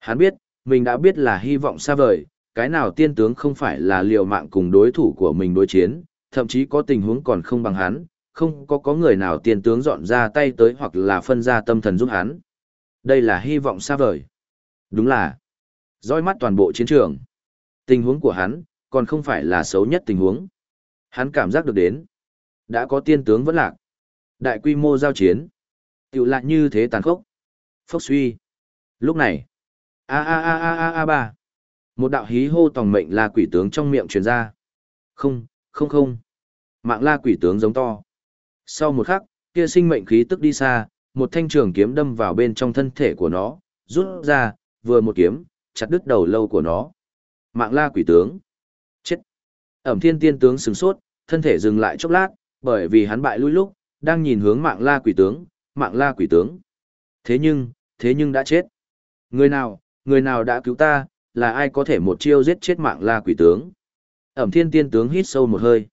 Hắn biết, mình đã biết là hy vọng xa vời, cái nào tiên tướng không phải là liều mạng cùng đối thủ của mình đối chiến, thậm chí có tình huống còn không bằng hắn, không có có người nào tiên tướng dọn ra tay tới hoặc là phân ra tâm thần giúp hắn. Đây là hy vọng xa vời. Đúng là, dõi mắt toàn bộ chiến trường. Tình huống của hắn, còn không phải là xấu nhất tình huống. Hắn cảm giác được đến. Đã có tiên tướng vẫn lạc. Đại quy mô giao chiến. Tiểu lại như thế tàn khốc. Phốc suy. Lúc này. A a a a a a ba. Một đạo hí hô tòng mệnh là quỷ tướng trong miệng truyền ra. Không, không không. Mạng la quỷ tướng giống to. Sau một khắc, kia sinh mệnh khí tức đi xa, một thanh trường kiếm đâm vào bên trong thân thể của nó, rút ra, vừa một kiếm, chặt đứt đầu lâu của nó. Mạng la quỷ tướng. Chết. Ẩm thiên tiên tướng sừng sốt, thân thể dừng lại chốc lát, bởi vì hắn bại lui lúc, đang nhìn hướng mạng la quỷ tướng, mạng la quỷ tướng. Thế nhưng, thế nhưng đã chết. Người nào, người nào đã cứu ta, là ai có thể một chiêu giết chết mạng la quỷ tướng. Ẩm thiên tiên tướng hít sâu một hơi.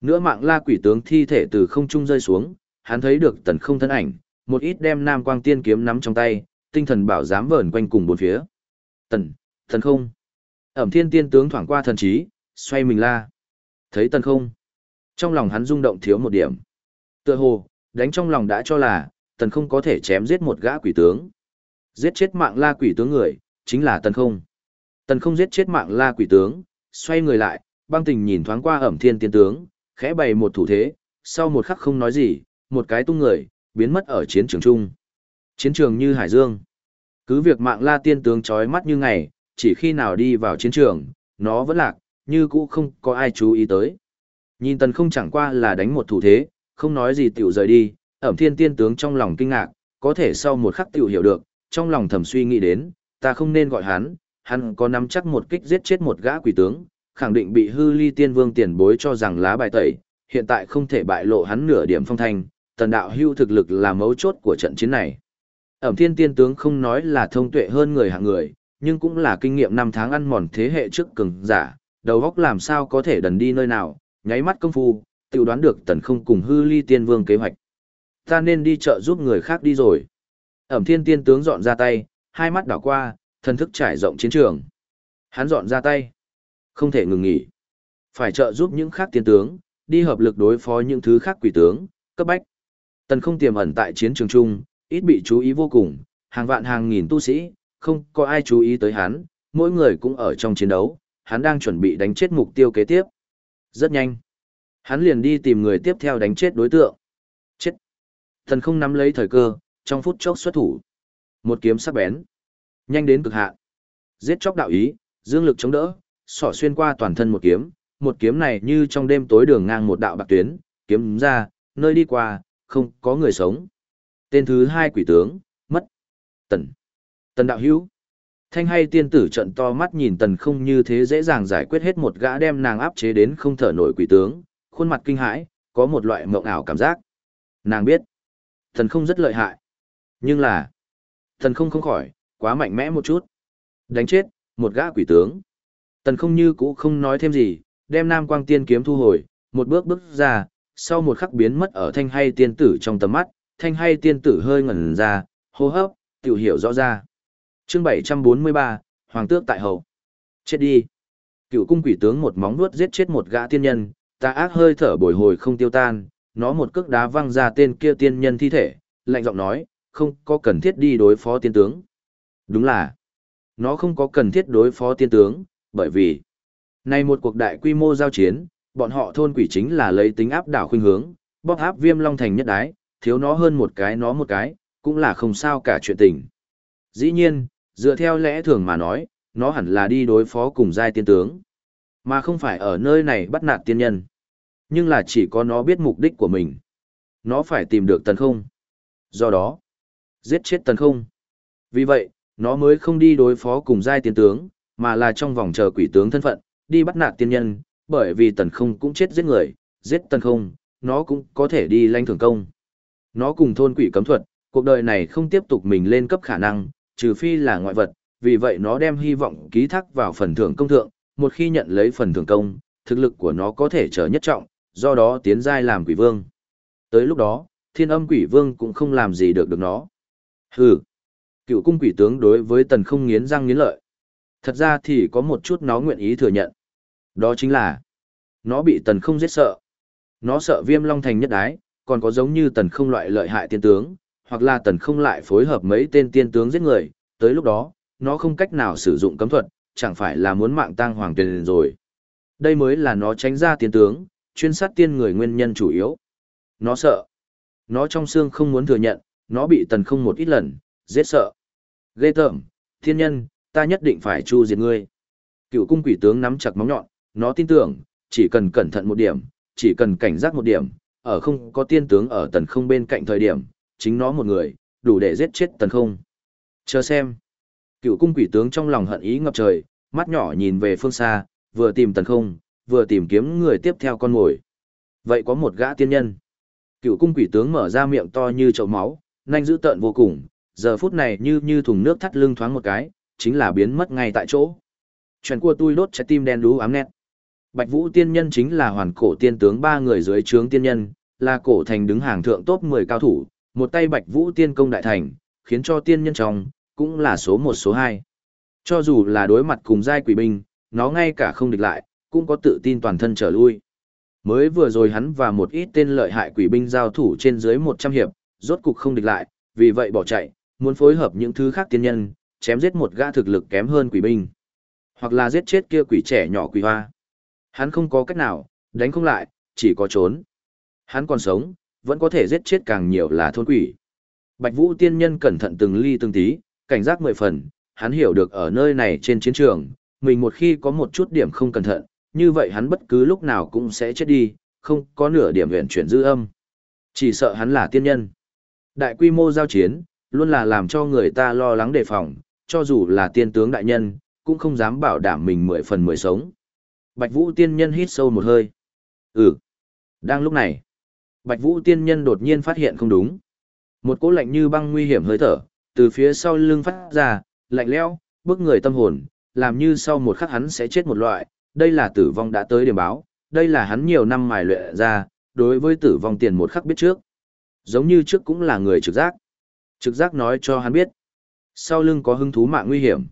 Nữa mạng la quỷ tướng thi thể từ không trung rơi xuống, hắn thấy được tần không thân ảnh, một ít đem nam quang tiên kiếm nắm trong tay, tinh thần bảo dám vờn quanh cùng bốn phía. Tần, tần không. Ẩm thiên tiên tướng thoảng qua thần trí, xoay mình la. Thấy tần không. Trong lòng hắn rung động thiếu một điểm. Tựa hồ, đánh trong lòng đã cho là, tần không có thể chém giết một gã quỷ tướng. Giết chết mạng la quỷ tướng người, chính là tần không. Tần không giết chết mạng la quỷ tướng, xoay người lại, băng tình nhìn thoáng qua ẩm thiên tiên tướng, khẽ bày một thủ thế, sau một khắc không nói gì, một cái tung người, biến mất ở chiến trường chung. Chiến trường như Hải Dương. Cứ việc mạng la tiên tướng chói mắt như ngày, chỉ khi nào đi vào chiến trường, nó vẫn lạc, như cũ không có ai chú ý tới. Nhìn tần không chẳng qua là đánh một thủ thế, không nói gì tiểu rời đi, ẩm thiên tiên tướng trong lòng kinh ngạc, có thể sau một khắc tiểu hiểu được, trong lòng thầm suy nghĩ đến, ta không nên gọi hắn, hắn có nắm chắc một kích giết chết một gã quỷ tướng, khẳng định bị hư ly tiên vương tiền bối cho rằng lá bài tẩy, hiện tại không thể bại lộ hắn nửa điểm phong thanh, tần đạo hưu thực lực là mấu chốt của trận chiến này. Ẩm thiên tiên tướng không nói là thông tuệ hơn người hạng người, nhưng cũng là kinh nghiệm năm tháng ăn mòn thế hệ trước cường giả, đầu óc làm sao có thể đần đi nơi nào, nháy mắt công phu, tự đoán được tần không cùng hư ly tiên vương kế hoạch. Ta nên đi chợ giúp người khác đi rồi. Ẩm thiên tiên tướng dọn ra tay, hai mắt đảo qua, thần thức trải rộng chiến trường. Hắn dọn ra tay. Không thể ngừng nghỉ. Phải trợ giúp những khác tiên tướng, đi hợp lực đối phó những thứ khác quỷ tướng, cấp bách. Tần không tiềm ẩn tại chiến trường chung, ít bị chú ý vô cùng, hàng vạn hàng nghìn tu sĩ, không có ai chú ý tới hắn, mỗi người cũng ở trong chiến đấu, hắn đang chuẩn bị đánh chết mục tiêu kế tiếp. Rất nhanh. Hắn liền đi tìm người tiếp theo đánh chết đối tượng. Chết. Tần không nắm lấy thời cơ, trong phút chốc xuất thủ. Một kiếm sắc bén. Nhanh đến cực hạn. Giết chóc đạo ý, dương lực chống đỡ, sỏ xuyên qua toàn thân một kiếm, một kiếm này như trong đêm tối đường ngang một đạo bạc tuyến, kiếm ra, nơi đi qua, không có người sống. Tên thứ hai quỷ tướng, mất. Tần. Tần đạo hữu. Thanh hay tiên tử trận to mắt nhìn tần không như thế dễ dàng giải quyết hết một gã đem nàng áp chế đến không thở nổi quỷ tướng, khuôn mặt kinh hãi, có một loại mộng ảo cảm giác. Nàng biết, tần không rất lợi hại. Nhưng là, tần không không khỏi, quá mạnh mẽ một chút. Đánh chết, một gã quỷ tướng. Tần không như cũ không nói thêm gì, đem nam quang tiên kiếm thu hồi, một bước bước ra, sau một khắc biến mất ở thanh hay tiên tử trong tầm mắt, thanh hay tiên tử hơi ngẩn ra, hô hấp, tiểu hiểu rõ ra. chương 743, Hoàng tước tại hậu. Chết đi. Cựu cung quỷ tướng một móng nuốt giết chết một gã tiên nhân, ta ác hơi thở bồi hồi không tiêu tan, nó một cước đá văng ra tên kia tiên nhân thi thể, lạnh giọng nói, không có cần thiết đi đối phó tiên tướng. Đúng là, nó không có cần thiết đối phó tiên tướng, bởi vì, này một cuộc đại quy mô giao chiến, bọn họ thôn quỷ chính là lấy tính áp đảo khuynh hướng, Bóp áp viêm long thành nhất đái, thiếu nó hơn một cái nó một cái, cũng là không sao cả chuyện tình. Dĩ nhiên, dựa theo lẽ thường mà nói, nó hẳn là đi đối phó cùng giai tiên tướng, mà không phải ở nơi này bắt nạt tiên nhân. Nhưng là chỉ có nó biết mục đích của mình. Nó phải tìm được tần không. Do đó, giết chết tần không. Vì vậy, nó mới không đi đối phó cùng giai tiên tướng, mà là trong vòng chờ quỷ tướng thân phận, đi bắt nạt tiên nhân, bởi vì tần không cũng chết giết người, giết tần không, nó cũng có thể đi lanh thường công. Nó cùng thôn quỷ cấm thuật, cuộc đời này không tiếp tục mình lên cấp khả năng, trừ phi là ngoại vật, vì vậy nó đem hy vọng ký thác vào phần thưởng công thượng, một khi nhận lấy phần thưởng công, thực lực của nó có thể trở nhất trọng, do đó tiến giai làm quỷ vương. Tới lúc đó, thiên âm quỷ vương cũng không làm gì được được nó. Hừ, cựu cung quỷ tướng đối với tần không nghiến răng nghiến lợi. Thật ra thì có một chút nó nguyện ý thừa nhận. Đó chính là, nó bị tần không giết sợ. Nó sợ viêm long thành nhất đái, còn có giống như tần không loại lợi hại tiên tướng, hoặc là tần không lại phối hợp mấy tên tiên tướng giết người, tới lúc đó, nó không cách nào sử dụng cấm thuật, chẳng phải là muốn mạng tang hoàng tuyền rồi. Đây mới là nó tránh ra tiên tướng, chuyên sát tiên người nguyên nhân chủ yếu. Nó sợ. Nó trong xương không muốn thừa nhận, nó bị tần không một ít lần, giết sợ. Ghê tởm, thiên nhân, ta nhất định phải chu diệt ngươi. Cựu cung quỷ tướng nắm chặt móng nhọn, nó tin tưởng, chỉ cần cẩn thận một điểm, chỉ cần cảnh giác một điểm, ở không có tiên tướng ở tần không bên cạnh thời điểm, chính nó một người, đủ để giết chết tần không. Chờ xem. Cựu cung quỷ tướng trong lòng hận ý ngập trời, mắt nhỏ nhìn về phương xa, vừa tìm tần không, vừa tìm kiếm người tiếp theo con mồi. Vậy có một gã tiên nhân. Cựu cung quỷ tướng mở ra miệng to như chậu máu, nhanh dữ tợn vô cùng, giờ phút này như như thùng nước thắt lưng thoáng một cái, chính là biến mất ngay tại chỗ. Chuyện của tôi đốt trái tim đen đú ám nét. Bạch Vũ tiên nhân chính là hoàn cổ tiên tướng ba người dưới trướng tiên nhân, là cổ thành đứng hàng thượng top 10 cao thủ, một tay Bạch Vũ tiên công đại thành, khiến cho tiên nhân trong, cũng là số một số hai. Cho dù là đối mặt cùng giai quỷ binh, nó ngay cả không địch lại, cũng có tự tin toàn thân trở lui. Mới vừa rồi hắn và một ít tên lợi hại quỷ binh giao thủ trên dưới 100 hiệp, rốt cục không địch lại, vì vậy bỏ chạy, muốn phối hợp những thứ khác tiên nhân, chém giết một gã thực lực kém hơn quỷ binh. Hoặc là giết chết kia quỷ trẻ nhỏ quỷ hoa. Hắn không có cách nào, đánh không lại, chỉ có trốn. Hắn còn sống, vẫn có thể giết chết càng nhiều là thôn quỷ. Bạch Vũ tiên nhân cẩn thận từng ly từng tí, cảnh giác mười phần, hắn hiểu được ở nơi này trên chiến trường, mình một khi có một chút điểm không cẩn thận, như vậy hắn bất cứ lúc nào cũng sẽ chết đi, không có nửa điểm huyện chuyển dư âm. Chỉ sợ hắn là tiên nhân. Đại quy mô giao chiến, luôn là làm cho người ta lo lắng đề phòng, cho dù là tiên tướng đại nhân, cũng không dám bảo đảm mình mười phần mười sống. Bạch Vũ tiên nhân hít sâu một hơi. Ừ. Đang lúc này, Bạch Vũ tiên nhân đột nhiên phát hiện không đúng. Một cỗ lạnh như băng nguy hiểm hơi thở, từ phía sau lưng phát ra, lạnh lẽo, bước người tâm hồn, làm như sau một khắc hắn sẽ chết một loại, đây là tử vong đã tới điểm báo, đây là hắn nhiều năm mài luyện ra, đối với tử vong tiền một khắc biết trước. Giống như trước cũng là người trực giác. Trực giác nói cho hắn biết, sau lưng có hứng thú mạng nguy hiểm.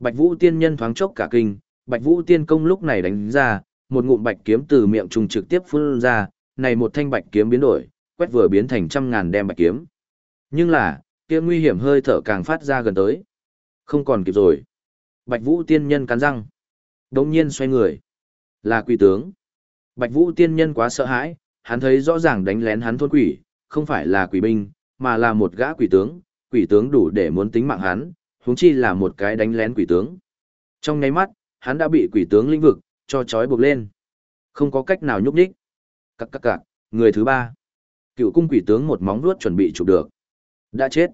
Bạch Vũ tiên nhân thoáng chốc cả kinh, Bạch Vũ tiên công lúc này đánh ra, một ngụm bạch kiếm từ miệng trùng trực tiếp phun ra, này một thanh bạch kiếm biến đổi, quét vừa biến thành trăm ngàn đem bạch kiếm. Nhưng là, kia nguy hiểm hơi thở càng phát ra gần tới. Không còn kịp rồi. Bạch Vũ tiên nhân cắn răng. đột nhiên xoay người. Là quỷ tướng. Bạch Vũ tiên nhân quá sợ hãi, hắn thấy rõ ràng đánh lén hắn thôn quỷ, không phải là quỷ binh, mà là một gã quỷ tướng, quỷ tướng đủ để muốn tính mạng hắn, huống chi là một cái đánh lén quỷ tướng. Trong nháy mắt, hắn đã bị quỷ tướng lĩnh vực, cho trói buộc lên. Không có cách nào nhúc nhích. Các các các, người thứ ba. Cựu cung quỷ tướng một móng vuốt chuẩn bị chụp được. Đã chết.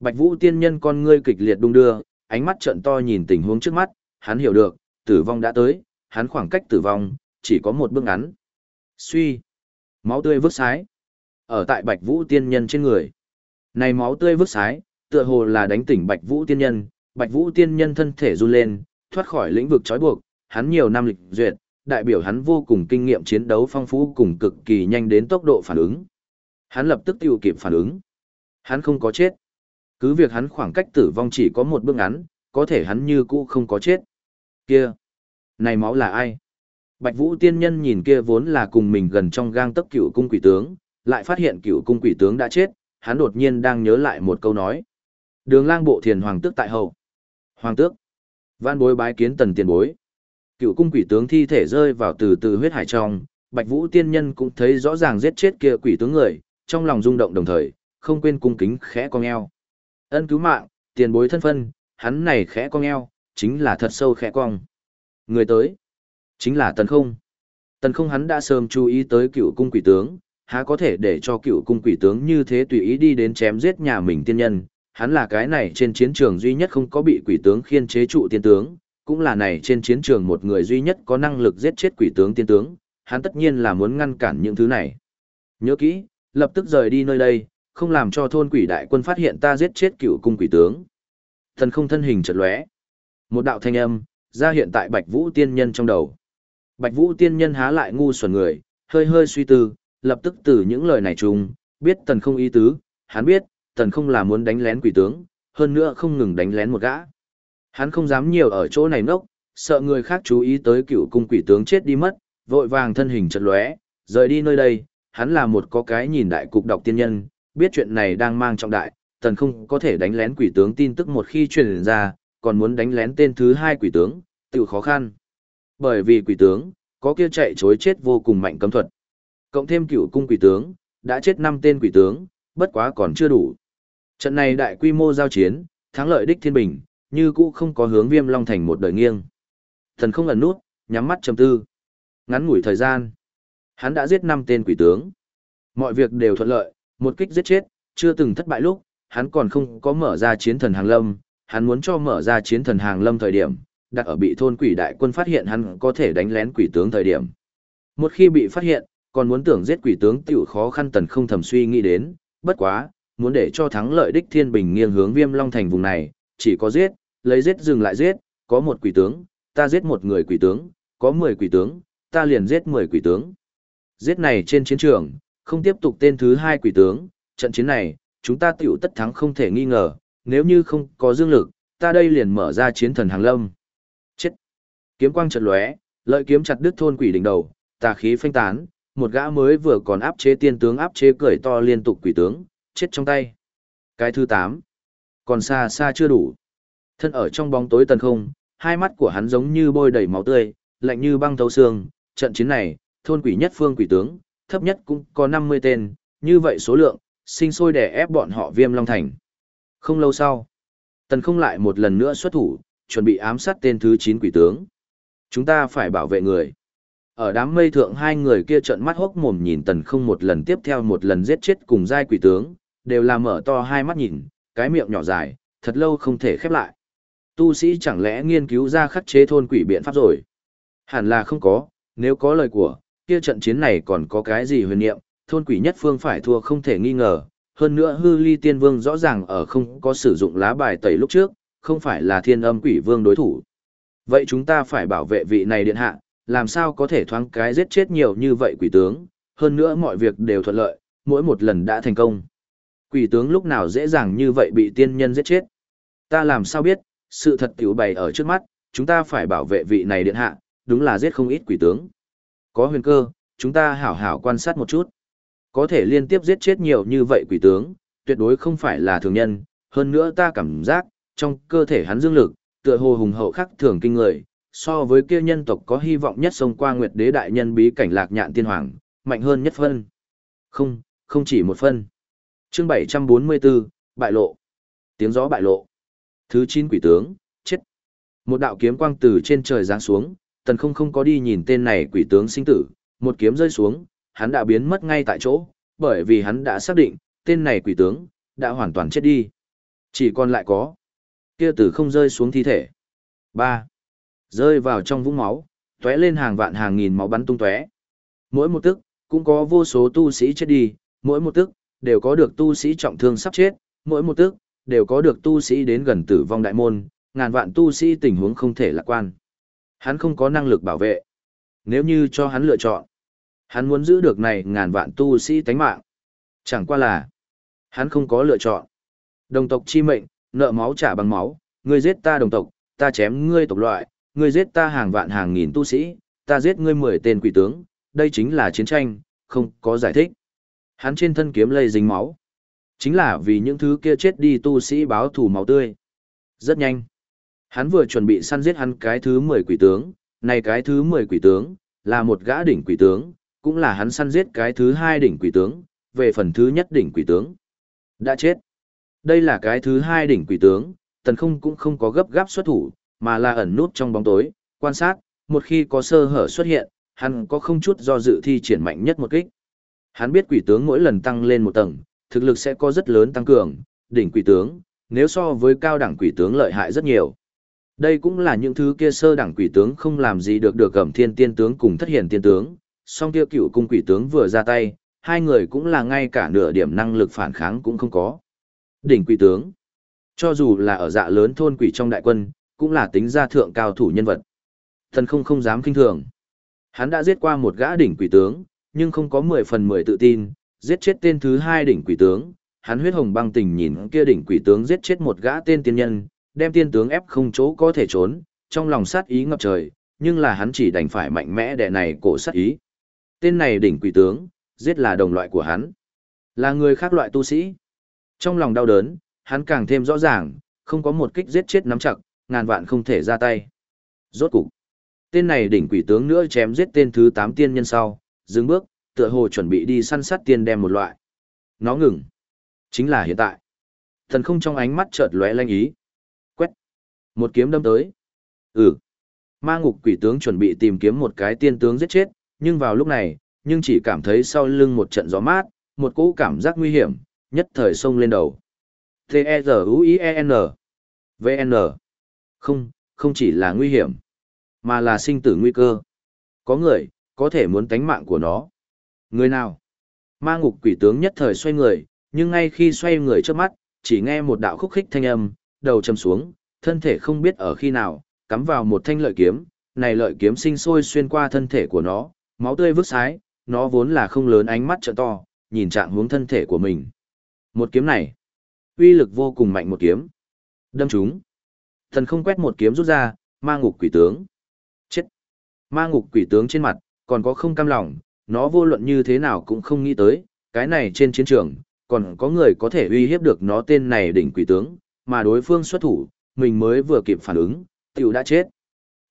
Bạch Vũ tiên nhân con ngươi kịch liệt đung đưa, ánh mắt trợn to nhìn tình huống trước mắt, hắn hiểu được, tử vong đã tới, hắn khoảng cách tử vong, chỉ có một bước ngắn. Suy. Máu tươi vứt sái. Ở tại Bạch Vũ tiên nhân trên người. Này máu tươi vứt sái, tựa hồ là đánh tỉnh Bạch Vũ tiên nhân, Bạch Vũ tiên nhân thân thể run lên, thoát khỏi lĩnh vực trói buộc, hắn nhiều năm lịch duyệt, đại biểu hắn vô cùng kinh nghiệm chiến đấu phong phú cùng cực kỳ nhanh đến tốc độ phản ứng. Hắn lập tức tiêu kịp phản ứng. Hắn không có chết. Cứ việc hắn khoảng cách tử vong chỉ có một bước ngắn, có thể hắn như cũ không có chết. Kia! Này máu là ai? Bạch Vũ tiên nhân nhìn kia vốn là cùng mình gần trong gang tấc cựu cung quỷ tướng, lại phát hiện cựu cung quỷ tướng đã chết, hắn đột nhiên đang nhớ lại một câu nói. Đường lang bộ thiền hoàng tước tại hậu. Hoàng tước. Văn bối bái kiến tần tiền bối. Cựu cung quỷ tướng thi thể rơi vào từ từ huyết hải trong, Bạch Vũ tiên nhân cũng thấy rõ ràng giết chết kia quỷ tướng người, trong lòng rung động đồng thời, không quên cung kính khẽ cong eo. Ân cứu mạng, tiền bối thân phân, hắn này khẽ cong eo, chính là thật sâu khẽ cong. Người tới, chính là Tần Không. Tần Không hắn đã sớm chú ý tới cựu cung quỷ tướng, há có thể để cho cựu cung quỷ tướng như thế tùy ý đi đến chém giết nhà mình tiên nhân. Hắn là cái này trên chiến trường duy nhất không có bị quỷ tướng khiên chế trụ tiên tướng, cũng là này trên chiến trường một người duy nhất có năng lực giết chết quỷ tướng tiên tướng, hắn tất nhiên là muốn ngăn cản những thứ này. Nhớ kỹ, lập tức rời đi nơi đây, không làm cho thôn quỷ đại quân phát hiện ta giết chết cựu cung quỷ tướng. Thần không thân hình chợt lóe. Một đạo thanh âm, ra hiện tại Bạch Vũ tiên nhân trong đầu. Bạch Vũ tiên nhân há lại ngu xuẩn người, hơi hơi suy tư, lập tức từ những lời này chung, biết tần không ý tứ, hắn biết, tần không là muốn đánh lén quỷ tướng, hơn nữa không ngừng đánh lén một gã. Hắn không dám nhiều ở chỗ này nốc sợ người khác chú ý tới cựu cung quỷ tướng chết đi mất, vội vàng thân hình chật lóe, rời đi nơi đây, hắn là một có cái nhìn đại cục đọc tiên nhân, biết chuyện này đang mang trọng đại, tần không có thể đánh lén quỷ tướng tin tức một khi truyền ra, còn muốn đánh lén tên thứ hai quỷ tướng, tự khó khăn. Bởi vì quỷ tướng, có kia chạy chối chết vô cùng mạnh cấm thuật. Cộng thêm cựu cung quỷ tướng, đã chết năm tên quỷ tướng, bất quá còn chưa đủ. Trận này đại quy mô giao chiến, thắng lợi đích thiên bình, như cũ không có hướng viêm long thành một đời nghiêng. Thần không ẩn nút, nhắm mắt trầm tư. Ngắn ngủi thời gian, hắn đã giết năm tên quỷ tướng. Mọi việc đều thuận lợi, một kích giết chết, chưa từng thất bại lúc, hắn còn không có mở ra chiến thần hàng lâm, hắn muốn cho mở ra chiến thần hàng lâm thời điểm, đặt ở bị thôn quỷ đại quân phát hiện hắn có thể đánh lén quỷ tướng thời điểm. Một khi bị phát hiện, còn muốn tưởng giết quỷ tướng tiểu khó khăn tần không thầm suy nghĩ đến, bất quá, muốn để cho thắng lợi đích thiên bình nghiêng hướng viêm long thành vùng này, chỉ có giết, lấy giết dừng lại giết, có một quỷ tướng, ta giết một người quỷ tướng, có mười quỷ tướng, ta liền giết mười quỷ tướng. Giết này trên chiến trường, không tiếp tục tên thứ hai quỷ tướng, trận chiến này, chúng ta tiểu tất thắng không thể nghi ngờ, nếu như không có dương lực, ta đây liền mở ra chiến thần hàng lâm. Chết! Kiếm quang chợt lóe, lợi kiếm chặt đứt thôn quỷ đỉnh đầu, tà khí phanh tán, một gã mới vừa còn áp chế tiên tướng áp chế cười to liên tục quỷ tướng, chết trong tay. Cái thứ 8. Còn xa xa chưa đủ. Thân ở trong bóng tối tần không, hai mắt của hắn giống như bôi đầy máu tươi, lạnh như băng thấu xương, trận chiến này, thôn quỷ nhất phương quỷ tướng, thấp nhất cũng có 50 tên, như vậy số lượng, sinh sôi đè ép bọn họ viêm long thành. Không lâu sau, tần không lại một lần nữa xuất thủ, chuẩn bị ám sát tên thứ 9 quỷ tướng. Chúng ta phải bảo vệ người. Ở đám mây thượng hai người kia trợn mắt hốc mồm nhìn tần không một lần tiếp theo một lần giết chết cùng giai quỷ tướng, đều là mở to hai mắt nhìn, cái miệng nhỏ dài, thật lâu không thể khép lại. Tu sĩ chẳng lẽ nghiên cứu ra khắc chế thôn quỷ biện pháp rồi? Hẳn là không có, nếu có lời của, kia trận chiến này còn có cái gì huyền niệm, thôn quỷ nhất phương phải thua không thể nghi ngờ. Hơn nữa hư ly tiên vương rõ ràng ở không có sử dụng lá bài tẩy lúc trước, không phải là thiên âm quỷ vương đối thủ. Vậy chúng ta phải bảo vệ vị này điện hạ, làm sao có thể thoáng cái giết chết nhiều như vậy quỷ tướng, hơn nữa mọi việc đều thuận lợi, mỗi một lần đã thành công. Quỷ tướng lúc nào dễ dàng như vậy bị tiên nhân giết chết. Ta làm sao biết, sự thật tiểu bày ở trước mắt, chúng ta phải bảo vệ vị này điện hạ, đúng là giết không ít quỷ tướng. Có huyền cơ, chúng ta hảo hảo quan sát một chút. Có thể liên tiếp giết chết nhiều như vậy quỷ tướng, tuyệt đối không phải là thường nhân, hơn nữa ta cảm giác, trong cơ thể hắn dương lực, tựa hồ hùng hậu khắc thường kinh người, so với kia nhân tộc có hy vọng nhất sông qua nguyệt đế đại nhân bí cảnh lạc nhạn tiên hoàng, mạnh hơn nhất phân. Không, không chỉ một phân. Chương 744, bại lộ. Tiếng gió bại lộ. Thứ 9 quỷ tướng, chết. Một đạo kiếm quang từ trên trời giáng xuống, tần không không có đi nhìn tên này quỷ tướng sinh tử, một kiếm rơi xuống, hắn đã biến mất ngay tại chỗ, bởi vì hắn đã xác định, tên này quỷ tướng, đã hoàn toàn chết đi. Chỉ còn lại có, kia tử không rơi xuống thi thể. 3. Rơi vào trong vũng máu, tóe lên hàng vạn hàng nghìn máu bắn tung tóe. Mỗi một tức, cũng có vô số tu sĩ chết đi, mỗi một tức, đều có được tu sĩ trọng thương sắp chết, mỗi một tức, đều có được tu sĩ đến gần tử vong đại môn, ngàn vạn tu sĩ tình huống không thể lạc quan. Hắn không có năng lực bảo vệ. Nếu như cho hắn lựa chọn, hắn muốn giữ được này ngàn vạn tu sĩ tánh mạng. Chẳng qua là, hắn không có lựa chọn. Đồng tộc chi mệnh, nợ máu trả bằng máu, ngươi giết ta đồng tộc, ta chém ngươi tộc loại, ngươi giết ta hàng vạn hàng nghìn tu sĩ, ta giết ngươi mười tên quỷ tướng, đây chính là chiến tranh, không có giải thích. Hắn trên thân kiếm lây dính máu. Chính là vì những thứ kia chết đi tu sĩ báo thù máu tươi. Rất nhanh. Hắn vừa chuẩn bị săn giết hắn cái thứ 10 quỷ tướng, này cái thứ 10 quỷ tướng, là một gã đỉnh quỷ tướng, cũng là hắn săn giết cái thứ hai đỉnh quỷ tướng, về phần thứ nhất đỉnh quỷ tướng. Đã chết. Đây là cái thứ hai đỉnh quỷ tướng, tần không cũng không có gấp gáp xuất thủ, mà là ẩn nút trong bóng tối, quan sát, một khi có sơ hở xuất hiện, hắn có không chút do dự thi triển mạnh nhất một kích. Hắn biết quỷ tướng mỗi lần tăng lên một tầng, thực lực sẽ có rất lớn tăng cường, đỉnh quỷ tướng, nếu so với cao đẳng quỷ tướng lợi hại rất nhiều. Đây cũng là những thứ kia sơ đẳng quỷ tướng không làm gì được được gầm thiên tiên tướng cùng thất hiển tiên tướng, song kia cựu cung quỷ tướng vừa ra tay, hai người cũng là ngay cả nửa điểm năng lực phản kháng cũng không có. Đỉnh quỷ tướng, cho dù là ở dạ lớn thôn quỷ trong đại quân, cũng là tính ra thượng cao thủ nhân vật. Thần không không dám kinh thường. Hắn đã giết qua một gã đỉnh quỷ tướng, nhưng không có 10 phần 10 tự tin, giết chết tên thứ hai đỉnh quỷ tướng. Hắn huyết hồng băng tình nhìn kia đỉnh quỷ tướng giết chết một gã tên tiên nhân, đem tiên tướng ép không chỗ có thể trốn, trong lòng sát ý ngập trời, nhưng là hắn chỉ đành phải mạnh mẽ đè này cổ sát ý. Tên này đỉnh quỷ tướng, giết là đồng loại của hắn, là người khác loại tu sĩ. Trong lòng đau đớn, hắn càng thêm rõ ràng, không có một kích giết chết nắm chặt, ngàn vạn không thể ra tay. Rốt cục, tên này đỉnh quỷ tướng nữa chém giết tên thứ 8 tiên nhân sau, dừng bước, tựa hồ chuẩn bị đi săn sát tiên đem một loại. Nó ngừng. Chính là hiện tại. Thần không trong ánh mắt chợt lóe lanh ý. Quét. Một kiếm đâm tới. Ừ. Ma ngục quỷ tướng chuẩn bị tìm kiếm một cái tiên tướng giết chết, nhưng vào lúc này, nhưng chỉ cảm thấy sau lưng một trận gió mát, một cỗ cảm giác nguy hiểm, nhất thời sông lên đầu. T-E-Z-U-I-E-N V-N không, không chỉ là nguy hiểm, mà là sinh tử nguy cơ. Có người, có thể muốn tánh mạng của nó. Người nào? Ma ngục quỷ tướng nhất thời xoay người, nhưng ngay khi xoay người trước mắt, chỉ nghe một đạo khúc khích thanh âm, đầu chầm xuống, thân thể không biết ở khi nào, cắm vào một thanh lợi kiếm, này lợi kiếm sinh sôi xuyên qua thân thể của nó, máu tươi vứt sái, nó vốn là không lớn ánh mắt trợ to, nhìn trạng hướng thân thể của mình. Một kiếm này, uy lực vô cùng mạnh một kiếm. Đâm chúng. Thần không quét một kiếm rút ra, ma ngục quỷ tướng. Chết. Ma ngục quỷ tướng trên mặt, còn có không cam lòng, nó vô luận như thế nào cũng không nghĩ tới, cái này trên chiến trường, còn có người có thể uy hiếp được nó tên này đỉnh quỷ tướng, mà đối phương xuất thủ, mình mới vừa kịp phản ứng, tiểu đã chết.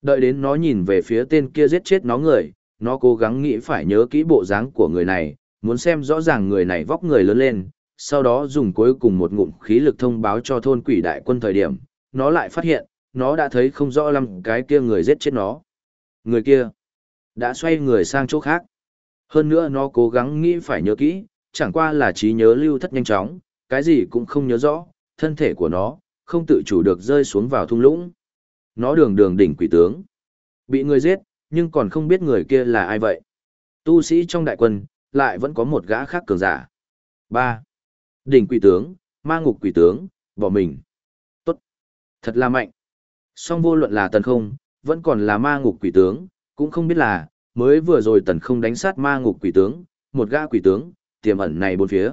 Đợi đến nó nhìn về phía tên kia giết chết nó người, nó cố gắng nghĩ phải nhớ kỹ bộ dáng của người này, muốn xem rõ ràng người này vóc người lớn lên, sau đó dùng cuối cùng một ngụm khí lực thông báo cho thôn quỷ đại quân thời điểm, nó lại phát hiện, nó đã thấy không rõ lắm cái kia người giết chết nó. Người kia đã xoay người sang chỗ khác. Hơn nữa nó cố gắng nghĩ phải nhớ kỹ, chẳng qua là trí nhớ lưu thất nhanh chóng, cái gì cũng không nhớ rõ, thân thể của nó không tự chủ được rơi xuống vào thung lũng. Nó đường đường đỉnh quỷ tướng. Bị người giết, nhưng còn không biết người kia là ai vậy. Tu sĩ trong đại quân, lại vẫn có một gã khác cường giả. 3. Đỉnh quỷ tướng, ma ngục quỷ tướng, bỏ mình. Thật là mạnh. Song vô luận là tần không, vẫn còn là ma ngục quỷ tướng, cũng không biết là, mới vừa rồi tần không đánh sát ma ngục quỷ tướng, một gã quỷ tướng, tiềm ẩn này bốn phía.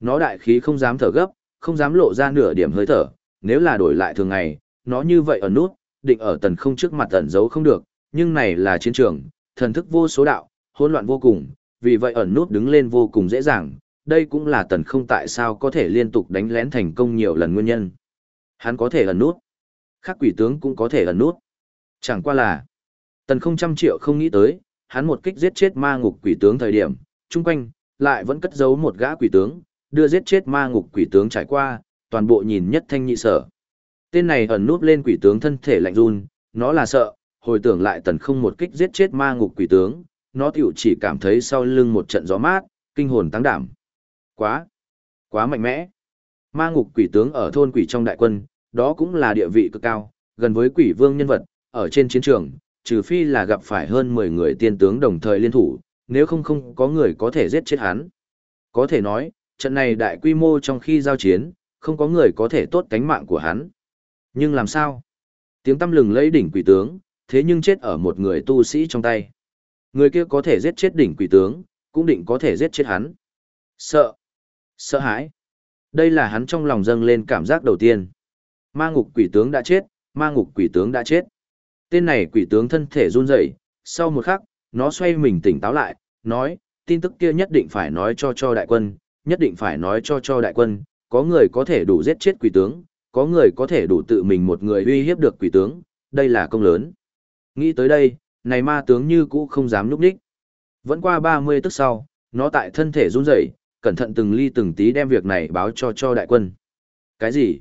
Nó đại khí không dám thở gấp, không dám lộ ra nửa điểm hơi thở, nếu là đổi lại thường ngày, nó như vậy ở nút, định ở tần không trước mặt ẩn giấu không được, nhưng này là chiến trường, thần thức vô số đạo, hỗn loạn vô cùng, vì vậy ẩn nút đứng lên vô cùng dễ dàng, đây cũng là tần không tại sao có thể liên tục đánh lén thành công nhiều lần nguyên nhân. Hắn có thể ẩn nút, khác quỷ tướng cũng có thể ẩn nút. Chẳng qua là, tần không trăm triệu không nghĩ tới, hắn một kích giết chết ma ngục quỷ tướng thời điểm, chung quanh, lại vẫn cất giấu một gã quỷ tướng, đưa giết chết ma ngục quỷ tướng trải qua, toàn bộ nhìn nhất thanh nhị sở. Tên này ẩn nút lên quỷ tướng thân thể lạnh run, nó là sợ, hồi tưởng lại tần không một kích giết chết ma ngục quỷ tướng, nó tiểu chỉ cảm thấy sau lưng một trận gió mát, kinh hồn tăng đảm. Quá, quá mạnh mẽ. Ma ngục quỷ tướng ở thôn quỷ trong đại quân, đó cũng là địa vị cực cao, gần với quỷ vương nhân vật, ở trên chiến trường, trừ phi là gặp phải hơn 10 người tiên tướng đồng thời liên thủ, nếu không không có người có thể giết chết hắn. Có thể nói, trận này đại quy mô trong khi giao chiến, không có người có thể tốt cánh mạng của hắn. Nhưng làm sao? Tiếng tâm lừng lấy đỉnh quỷ tướng, thế nhưng chết ở một người tu sĩ trong tay. Người kia có thể giết chết đỉnh quỷ tướng, cũng định có thể giết chết hắn. Sợ. Sợ hãi. Đây là hắn trong lòng dâng lên cảm giác đầu tiên. Ma ngục quỷ tướng đã chết, ma ngục quỷ tướng đã chết. Tên này quỷ tướng thân thể run rẩy, sau một khắc, nó xoay mình tỉnh táo lại, nói, tin tức kia nhất định phải nói cho cho đại quân, nhất định phải nói cho cho đại quân, có người có thể đủ giết chết quỷ tướng, có người có thể đủ tự mình một người uy hiếp được quỷ tướng, đây là công lớn. Nghĩ tới đây, này ma tướng như cũ không dám núp đích. Vẫn qua 30 tức sau, nó tại thân thể run rẩy, cẩn thận từng ly từng tí đem việc này báo cho cho đại quân. Cái gì?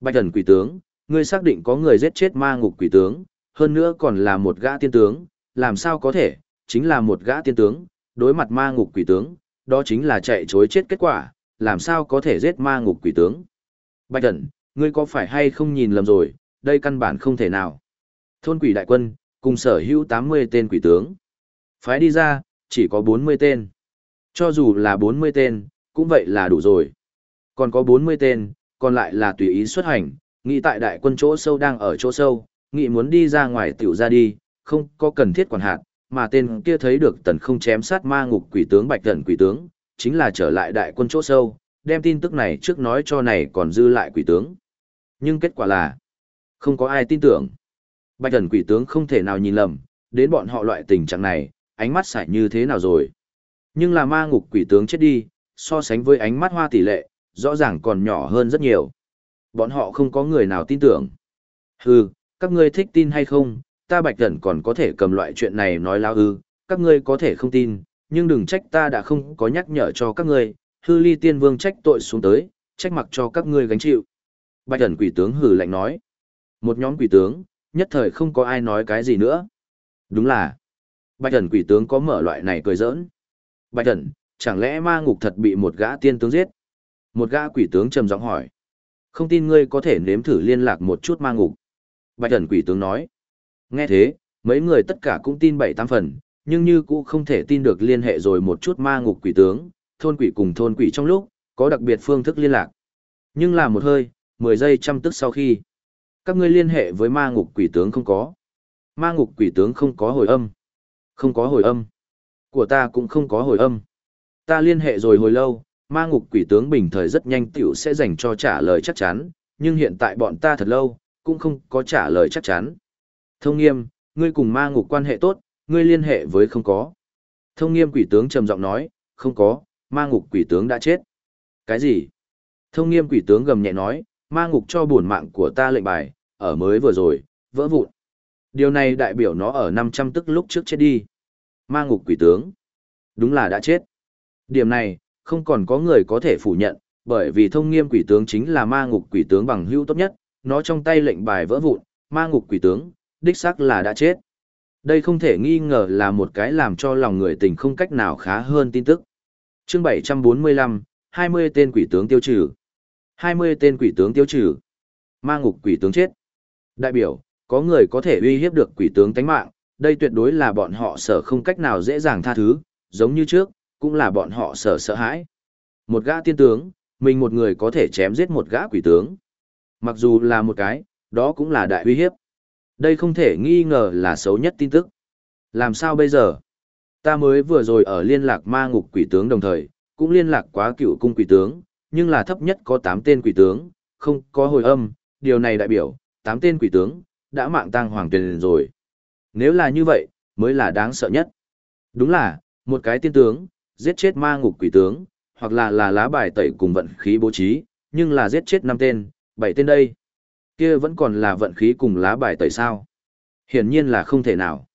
Bạch thần quỷ tướng, ngươi xác định có người giết chết ma ngục quỷ tướng, hơn nữa còn là một gã tiên tướng, làm sao có thể, chính là một gã tiên tướng, đối mặt ma ngục quỷ tướng, đó chính là chạy chối chết kết quả, làm sao có thể giết ma ngục quỷ tướng. Bạch thần, ngươi có phải hay không nhìn lầm rồi, đây căn bản không thể nào. Thôn quỷ đại quân, cùng sở hữu 80 tên quỷ tướng. Phái đi ra, chỉ có 40 tên. Cho dù là 40 tên, cũng vậy là đủ rồi. Còn có 40 tên, còn lại là tùy ý xuất hành, nghĩ tại đại quân chỗ sâu đang ở chỗ sâu, nghĩ muốn đi ra ngoài tiểu ra đi, không có cần thiết quản hạt, mà tên kia thấy được tần không chém sát ma ngục quỷ tướng bạch tần quỷ tướng, chính là trở lại đại quân chỗ sâu, đem tin tức này trước nói cho này còn dư lại quỷ tướng. Nhưng kết quả là, không có ai tin tưởng. Bạch tần quỷ tướng không thể nào nhìn lầm, đến bọn họ loại tình trạng này, ánh mắt sải như thế nào rồi. Nhưng là ma ngục quỷ tướng chết đi, so sánh với ánh mắt hoa tỷ lệ, rõ ràng còn nhỏ hơn rất nhiều. Bọn họ không có người nào tin tưởng. Hừ, các ngươi thích tin hay không, ta bạch thần còn có thể cầm loại chuyện này nói lao hư, các ngươi có thể không tin, nhưng đừng trách ta đã không có nhắc nhở cho các ngươi, hư ly tiên vương trách tội xuống tới, trách mặc cho các ngươi gánh chịu. Bạch thần quỷ tướng hừ lạnh nói. Một nhóm quỷ tướng, nhất thời không có ai nói cái gì nữa. Đúng là, bạch thần quỷ tướng có mở loại này cười giỡn. Bạch thần, chẳng lẽ ma ngục thật bị một gã tiên tướng giết? Một gã quỷ tướng trầm giọng hỏi. Không tin ngươi có thể nếm thử liên lạc một chút ma ngục. Bạch thần quỷ tướng nói. Nghe thế, mấy người tất cả cũng tin bảy tam phần, nhưng như cũng không thể tin được liên hệ rồi một chút ma ngục quỷ tướng, thôn quỷ cùng thôn quỷ trong lúc, có đặc biệt phương thức liên lạc. Nhưng là một hơi, 10 giây trăm tức sau khi, các ngươi liên hệ với ma ngục quỷ tướng không có. Ma ngục quỷ tướng không có hồi âm. Không có hồi âm. Của ta cũng không có hồi âm. Ta liên hệ rồi hồi lâu, ma ngục quỷ tướng bình thời rất nhanh tiểu sẽ dành cho trả lời chắc chắn, nhưng hiện tại bọn ta thật lâu, cũng không có trả lời chắc chắn. Thông nghiêm, ngươi cùng ma ngục quan hệ tốt, ngươi liên hệ với không có. Thông nghiêm quỷ tướng trầm giọng nói, không có, ma ngục quỷ tướng đã chết. Cái gì? Thông nghiêm quỷ tướng gầm nhẹ nói, ma ngục cho buồn mạng của ta lệnh bài, ở mới vừa rồi, vỡ vụn. Điều này đại biểu nó ở 500 tức lúc trước chết đi. Ma ngục quỷ tướng. Đúng là đã chết. Điểm này, không còn có người có thể phủ nhận, bởi vì thông nghiêm quỷ tướng chính là ma ngục quỷ tướng bằng hữu tốt nhất, nó trong tay lệnh bài vỡ vụn, ma ngục quỷ tướng, đích xác là đã chết. Đây không thể nghi ngờ là một cái làm cho lòng người tình không cách nào khá hơn tin tức. Chương 745, 20 tên quỷ tướng tiêu trừ. 20 tên quỷ tướng tiêu trừ. Ma ngục quỷ tướng chết. Đại biểu, có người có thể uy hiếp được quỷ tướng tánh mạng, đây tuyệt đối là bọn họ sở không cách nào dễ dàng tha thứ, giống như trước, cũng là bọn họ sợ sợ hãi. Một gã tiên tướng, mình một người có thể chém giết một gã quỷ tướng. Mặc dù là một cái, đó cũng là đại uy hiếp. Đây không thể nghi ngờ là xấu nhất tin tức. Làm sao bây giờ? Ta mới vừa rồi ở liên lạc ma ngục quỷ tướng đồng thời, cũng liên lạc quá cựu cung quỷ tướng, nhưng là thấp nhất có 8 tên quỷ tướng, không có hồi âm, điều này đại biểu, 8 tên quỷ tướng, đã mạng tăng hoàng tuyển rồi. Nếu là như vậy, mới là đáng sợ nhất. Đúng là, một cái tiên tướng, giết chết ma ngục quỷ tướng, hoặc là là lá bài tẩy cùng vận khí bố trí, nhưng là giết chết năm tên, bảy tên đây. Kia vẫn còn là vận khí cùng lá bài tẩy sao. Hiển nhiên là không thể nào.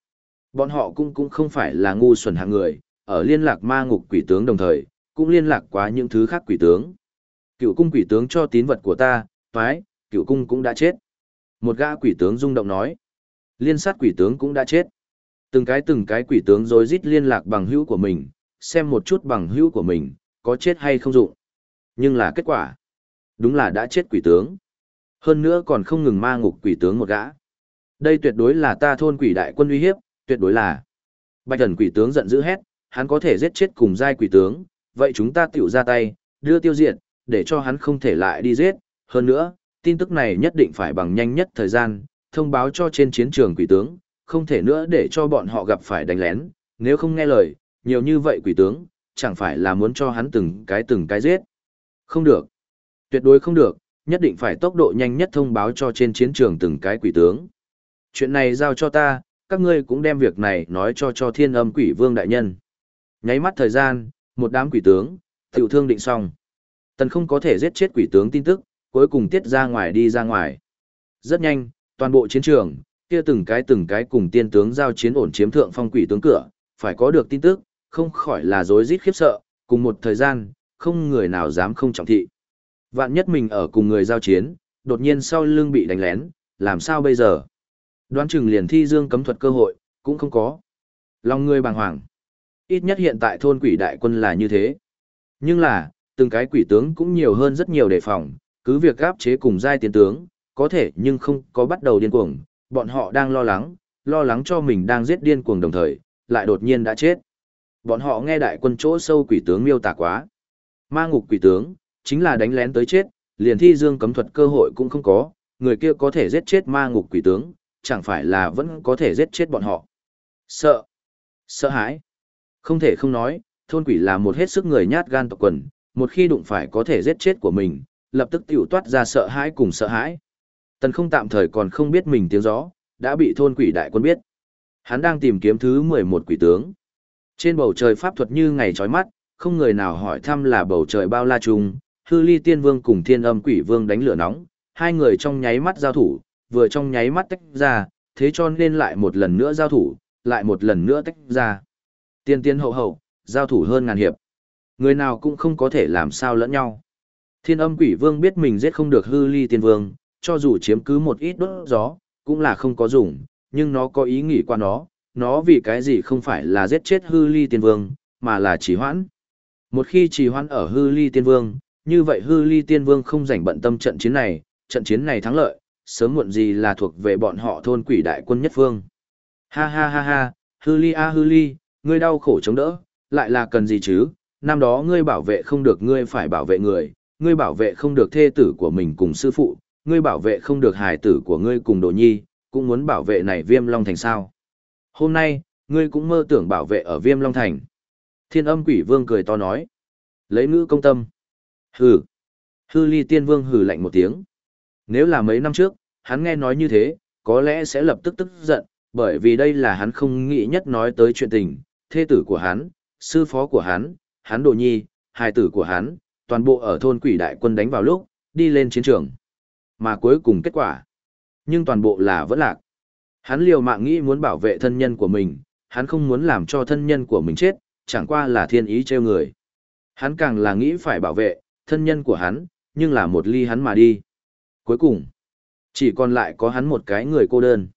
Bọn họ cũng cũng không phải là ngu xuẩn hạng người, ở liên lạc ma ngục quỷ tướng đồng thời, cũng liên lạc quá những thứ khác quỷ tướng. Cựu cung quỷ tướng cho tín vật của ta, toái, cựu cung cũng đã chết. Một gã quỷ tướng rung động nói. Liên sát quỷ tướng cũng đã chết. Từng cái từng cái quỷ tướng rồi rít liên lạc bằng hữu của mình, xem một chút bằng hữu của mình, có chết hay không dụng. Nhưng là kết quả. Đúng là đã chết quỷ tướng. Hơn nữa còn không ngừng ma ngục quỷ tướng một gã. Đây tuyệt đối là ta thôn quỷ đại quân uy hiếp, tuyệt đối là. Bạch thần quỷ tướng giận dữ hét, hắn có thể giết chết cùng giai quỷ tướng, vậy chúng ta tiểu ra tay, đưa tiêu diệt, để cho hắn không thể lại đi giết. Hơn nữa, tin tức này nhất định phải bằng nhanh nhất thời gian, thông báo cho trên chiến trường quỷ tướng, không thể nữa để cho bọn họ gặp phải đánh lén, nếu không nghe lời, nhiều như vậy quỷ tướng, chẳng phải là muốn cho hắn từng cái từng cái giết. Không được. Tuyệt đối không được, nhất định phải tốc độ nhanh nhất thông báo cho trên chiến trường từng cái quỷ tướng. Chuyện này giao cho ta, các ngươi cũng đem việc này nói cho cho thiên âm quỷ vương đại nhân. Nháy mắt thời gian, một đám quỷ tướng, tiểu thương định xong. Tần không có thể giết chết quỷ tướng tin tức, cuối cùng tiết ra ngoài đi ra ngoài. Rất nhanh, toàn bộ chiến trường, kia từng cái từng cái cùng tiên tướng giao chiến ổn chiếm thượng phong quỷ tướng cửa, phải có được tin tức, không khỏi là rối rít khiếp sợ, cùng một thời gian, không người nào dám không trọng thị. Vạn nhất mình ở cùng người giao chiến, đột nhiên sau lưng bị đánh lén, làm sao bây giờ? Đoán chừng liền thi dương cấm thuật cơ hội, cũng không có. Lòng người bàng hoàng. Ít nhất hiện tại thôn quỷ đại quân là như thế. Nhưng là, từng cái quỷ tướng cũng nhiều hơn rất nhiều đề phòng, cứ việc gáp chế cùng giai tiến tướng, có thể nhưng không có bắt đầu điên cuồng, bọn họ đang lo lắng, lo lắng cho mình đang giết điên cuồng đồng thời, lại đột nhiên đã chết. Bọn họ nghe đại quân chỗ sâu quỷ tướng miêu tả quá. Ma ngục quỷ tướng, chính là đánh lén tới chết, liền thi dương cấm thuật cơ hội cũng không có, người kia có thể giết chết ma ngục quỷ tướng, chẳng phải là vẫn có thể giết chết bọn họ. Sợ, sợ hãi. Không thể không nói, thôn quỷ là một hết sức người nhát gan tộc quần, một khi đụng phải có thể giết chết của mình, lập tức tiểu toát ra sợ hãi cùng sợ hãi. Tần không tạm thời còn không biết mình tiếng gió, đã bị thôn quỷ đại quân biết. Hắn đang tìm kiếm thứ 11 quỷ tướng. Trên bầu trời pháp thuật như ngày chói mắt, không người nào hỏi thăm là bầu trời bao la trùng, hư ly tiên vương cùng thiên âm quỷ vương đánh lửa nóng, hai người trong nháy mắt giao thủ, vừa trong nháy mắt tách ra, thế cho nên lại một lần nữa giao thủ, lại một lần nữa tách ra. Tiên tiên hậu hậu, giao thủ hơn ngàn hiệp. Người nào cũng không có thể làm sao lẫn nhau. Thiên âm quỷ vương biết mình giết không được hư ly tiên vương, cho dù chiếm cứ một ít đốt gió, cũng là không có dùng, nhưng nó có ý nghĩ qua nó, nó vì cái gì không phải là giết chết hư ly tiên vương, mà là trì hoãn. Một khi trì hoãn ở hư ly tiên vương, như vậy hư ly tiên vương không rảnh bận tâm trận chiến này, trận chiến này thắng lợi, sớm muộn gì là thuộc về bọn họ thôn quỷ đại quân nhất phương. Ha ha ha ha, hư ly a hư ly, ngươi đau khổ chống đỡ, lại là cần gì chứ, năm đó ngươi bảo vệ không được ngươi phải bảo vệ người, ngươi bảo vệ không được thê tử của mình cùng sư phụ, ngươi bảo vệ không được hài tử của ngươi cùng đồ nhi, cũng muốn bảo vệ này viêm long thành sao. Hôm nay, ngươi cũng mơ tưởng bảo vệ ở viêm long thành. Thiên âm quỷ vương cười to nói. Lấy ngữ công tâm. Hừ. Hư ly tiên vương hừ lạnh một tiếng. Nếu là mấy năm trước, hắn nghe nói như thế, có lẽ sẽ lập tức tức giận, bởi vì đây là hắn không nghĩ nhất nói tới chuyện tình, thê tử của hắn, sư phó của hắn, hắn đồ nhi, hài tử của hắn, toàn bộ ở thôn quỷ đại quân đánh vào lúc, đi lên chiến trường. Mà cuối cùng kết quả, nhưng toàn bộ là vẫn lạc. Hắn liều mạng nghĩ muốn bảo vệ thân nhân của mình, hắn không muốn làm cho thân nhân của mình chết, chẳng qua là thiên ý trêu người. Hắn càng là nghĩ phải bảo vệ, thân nhân của hắn, nhưng là một ly hắn mà đi. Cuối cùng, chỉ còn lại có hắn một cái người cô đơn.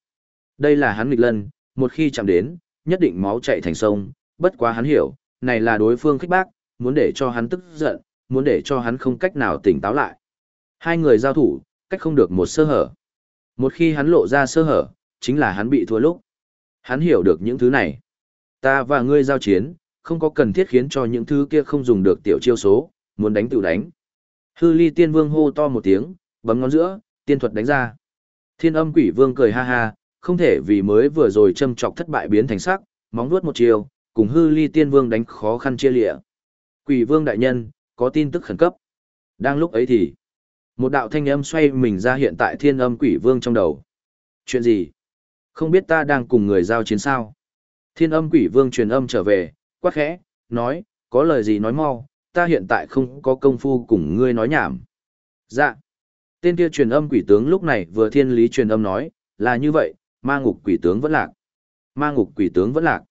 Đây là hắn nghịch lân, một khi chạm đến, nhất định máu chạy thành sông, bất quá hắn hiểu, này là đối phương khích bác, muốn để cho hắn tức giận, muốn để cho hắn không cách nào tỉnh táo lại. Hai người giao thủ, cách không được một sơ hở. Một khi hắn lộ ra sơ hở, chính là hắn bị thua lúc. Hắn hiểu được những thứ này. Ta và ngươi giao chiến, không có cần thiết khiến cho những thứ kia không dùng được tiểu chiêu số, muốn đánh tự đánh. Hư ly tiên vương hô to một tiếng, bấm ngón giữa, tiên thuật đánh ra. Thiên âm quỷ vương cười ha ha, không thể vì mới vừa rồi châm chọc thất bại biến thành sắc, móng vuốt một chiều, cùng hư ly tiên vương đánh khó khăn chia lịa. Quỷ vương đại nhân, có tin tức khẩn cấp. Đang lúc ấy thì, một đạo thanh âm xoay mình ra hiện tại thiên âm quỷ vương trong đầu. Chuyện gì? Không biết ta đang cùng người giao chiến sao? Thiên âm quỷ vương truyền âm trở về, quát khẽ, nói, có lời gì nói mau, ta hiện tại không có công phu cùng ngươi nói nhảm. Dạ. Tên kia truyền âm quỷ tướng lúc này vừa thiên lý truyền âm nói, là như vậy, ma ngục quỷ tướng vẫn lạc. Ma ngục quỷ tướng vẫn lạc.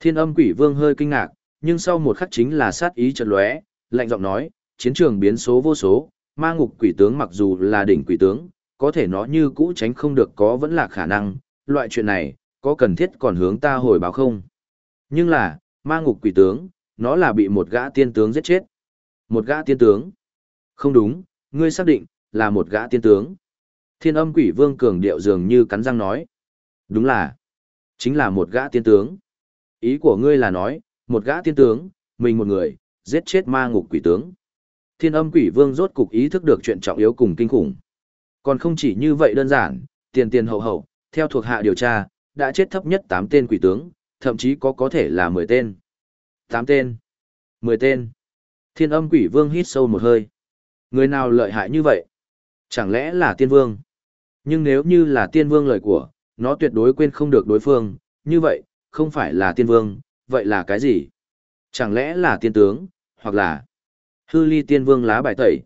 Thiên âm quỷ vương hơi kinh ngạc, nhưng sau một khắc chính là sát ý chợt lóe, lạnh giọng nói, chiến trường biến số vô số, ma ngục quỷ tướng mặc dù là đỉnh quỷ tướng, có thể nó như cũ tránh không được có vẫn là khả năng, loại chuyện này, có cần thiết còn hướng ta hồi báo không? Nhưng là, ma ngục quỷ tướng, nó là bị một gã tiên tướng giết chết. Một gã tiên tướng? Không đúng, ngươi xác định, là một gã tiên tướng. Thiên âm quỷ vương cường điệu dường như cắn răng nói. Đúng là, chính là một gã tiên tướng. Ý của ngươi là nói, một gã tiên tướng, mình một người, giết chết ma ngục quỷ tướng. Thiên âm quỷ vương rốt cục ý thức được chuyện trọng yếu cùng kinh khủng. Còn không chỉ như vậy đơn giản, tiền tiền hậu hậu, theo thuộc hạ điều tra, đã chết thấp nhất 8 tên quỷ tướng, thậm chí có có thể là 10 tên. 8 tên, 10 tên. Thiên âm quỷ vương hít sâu một hơi. Người nào lợi hại như vậy? Chẳng lẽ là tiên vương? Nhưng nếu như là tiên vương lời của, nó tuyệt đối quên không được đối phương, như vậy, không phải là tiên vương, vậy là cái gì? Chẳng lẽ là tiên tướng, hoặc là hư ly tiên vương lá bài tẩy?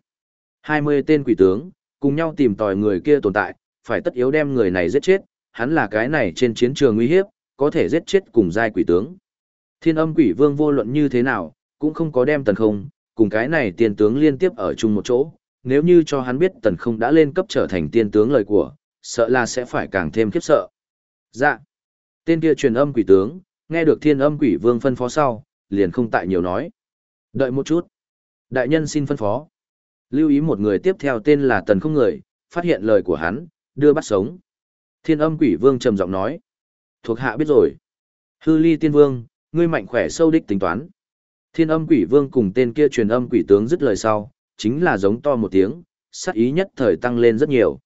20 tên quỷ tướng, cùng nhau tìm tòi người kia tồn tại, phải tất yếu đem người này giết chết, hắn là cái này trên chiến trường nguy hiếp, có thể giết chết cùng giai quỷ tướng. Thiên âm quỷ vương vô luận như thế nào, cũng không có đem tần không, cùng cái này tiên tướng liên tiếp ở chung một chỗ, nếu như cho hắn biết tần không đã lên cấp trở thành tiên tướng lời của, sợ là sẽ phải càng thêm khiếp sợ. Dạ. Tên kia truyền âm quỷ tướng, nghe được thiên âm quỷ vương phân phó sau, liền không tại nhiều nói. Đợi một chút. Đại nhân xin phân phó. Lưu ý một người tiếp theo tên là tần không người, phát hiện lời của hắn, đưa bắt sống. Thiên âm quỷ vương trầm giọng nói. Thuộc hạ biết rồi. Hư ly tiên vương, ngươi mạnh khỏe sâu đích tính toán. Thiên âm quỷ vương cùng tên kia truyền âm quỷ tướng dứt lời sau, chính là giống to một tiếng, sắc ý nhất thời tăng lên rất nhiều.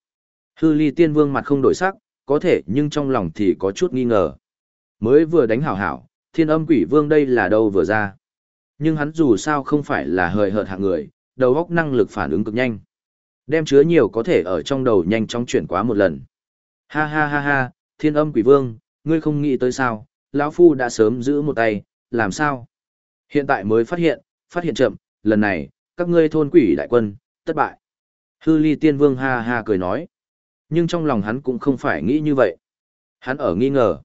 Hư ly tiên vương mặt không đổi sắc, có thể nhưng trong lòng thì có chút nghi ngờ. Mới vừa đánh hảo hảo, thiên âm quỷ vương đây là đâu vừa ra. Nhưng hắn dù sao không phải là hời hợt hạng người, đầu óc năng lực phản ứng cực nhanh. Đem chứa nhiều có thể ở trong đầu nhanh chóng chuyển quá một lần. Ha ha ha ha, thiên âm quỷ vương, ngươi không nghĩ tới sao, lão phu đã sớm giữ một tay, làm sao? Hiện tại mới phát hiện, phát hiện chậm, lần này, các ngươi thôn quỷ đại quân, thất bại. Hư ly tiên vương ha ha cười nói. Nhưng trong lòng hắn cũng không phải nghĩ như vậy. Hắn ở nghi ngờ.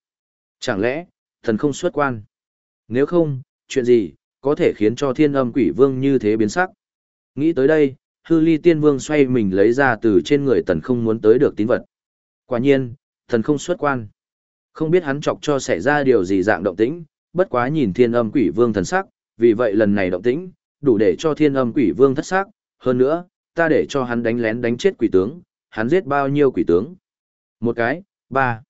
Chẳng lẽ, thần không xuất quan? Nếu không, chuyện gì, có thể khiến cho thiên âm quỷ vương như thế biến sắc? Nghĩ tới đây, hư ly tiên vương xoay mình lấy ra từ trên người tần không muốn tới được tín vật. Quả nhiên, thần không xuất quan. Không biết hắn chọc cho xảy ra điều gì dạng động tĩnh, bất quá nhìn thiên âm quỷ vương thần sắc, vì vậy lần này động tĩnh, đủ để cho thiên âm quỷ vương thất sắc, hơn nữa, ta để cho hắn đánh lén đánh chết quỷ tướng, hắn giết bao nhiêu quỷ tướng? Một cái, ba.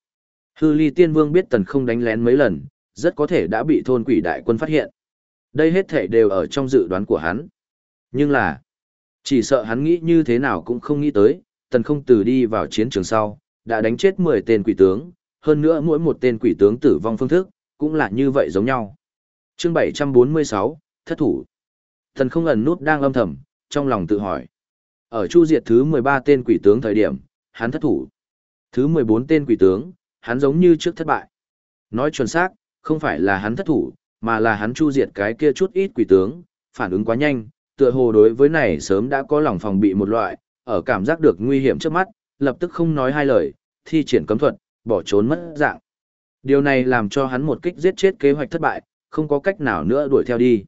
Hư ly tiên vương biết tần không đánh lén mấy lần, rất có thể đã bị thôn quỷ đại quân phát hiện. Đây hết thể đều ở trong dự đoán của hắn. Nhưng là, chỉ sợ hắn nghĩ như thế nào cũng không nghĩ tới, tần không từ đi vào chiến trường sau, đã đánh chết 10 tên quỷ tướng, hơn nữa mỗi một tên quỷ tướng tử vong phương thức, cũng là như vậy giống nhau. Chương 746, Thất thủ. Thần không ẩn nút đang âm thầm, trong lòng tự hỏi. Ở chu diệt thứ 13 tên quỷ tướng thời điểm, hắn thất thủ. Thứ 14 tên quỷ tướng, hắn giống như trước thất bại. Nói chuẩn xác, không phải là hắn thất thủ, mà là hắn chu diệt cái kia chút ít quỷ tướng, phản ứng quá nhanh, tựa hồ đối với này sớm đã có lòng phòng bị một loại, ở cảm giác được nguy hiểm trước mắt, lập tức không nói hai lời, thi triển cấm thuật, bỏ trốn mất dạng. Điều này làm cho hắn một kích giết chết kế hoạch thất bại, không có cách nào nữa đuổi theo đi.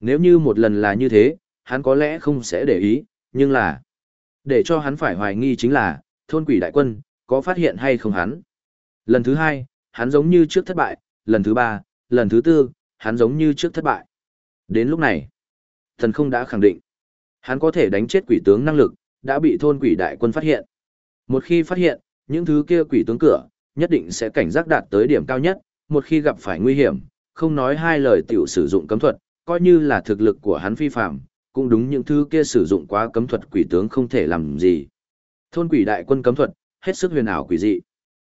Nếu như một lần là như thế, hắn có lẽ không sẽ để ý, nhưng là... Để cho hắn phải hoài nghi chính là, thôn quỷ đại quân, có phát hiện hay không hắn. Lần thứ hai, hắn giống như trước thất bại, lần thứ ba, lần thứ tư, hắn giống như trước thất bại. Đến lúc này, thần không đã khẳng định, hắn có thể đánh chết quỷ tướng năng lực, đã bị thôn quỷ đại quân phát hiện. Một khi phát hiện, những thứ kia quỷ tướng cửa, nhất định sẽ cảnh giác đạt tới điểm cao nhất, một khi gặp phải nguy hiểm, không nói hai lời tiểu sử dụng cấm thuật, coi như là thực lực của hắn phi phạm, cũng đúng những thứ kia sử dụng quá cấm thuật quỷ tướng không thể làm gì. Thôn quỷ đại quân cấm thuật, hết sức huyền ảo quỷ dị.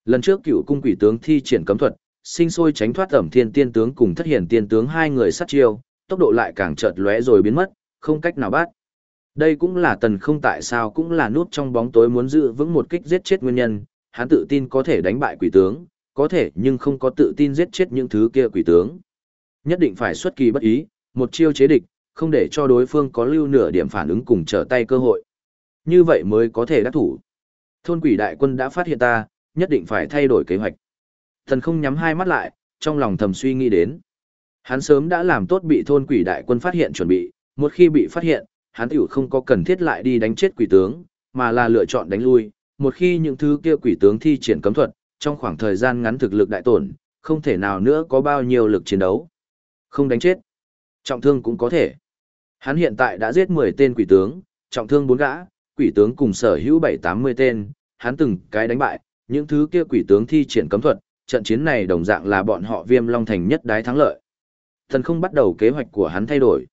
Lần trước cựu cung quỷ tướng thi triển cấm thuật, sinh sôi tránh thoát ẩm thiên tiên tướng cùng thất hiển tiên tướng hai người sát chiêu, tốc độ lại càng chợt lóe rồi biến mất, không cách nào bắt. Đây cũng là tần không tại sao cũng là nút trong bóng tối muốn giữ vững một kích giết chết nguyên nhân, hắn tự tin có thể đánh bại quỷ tướng, có thể nhưng không có tự tin giết chết những thứ kia quỷ tướng. Nhất định phải xuất kỳ bất ý, một chiêu chế địch, không để cho đối phương có lưu nửa điểm phản ứng cùng trở tay cơ hội. Như vậy mới có thể đắc thủ. Thôn quỷ đại quân đã phát hiện ta, nhất định phải thay đổi kế hoạch. Thần không nhắm hai mắt lại, trong lòng thầm suy nghĩ đến. Hắn sớm đã làm tốt bị thôn quỷ đại quân phát hiện chuẩn bị, một khi bị phát hiện, hắn tiểu không có cần thiết lại đi đánh chết quỷ tướng, mà là lựa chọn đánh lui. Một khi những thứ kia quỷ tướng thi triển cấm thuật, trong khoảng thời gian ngắn thực lực đại tổn, không thể nào nữa có bao nhiêu lực chiến đấu. Không đánh chết, trọng thương cũng có thể. Hắn hiện tại đã giết 10 tên quỷ tướng, trọng thương 4 gã, quỷ tướng cùng sở hữu 7-80 tên, hắn từng cái đánh bại, những thứ kia quỷ tướng thi triển cấm thuật, trận chiến này đồng dạng là bọn họ viêm long thành nhất đái thắng lợi. Thần không bắt đầu kế hoạch của hắn thay đổi.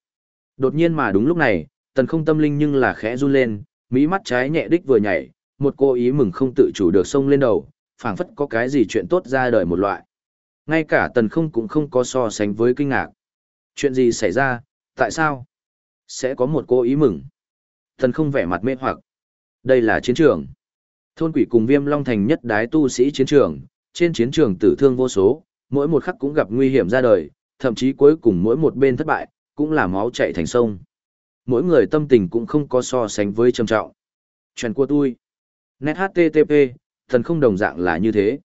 Đột nhiên mà đúng lúc này, tần không tâm linh nhưng là khẽ run lên, mỹ mắt trái nhẹ đích vừa nhảy, một cô ý mừng không tự chủ được xông lên đầu, phảng phất có cái gì chuyện tốt ra đời một loại. Ngay cả tần không cũng không có so sánh với kinh ngạc. Chuyện gì xảy ra, tại sao? Sẽ có một cô ý mừng. Tần không vẻ mặt mê hoặc. Đây là chiến trường. Thôn quỷ cùng viêm long thành nhất đái tu sĩ chiến trường, trên chiến trường tử thương vô số, mỗi một khắc cũng gặp nguy hiểm ra đời, thậm chí cuối cùng mỗi một bên thất bại, cũng là máu chạy thành sông. Mỗi người tâm tình cũng không có so sánh với trầm trọng. Chuyện của tôi. Net HTTP, thần không đồng dạng là như thế.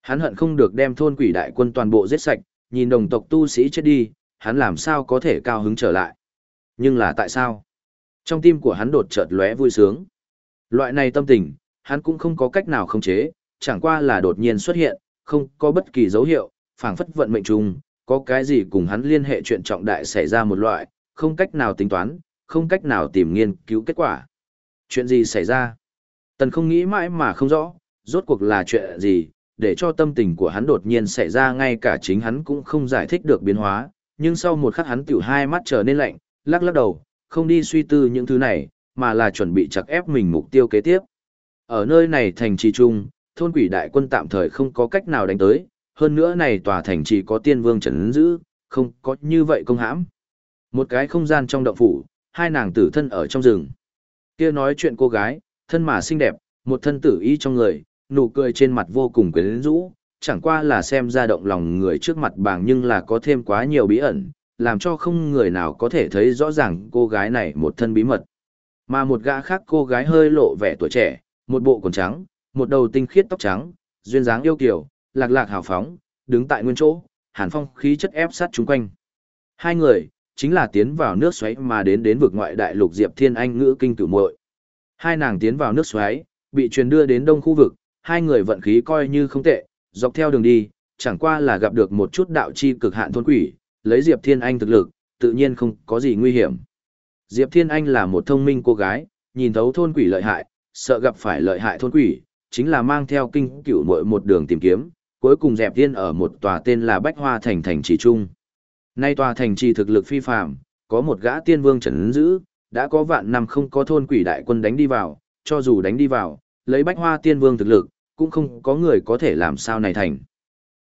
Hắn hận không được đem thôn quỷ đại quân toàn bộ giết sạch, nhìn đồng tộc tu sĩ chết đi, hắn làm sao có thể cao hứng trở lại. Nhưng là tại sao? Trong tim của hắn đột chợt lóe vui sướng. Loại này tâm tình, hắn cũng không có cách nào khống chế, chẳng qua là đột nhiên xuất hiện, không có bất kỳ dấu hiệu, phảng phất vận mệnh trùng, có cái gì cùng hắn liên hệ chuyện trọng đại xảy ra một loại, không cách nào tính toán, không cách nào tìm nghiên cứu kết quả. Chuyện gì xảy ra? Tần không nghĩ mãi mà không rõ, rốt cuộc là chuyện gì, để cho tâm tình của hắn đột nhiên xảy ra ngay cả chính hắn cũng không giải thích được biến hóa, nhưng sau một khắc hắn tiểu hai mắt trở nên lạnh, lắc lắc đầu, không đi suy tư những thứ này, mà là chuẩn bị chặt ép mình mục tiêu kế tiếp. Ở nơi này thành trì trung, thôn quỷ đại quân tạm thời không có cách nào đánh tới, hơn nữa này tòa thành trì có tiên vương trấn giữ, không có như vậy công hãm. Một cái không gian trong động phủ, hai nàng tử thân ở trong rừng. Kia nói chuyện cô gái, thân mà xinh đẹp, một thân tử y trong người, nụ cười trên mặt vô cùng quyến rũ, chẳng qua là xem ra động lòng người trước mặt bàng nhưng là có thêm quá nhiều bí ẩn, làm cho không người nào có thể thấy rõ ràng cô gái này một thân bí mật. Mà một gã khác cô gái hơi lộ vẻ tuổi trẻ, một bộ quần trắng, một đầu tinh khiết tóc trắng, duyên dáng yêu kiều, lạc lạc hào phóng, đứng tại nguyên chỗ, hàn phong khí chất ép sát chúng quanh. Hai người, chính là tiến vào nước xoáy mà đến đến vực ngoại đại lục Diệp Thiên Anh ngữ kinh cửu muội. Hai nàng tiến vào nước xoáy, bị truyền đưa đến đông khu vực, hai người vận khí coi như không tệ, dọc theo đường đi, chẳng qua là gặp được một chút đạo chi cực hạn thôn quỷ, lấy Diệp Thiên Anh thực lực, tự nhiên không có gì nguy hiểm. Diệp Thiên Anh là một thông minh cô gái, nhìn thấu thôn quỷ lợi hại, sợ gặp phải lợi hại thôn quỷ, chính là mang theo kinh cửu muội một đường tìm kiếm, cuối cùng dẹp tiên ở một tòa tên là Bách Hoa Thành thành trì trung. Nay tòa thành trì thực lực phi phàm, có một gã tiên vương trấn giữ, đã có vạn năm không có thôn quỷ đại quân đánh đi vào, cho dù đánh đi vào, lấy Bách Hoa tiên vương thực lực, cũng không có người có thể làm sao này thành.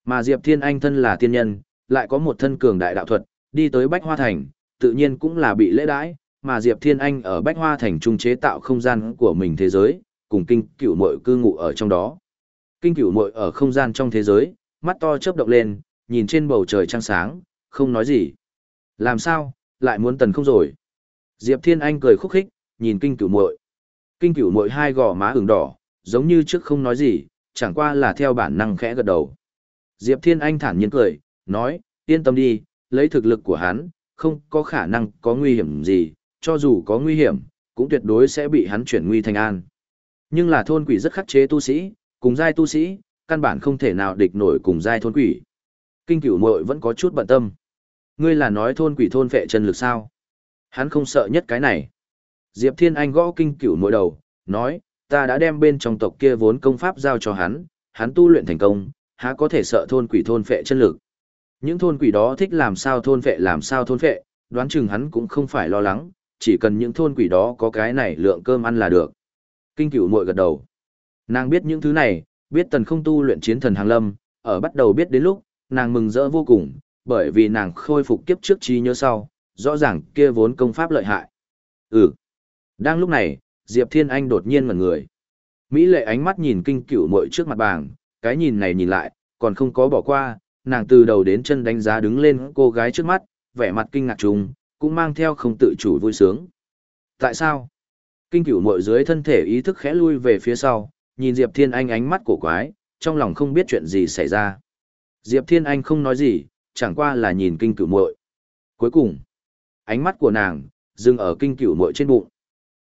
Mà Diệp Thiên Anh thân là tiên nhân, lại có một thân cường đại đạo thuật, đi tới Bách Hoa Thành, tự nhiên cũng là bị lễ đãi, mà Diệp Thiên Anh ở Bách Hoa Thành trung chế tạo không gian của mình thế giới, cùng kinh cửu mội cư ngụ ở trong đó. Kinh cửu mội ở không gian trong thế giới, mắt to chớp động lên, nhìn trên bầu trời trăng sáng, không nói gì. Làm sao, lại muốn tần không rồi? Diệp Thiên Anh cười khúc khích, nhìn kinh cửu muội. Kinh cửu muội hai gò má ửng đỏ, giống như trước không nói gì, chẳng qua là theo bản năng khẽ gật đầu. Diệp Thiên Anh thản nhiên cười, nói, yên tâm đi, lấy thực lực của hắn, không có khả năng có nguy hiểm gì, cho dù có nguy hiểm, cũng tuyệt đối sẽ bị hắn chuyển nguy thành an. Nhưng là thôn quỷ rất khắc chế tu sĩ, cùng giai tu sĩ, căn bản không thể nào địch nổi cùng giai thôn quỷ. Kinh cửu muội vẫn có chút bận tâm. Ngươi là nói thôn quỷ thôn phệ chân lực sao? Hắn không sợ nhất cái này. Diệp Thiên Anh gõ kinh cửu mỗi đầu, nói, ta đã đem bên trong tộc kia vốn công pháp giao cho hắn, hắn tu luyện thành công, há có thể sợ thôn quỷ thôn phệ chân lực. Những thôn quỷ đó thích làm sao thôn phệ làm sao thôn phệ, đoán chừng hắn cũng không phải lo lắng, chỉ cần những thôn quỷ đó có cái này lượng cơm ăn là được. Kinh cửu muội gật đầu. Nàng biết những thứ này, biết tần không tu luyện chiến thần hàng lâm, ở bắt đầu biết đến lúc, nàng mừng rỡ vô cùng, bởi vì nàng khôi phục kiếp trước trí nhớ sau, rõ ràng kia vốn công pháp lợi hại. Ừ. Đang lúc này, Diệp Thiên Anh đột nhiên ngẩn người. Mỹ lệ ánh mắt nhìn kinh cửu muội trước mặt bảng, cái nhìn này nhìn lại, còn không có bỏ qua, nàng từ đầu đến chân đánh giá đứng lên cô gái trước mắt, vẻ mặt kinh ngạc trùng, cũng mang theo không tự chủ vui sướng. Tại sao? Kinh cửu muội dưới thân thể ý thức khẽ lui về phía sau, nhìn Diệp Thiên Anh ánh mắt cổ quái, trong lòng không biết chuyện gì xảy ra. Diệp Thiên Anh không nói gì, chẳng qua là nhìn kinh cửu muội. Cuối cùng, ánh mắt của nàng dừng ở kinh cửu muội trên bụng.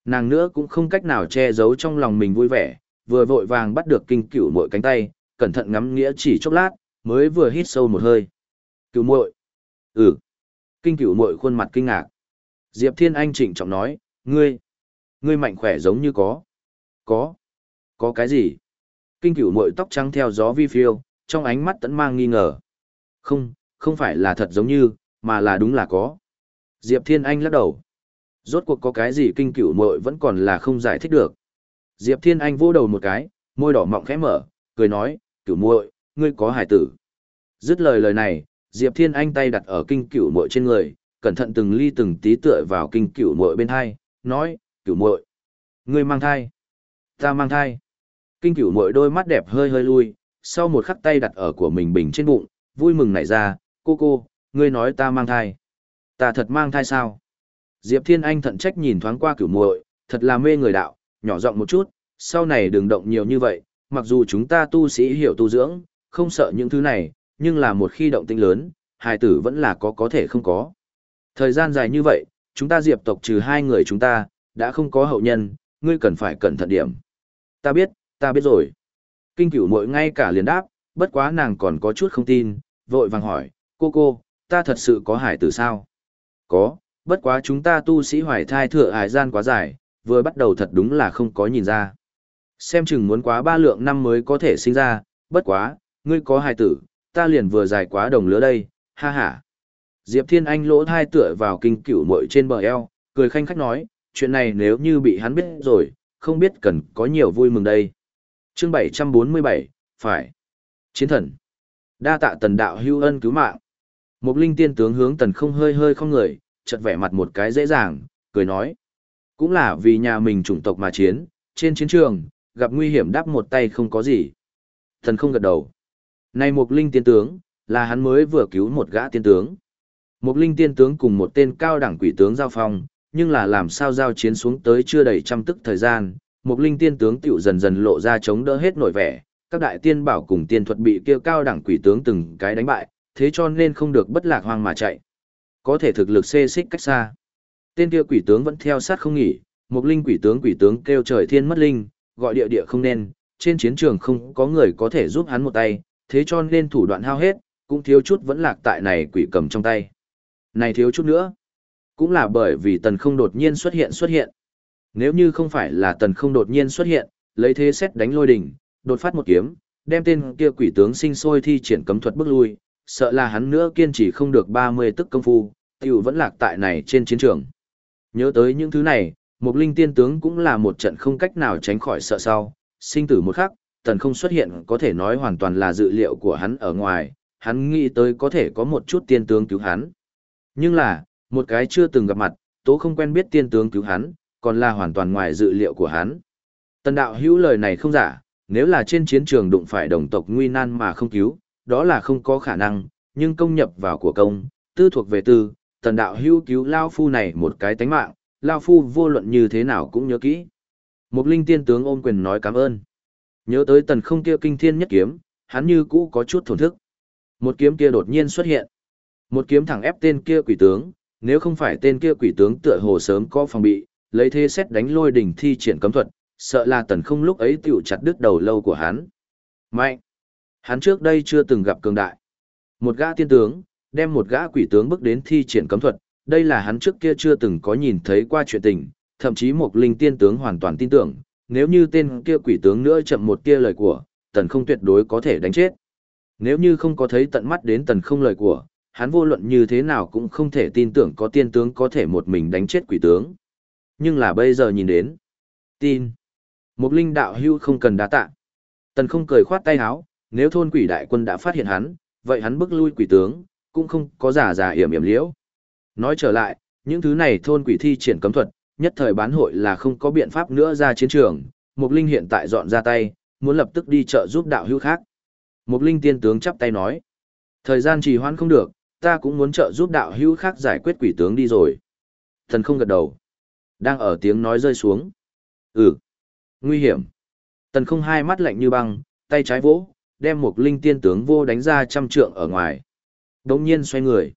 Nàng nữa cũng không cách nào che giấu trong lòng mình vui vẻ, vừa vội vàng bắt được kinh cửu muội cánh tay, cẩn thận ngắm nghĩa chỉ chốc lát, mới vừa hít sâu một hơi. Cửu muội. Ừ. Kinh cửu muội khuôn mặt kinh ngạc. Diệp Thiên Anh trịnh trọng nói, ngươi, ngươi mạnh khỏe giống như có. Có. Có cái gì? Kinh cửu muội tóc trắng theo gió vi phiêu, trong ánh mắt tẫn mang nghi ngờ. Không, không phải là thật giống như, mà là đúng là có. Diệp Thiên Anh lắc đầu. Rốt cuộc có cái gì kinh cửu muội vẫn còn là không giải thích được. Diệp Thiên Anh vô đầu một cái, môi đỏ mọng khẽ mở, cười nói, cửu muội, ngươi có hải tử. Dứt lời lời này, Diệp Thiên Anh tay đặt ở kinh cửu muội trên người, cẩn thận từng ly từng tí tựa vào kinh cửu muội bên hai, nói, cửu muội, ngươi mang thai. Ta mang thai. Kinh cửu muội đôi mắt đẹp hơi hơi lui, sau một khắc tay đặt ở của mình bình trên bụng, vui mừng nảy ra, cô cô, ngươi nói ta mang thai. Ta thật mang thai sao? Diệp Thiên Anh thận trách nhìn thoáng qua cửu muội, thật là mê người đạo, nhỏ giọng một chút, sau này đừng động nhiều như vậy, mặc dù chúng ta tu sĩ hiểu tu dưỡng, không sợ những thứ này, nhưng là một khi động tinh lớn, hài tử vẫn là có có thể không có. Thời gian dài như vậy, chúng ta diệp tộc trừ hai người chúng ta, đã không có hậu nhân, ngươi cần phải cẩn thận điểm. Ta biết, ta biết rồi. Kinh cửu muội ngay cả liền đáp, bất quá nàng còn có chút không tin, vội vàng hỏi, cô cô, ta thật sự có hải tử sao? Có, bất quá chúng ta tu sĩ hoài thai thừa hải gian quá dài, vừa bắt đầu thật đúng là không có nhìn ra. Xem chừng muốn quá ba lượng năm mới có thể sinh ra, bất quá, ngươi có hải tử, ta liền vừa dài quá đồng lứa đây, ha ha. Diệp Thiên Anh lỗ thai tựa vào kinh cửu mội trên bờ eo, cười khanh khách nói, chuyện này nếu như bị hắn biết rồi, không biết cần có nhiều vui mừng đây. Chương 747, phải. Chiến thần. Đa tạ tần đạo hưu ân cứu mạng. Mục linh tiên tướng hướng tần không hơi hơi không người, chợt vẻ mặt một cái dễ dàng, cười nói. Cũng là vì nhà mình chủng tộc mà chiến, trên chiến trường, gặp nguy hiểm đáp một tay không có gì. Tần không gật đầu. Này Mục linh tiên tướng, là hắn mới vừa cứu một gã tiên tướng. Mục linh tiên tướng cùng một tên cao đẳng quỷ tướng giao phong, nhưng là làm sao giao chiến xuống tới chưa đầy trăm tức thời gian, Mục linh tiên tướng tiểu dần dần lộ ra chống đỡ hết nổi vẻ, các đại tiên bảo cùng tiên thuật bị kia cao đẳng quỷ tướng từng cái đánh bại, thế cho nên không được bất lạc hoang mà chạy. Có thể thực lực xê xích cách xa. Tên kia quỷ tướng vẫn theo sát không nghỉ, một linh quỷ tướng quỷ tướng kêu trời thiên mất linh, gọi địa địa không nên, trên chiến trường không có người có thể giúp hắn một tay, thế cho nên thủ đoạn hao hết, cũng thiếu chút vẫn lạc tại này quỷ cầm trong tay. Này thiếu chút nữa, cũng là bởi vì tần không đột nhiên xuất hiện xuất hiện. Nếu như không phải là tần không đột nhiên xuất hiện, lấy thế xét đánh lôi đỉnh, đột phát một kiếm, đem tên kia quỷ tướng sinh sôi thi triển cấm thuật bước lui, sợ là hắn nữa kiên trì không được 30 tức công phu, tiểu vẫn lạc tại này trên chiến trường. Nhớ tới những thứ này, một linh tiên tướng cũng là một trận không cách nào tránh khỏi sợ sau, sinh tử một khắc, tần không xuất hiện có thể nói hoàn toàn là dự liệu của hắn ở ngoài, hắn nghĩ tới có thể có một chút tiên tướng cứu hắn. Nhưng là, một cái chưa từng gặp mặt, tố không quen biết tiên tướng cứu hắn, còn là hoàn toàn ngoài dự liệu của hắn. Tần đạo hữu lời này không giả, nếu là trên chiến trường đụng phải đồng tộc nguy nan mà không cứu, đó là không có khả năng, nhưng công nhập vào của công, tư thuộc về tư, tần đạo hữu cứu Lao Phu này một cái tánh mạng, Lao Phu vô luận như thế nào cũng nhớ kỹ. Một linh tiên tướng ôm quyền nói cảm ơn. Nhớ tới tần không kia kinh thiên nhất kiếm, hắn như cũ có chút thổn thức. Một kiếm kia đột nhiên xuất hiện. Một kiếm thẳng ép tên kia quỷ tướng, nếu không phải tên kia quỷ tướng tựa hồ sớm có phòng bị, lấy thế xét đánh lôi đỉnh thi triển cấm thuật, sợ là tần không lúc ấy tiểu chặt đứt đầu lâu của hắn. Mạnh! Hắn trước đây chưa từng gặp cường đại. Một gã tiên tướng, đem một gã quỷ tướng bước đến thi triển cấm thuật, đây là hắn trước kia chưa từng có nhìn thấy qua chuyện tình, thậm chí một linh tiên tướng hoàn toàn tin tưởng, nếu như tên kia quỷ tướng nữa chậm một tia lời của, tần không tuyệt đối có thể đánh chết. Nếu như không có thấy tận mắt đến tần không lời của, hắn vô luận như thế nào cũng không thể tin tưởng có tiên tướng có thể một mình đánh chết quỷ tướng. Nhưng là bây giờ nhìn đến. Tin. Một linh đạo hưu không cần đá tạ. Tần không cười khoát tay áo, nếu thôn quỷ đại quân đã phát hiện hắn, vậy hắn bức lui quỷ tướng, cũng không có giả giả hiểm hiểm liễu. Nói trở lại, những thứ này thôn quỷ thi triển cấm thuật, nhất thời bán hội là không có biện pháp nữa ra chiến trường, Mục Linh hiện tại dọn ra tay, muốn lập tức đi chợ giúp đạo hữu khác. Mục Linh tiên tướng chắp tay nói, thời gian trì hoãn không được, ta cũng muốn trợ giúp đạo hữu khác giải quyết quỷ tướng đi rồi. Thần không gật đầu. Đang ở tiếng nói rơi xuống. Ừ. Nguy hiểm. Tần không hai mắt lạnh như băng, tay trái vỗ, đem một linh tiên tướng vô đánh ra trăm trượng ở ngoài. Đống nhiên xoay người.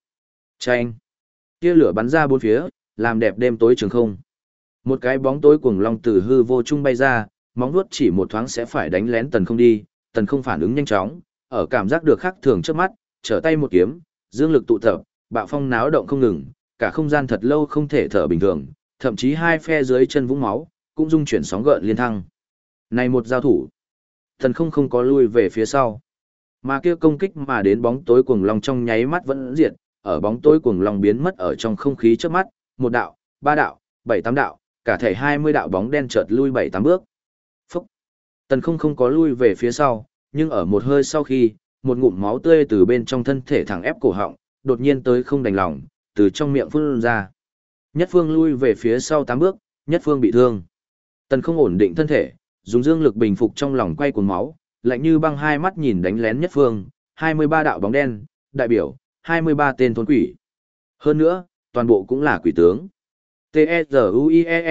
Chanh. Tia lửa bắn ra bốn phía, làm đẹp đêm tối trường không. Một cái bóng tối cuồng long từ hư vô trung bay ra, móng vuốt chỉ một thoáng sẽ phải đánh lén tần không đi, tần không phản ứng nhanh chóng, ở cảm giác được khác thường trước mắt, trở tay một kiếm, dương lực tụ tập, bạo phong náo động không ngừng, cả không gian thật lâu không thể thở bình thường, thậm chí hai phe dưới chân vũng máu, cũng dung chuyển sóng gợn liên thăng. Này một giao thủ, thần không không có lui về phía sau. Mà kia công kích mà đến bóng tối cuồng long trong nháy mắt vẫn diệt, ở bóng tối cuồng long biến mất ở trong không khí trước mắt, một đạo, ba đạo, bảy tám đạo, cả thể hai mươi đạo bóng đen chợt lui bảy tám bước. Phúc! Tần không không có lui về phía sau, nhưng ở một hơi sau khi, một ngụm máu tươi từ bên trong thân thể thẳng ép cổ họng, đột nhiên tới không đành lòng, từ trong miệng phun ra. Nhất phương lui về phía sau tám bước, nhất phương bị thương. Tần không ổn định thân thể, dùng dương lực bình phục trong lòng quay cuồng máu, lạnh như băng hai mắt nhìn đánh lén nhất phương, 23 đạo bóng đen, đại biểu, 23 tên thôn quỷ. Hơn nữa, toàn bộ cũng là quỷ tướng. T-E-Z-U-I-E-N-N-E-T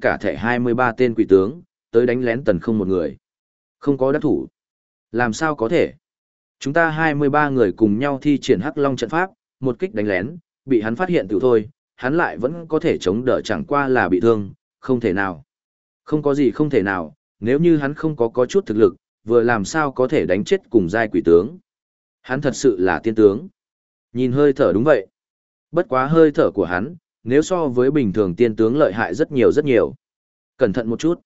cả thể 23 tên quỷ tướng, tới đánh lén tần không một người. Không có đắc thủ. Làm sao có thể? Chúng ta 23 người cùng nhau thi triển hắc long trận pháp, một kích đánh lén, bị hắn phát hiện tự thôi, hắn lại vẫn có thể chống đỡ chẳng qua là bị thương, không thể nào. Không có gì không thể nào, nếu như hắn không có có chút thực lực, vừa làm sao có thể đánh chết cùng giai quỷ tướng. Hắn thật sự là tiên tướng. Nhìn hơi thở đúng vậy. Bất quá hơi thở của hắn, nếu so với bình thường tiên tướng lợi hại rất nhiều rất nhiều. Cẩn thận một chút.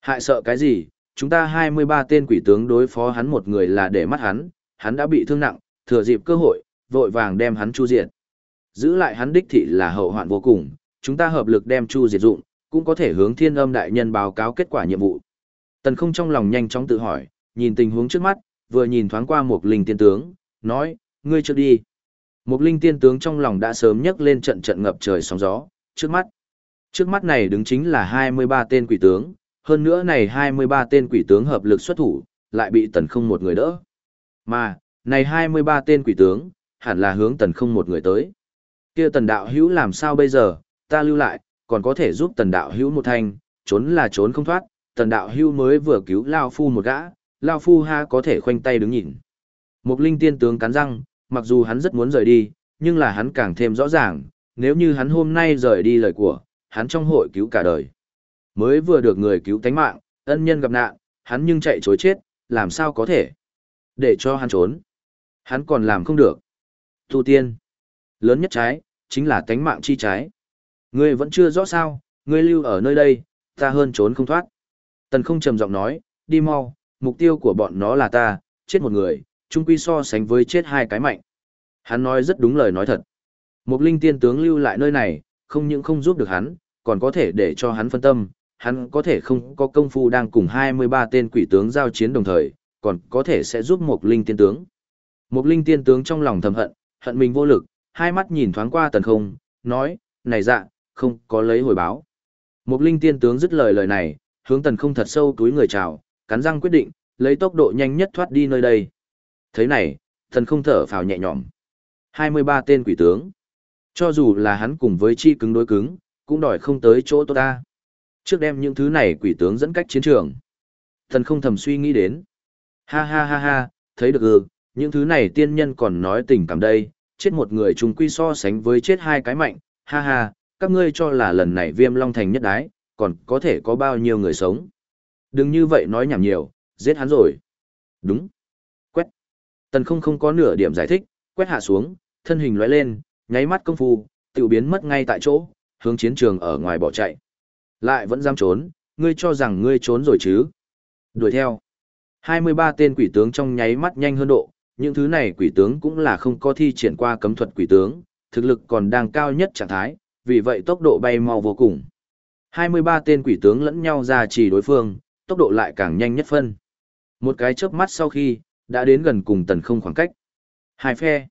Hại sợ cái gì, chúng ta 23 tên quỷ tướng đối phó hắn một người là để mắt hắn, hắn đã bị thương nặng, thừa dịp cơ hội, vội vàng đem hắn chu diệt. Giữ lại hắn đích thị là hậu hoạn vô cùng, chúng ta hợp lực đem chu diệt dụng, cũng có thể hướng thiên âm đại nhân báo cáo kết quả nhiệm vụ. Tần không trong lòng nhanh chóng tự hỏi, nhìn tình huống trước mắt, vừa nhìn thoáng qua một linh tiên tướng, nói, ngươi trước đi. Một linh tiên tướng trong lòng đã sớm nhấc lên trận trận ngập trời sóng gió, trước mắt. Trước mắt này đứng chính là 23 tên quỷ tướng, hơn nữa này 23 tên quỷ tướng hợp lực xuất thủ, lại bị tần không một người đỡ. Mà, này 23 tên quỷ tướng, hẳn là hướng tần không một người tới. kia tần đạo hữu làm sao bây giờ, ta lưu lại, còn có thể giúp tần đạo hữu một thanh, trốn là trốn không thoát, tần đạo hữu mới vừa cứu Lao Phu một gã, Lao Phu ha có thể khoanh tay đứng nhìn. Một linh tiên tướng cắn răng, mặc dù hắn rất muốn rời đi, nhưng là hắn càng thêm rõ ràng, nếu như hắn hôm nay rời đi lời của, hắn trong hội cứu cả đời. Mới vừa được người cứu tánh mạng, ân nhân gặp nạn, hắn nhưng chạy chối chết, làm sao có thể. Để cho hắn trốn. Hắn còn làm không được. Tu tiên. Lớn nhất trái, chính là tánh mạng chi trái. Ngươi vẫn chưa rõ sao, ngươi lưu ở nơi đây, ta hơn trốn không thoát. Tần không trầm giọng nói, đi mau, mục tiêu của bọn nó là ta, chết một người, chung quy so sánh với chết hai cái mạnh. Hắn nói rất đúng lời nói thật. Một linh tiên tướng lưu lại nơi này, không những không giúp được hắn, còn có thể để cho hắn phân tâm, hắn có thể không có công phu đang cùng 23 tên quỷ tướng giao chiến đồng thời, còn có thể sẽ giúp một linh tiên tướng. Một linh tiên tướng trong lòng thầm hận, hận mình vô lực, hai mắt nhìn thoáng qua tần không, nói, này dạ, không có lấy hồi báo. Một linh tiên tướng dứt lời lời này, hướng tần không thật sâu túi người chào, cắn răng quyết định, lấy tốc độ nhanh nhất thoát đi nơi đây. Thế này, thần không thở phào nhẹ nhõm. 23 tên quỷ tướng. Cho dù là hắn cùng với chi cứng đối cứng, cũng đòi không tới chỗ tốt ta. Trước đem những thứ này quỷ tướng dẫn cách chiến trường. Thần không thầm suy nghĩ đến. Ha ha ha ha, thấy được ư, những thứ này tiên nhân còn nói tình cảm đây, chết một người trùng quy so sánh với chết hai cái mạnh, ha ha, các ngươi cho là lần này viêm long thành nhất đái, còn có thể có bao nhiêu người sống. Đừng như vậy nói nhảm nhiều, giết hắn rồi. Đúng. Quét. Tần không không có nửa điểm giải thích, quét hạ xuống, thân hình lóe lên, nháy mắt công phu, tiểu biến mất ngay tại chỗ, hướng chiến trường ở ngoài bỏ chạy. Lại vẫn dám trốn, ngươi cho rằng ngươi trốn rồi chứ. Đuổi theo. 23 tên quỷ tướng trong nháy mắt nhanh hơn độ, những thứ này quỷ tướng cũng là không có thi triển qua cấm thuật quỷ tướng, thực lực còn đang cao nhất trạng thái, vì vậy tốc độ bay mau vô cùng. 23 tên quỷ tướng lẫn nhau ra chỉ đối phương, tốc độ lại càng nhanh nhất phân. Một cái chớp mắt sau khi, đã đến gần cùng tần không khoảng cách. Hai phe.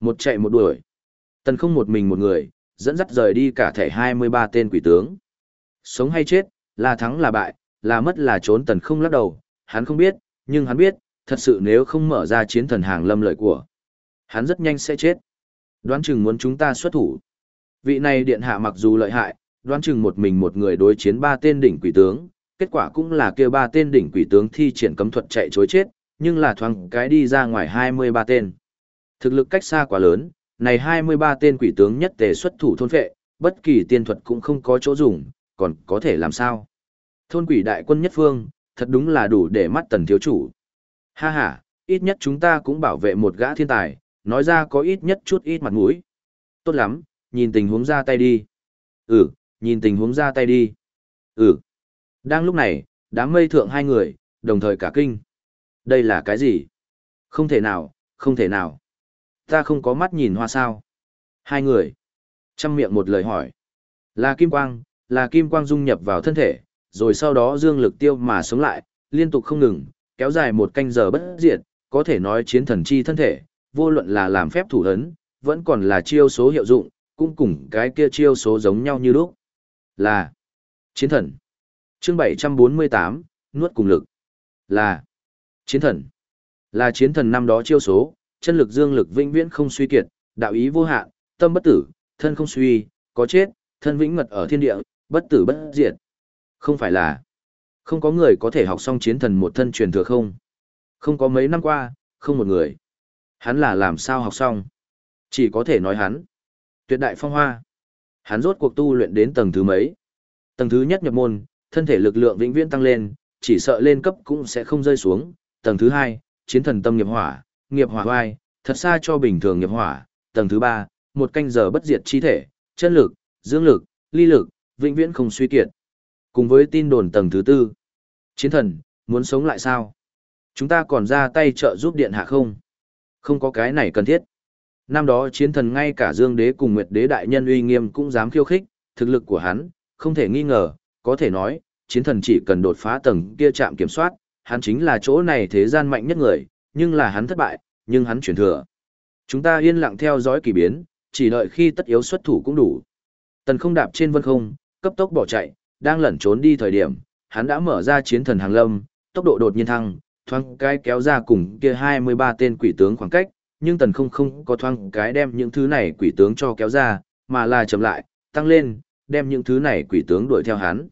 Một chạy một đuổi. Tần không một mình một người, dẫn dắt rời đi cả thể 23 tên quỷ tướng. Sống hay chết, là thắng là bại, là mất là trốn tần không lắc đầu, hắn không biết, nhưng hắn biết, thật sự nếu không mở ra chiến thần hàng lâm lợi của, hắn rất nhanh sẽ chết. Đoán chừng muốn chúng ta xuất thủ. Vị này điện hạ mặc dù lợi hại, đoán chừng một mình một người đối chiến ba tên đỉnh quỷ tướng, kết quả cũng là kêu ba tên đỉnh quỷ tướng thi triển cấm thuật chạy chối chết, nhưng là thoáng cái đi ra ngoài 23 tên. Thực lực cách xa quá lớn, này 23 tên quỷ tướng nhất tề xuất thủ thôn phệ, bất kỳ tiên thuật cũng không có chỗ dùng, còn có thể làm sao? Thôn quỷ đại quân nhất phương, thật đúng là đủ để mắt tần thiếu chủ. Ha ha, ít nhất chúng ta cũng bảo vệ một gã thiên tài, nói ra có ít nhất chút ít mặt mũi. Tốt lắm, nhìn tình huống ra tay đi. Ừ, nhìn tình huống ra tay đi. Ừ. Đang lúc này, đám mây thượng hai người, đồng thời cả kinh. Đây là cái gì? Không thể nào, không thể nào. Ta không có mắt nhìn hoa sao. Hai người. Chăm miệng một lời hỏi. Là kim quang, là kim quang dung nhập vào thân thể, rồi sau đó dương lực tiêu mà sống lại, liên tục không ngừng, kéo dài một canh giờ bất diệt, có thể nói chiến thần chi thân thể, vô luận là làm phép thủ ấn, vẫn còn là chiêu số hiệu dụng, cũng cùng cái kia chiêu số giống nhau như lúc. Là chiến thần. Chương 748, nuốt cùng lực. Là chiến thần. Là chiến thần năm đó chiêu số, chân lực dương lực vĩnh viễn không suy kiệt, đạo ý vô hạn, tâm bất tử, thân không suy, có chết, thân vĩnh ngật ở thiên địa, bất tử bất diệt. Không phải là không có người có thể học xong chiến thần một thân truyền thừa không? Không có mấy năm qua, không một người. Hắn là làm sao học xong? Chỉ có thể nói hắn. Tuyệt đại phong hoa. Hắn rốt cuộc tu luyện đến tầng thứ mấy? Tầng thứ nhất nhập môn, thân thể lực lượng vĩnh viễn tăng lên, chỉ sợ lên cấp cũng sẽ không rơi xuống. Tầng thứ hai, chiến thần tâm nghiệp hỏa, nghiệp hỏa hoai, thật xa cho bình thường nghiệp hỏa. Tầng thứ ba, một canh giờ bất diệt chi thể, chân lực, dương lực, ly lực, vĩnh viễn không suy kiệt. Cùng với tin đồn tầng thứ tư. Chiến thần, muốn sống lại sao? Chúng ta còn ra tay trợ giúp điện hạ không? Không có cái này cần thiết. Năm đó chiến thần ngay cả Dương Đế cùng Nguyệt Đế đại nhân uy nghiêm cũng dám khiêu khích, thực lực của hắn, không thể nghi ngờ, có thể nói, chiến thần chỉ cần đột phá tầng kia chạm kiểm soát, hắn chính là chỗ này thế gian mạnh nhất người, nhưng là hắn thất bại, nhưng hắn chuyển thừa. Chúng ta yên lặng theo dõi kỳ biến, chỉ đợi khi tất yếu xuất thủ cũng đủ. Tần không đạp trên vân không, cấp tốc bỏ chạy, đang lẩn trốn đi thời điểm, hắn đã mở ra chiến thần hàng lâm, tốc độ đột nhiên thăng, thoáng cái kéo ra cùng kia 23 tên quỷ tướng khoảng cách, nhưng tần không không có thoang cái đem những thứ này quỷ tướng cho kéo ra, mà là chậm lại, tăng lên, đem những thứ này quỷ tướng đuổi theo hắn.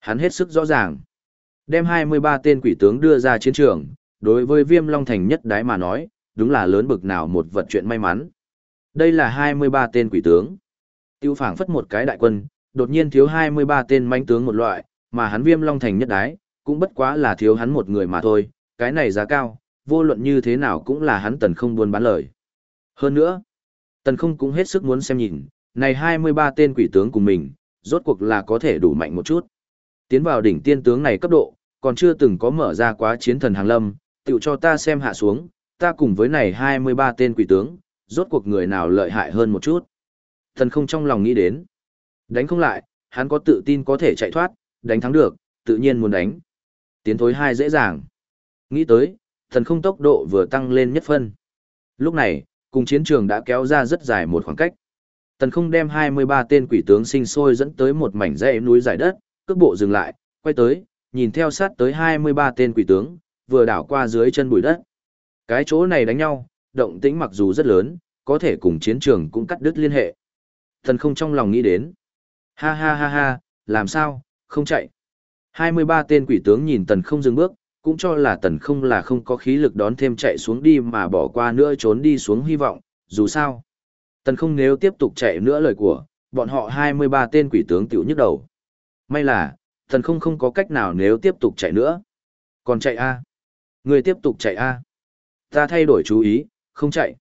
Hắn hết sức rõ ràng. Đem 23 tên quỷ tướng đưa ra chiến trường, đối với viêm long thành nhất đái mà nói, đúng là lớn bực nào một vật chuyện may mắn. Đây là 23 tên quỷ tướng. Tiêu phảng phất một cái đại quân, đột nhiên thiếu 23 tên manh tướng một loại, mà hắn viêm long thành nhất đái, cũng bất quá là thiếu hắn một người mà thôi, cái này giá cao, vô luận như thế nào cũng là hắn tần không buôn bán lời. Hơn nữa, tần không cũng hết sức muốn xem nhìn, này 23 tên quỷ tướng cùng mình, rốt cuộc là có thể đủ mạnh một chút. Tiến vào đỉnh tiên tướng này cấp độ, còn chưa từng có mở ra quá chiến thần hàng lâm, tự cho ta xem hạ xuống, ta cùng với này 23 tên quỷ tướng, rốt cuộc người nào lợi hại hơn một chút. Thần không trong lòng nghĩ đến. Đánh không lại, hắn có tự tin có thể chạy thoát, đánh thắng được, tự nhiên muốn đánh. Tiến thối hai dễ dàng. Nghĩ tới, thần không tốc độ vừa tăng lên nhất phân. Lúc này, cùng chiến trường đã kéo ra rất dài một khoảng cách. Tần không đem 23 tên quỷ tướng sinh sôi dẫn tới một mảnh dãy núi dài đất, cước bộ dừng lại, quay tới, nhìn theo sát tới 23 tên quỷ tướng, vừa đảo qua dưới chân bụi đất. Cái chỗ này đánh nhau, động tĩnh mặc dù rất lớn, có thể cùng chiến trường cũng cắt đứt liên hệ. Thần không trong lòng nghĩ đến. Ha ha ha ha, làm sao, không chạy. 23 tên quỷ tướng nhìn tần không dừng bước, cũng cho là tần không là không có khí lực đón thêm chạy xuống đi mà bỏ qua nữa trốn đi xuống hy vọng, dù sao. Tần không nếu tiếp tục chạy nữa lời của, bọn họ 23 tên quỷ tướng tiểu nhức đầu. May là, tần không không có cách nào nếu tiếp tục chạy nữa. Còn chạy a Người tiếp tục chạy a Ta thay đổi chú ý, không chạy.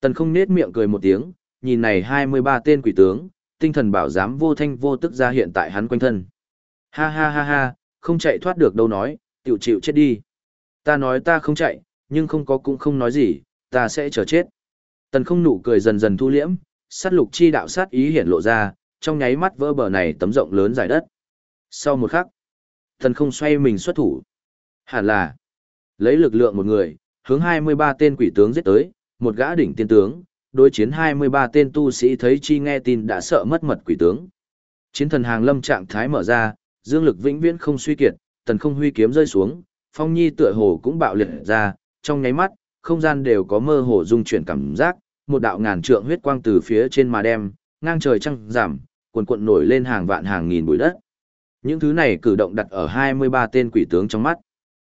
Tần không nết miệng cười một tiếng, nhìn này 23 tên quỷ tướng, tinh thần bảo giám vô thanh vô tức ra hiện tại hắn quanh thân. Ha ha ha ha, không chạy thoát được đâu nói, tiểu chịu chết đi. Ta nói ta không chạy, nhưng không có cũng không nói gì, ta sẽ chờ chết. Tần không nụ cười dần dần thu liễm, sát lục chi đạo sát ý hiển lộ ra, trong nháy mắt vỡ bờ này tấm rộng lớn dài đất. Sau một khắc, tần không xoay mình xuất thủ. Hẳn là, lấy lực lượng một người, hướng 23 tên quỷ tướng giết tới, một gã đỉnh tiên tướng, đối chiến 23 tên tu sĩ thấy chi nghe tin đã sợ mất mật quỷ tướng. Chiến thần hàng lâm trạng thái mở ra, dương lực vĩnh viễn không suy kiệt, tần không huy kiếm rơi xuống, phong nhi tựa hồ cũng bạo liệt ra, trong nháy mắt, không gian đều có mơ hồ dung chuyển cảm giác, một đạo ngàn trượng huyết quang từ phía trên mà đem, ngang trời trăng giảm, cuồn cuộn nổi lên hàng vạn hàng nghìn bụi đất. Những thứ này cử động đặt ở 23 tên quỷ tướng trong mắt.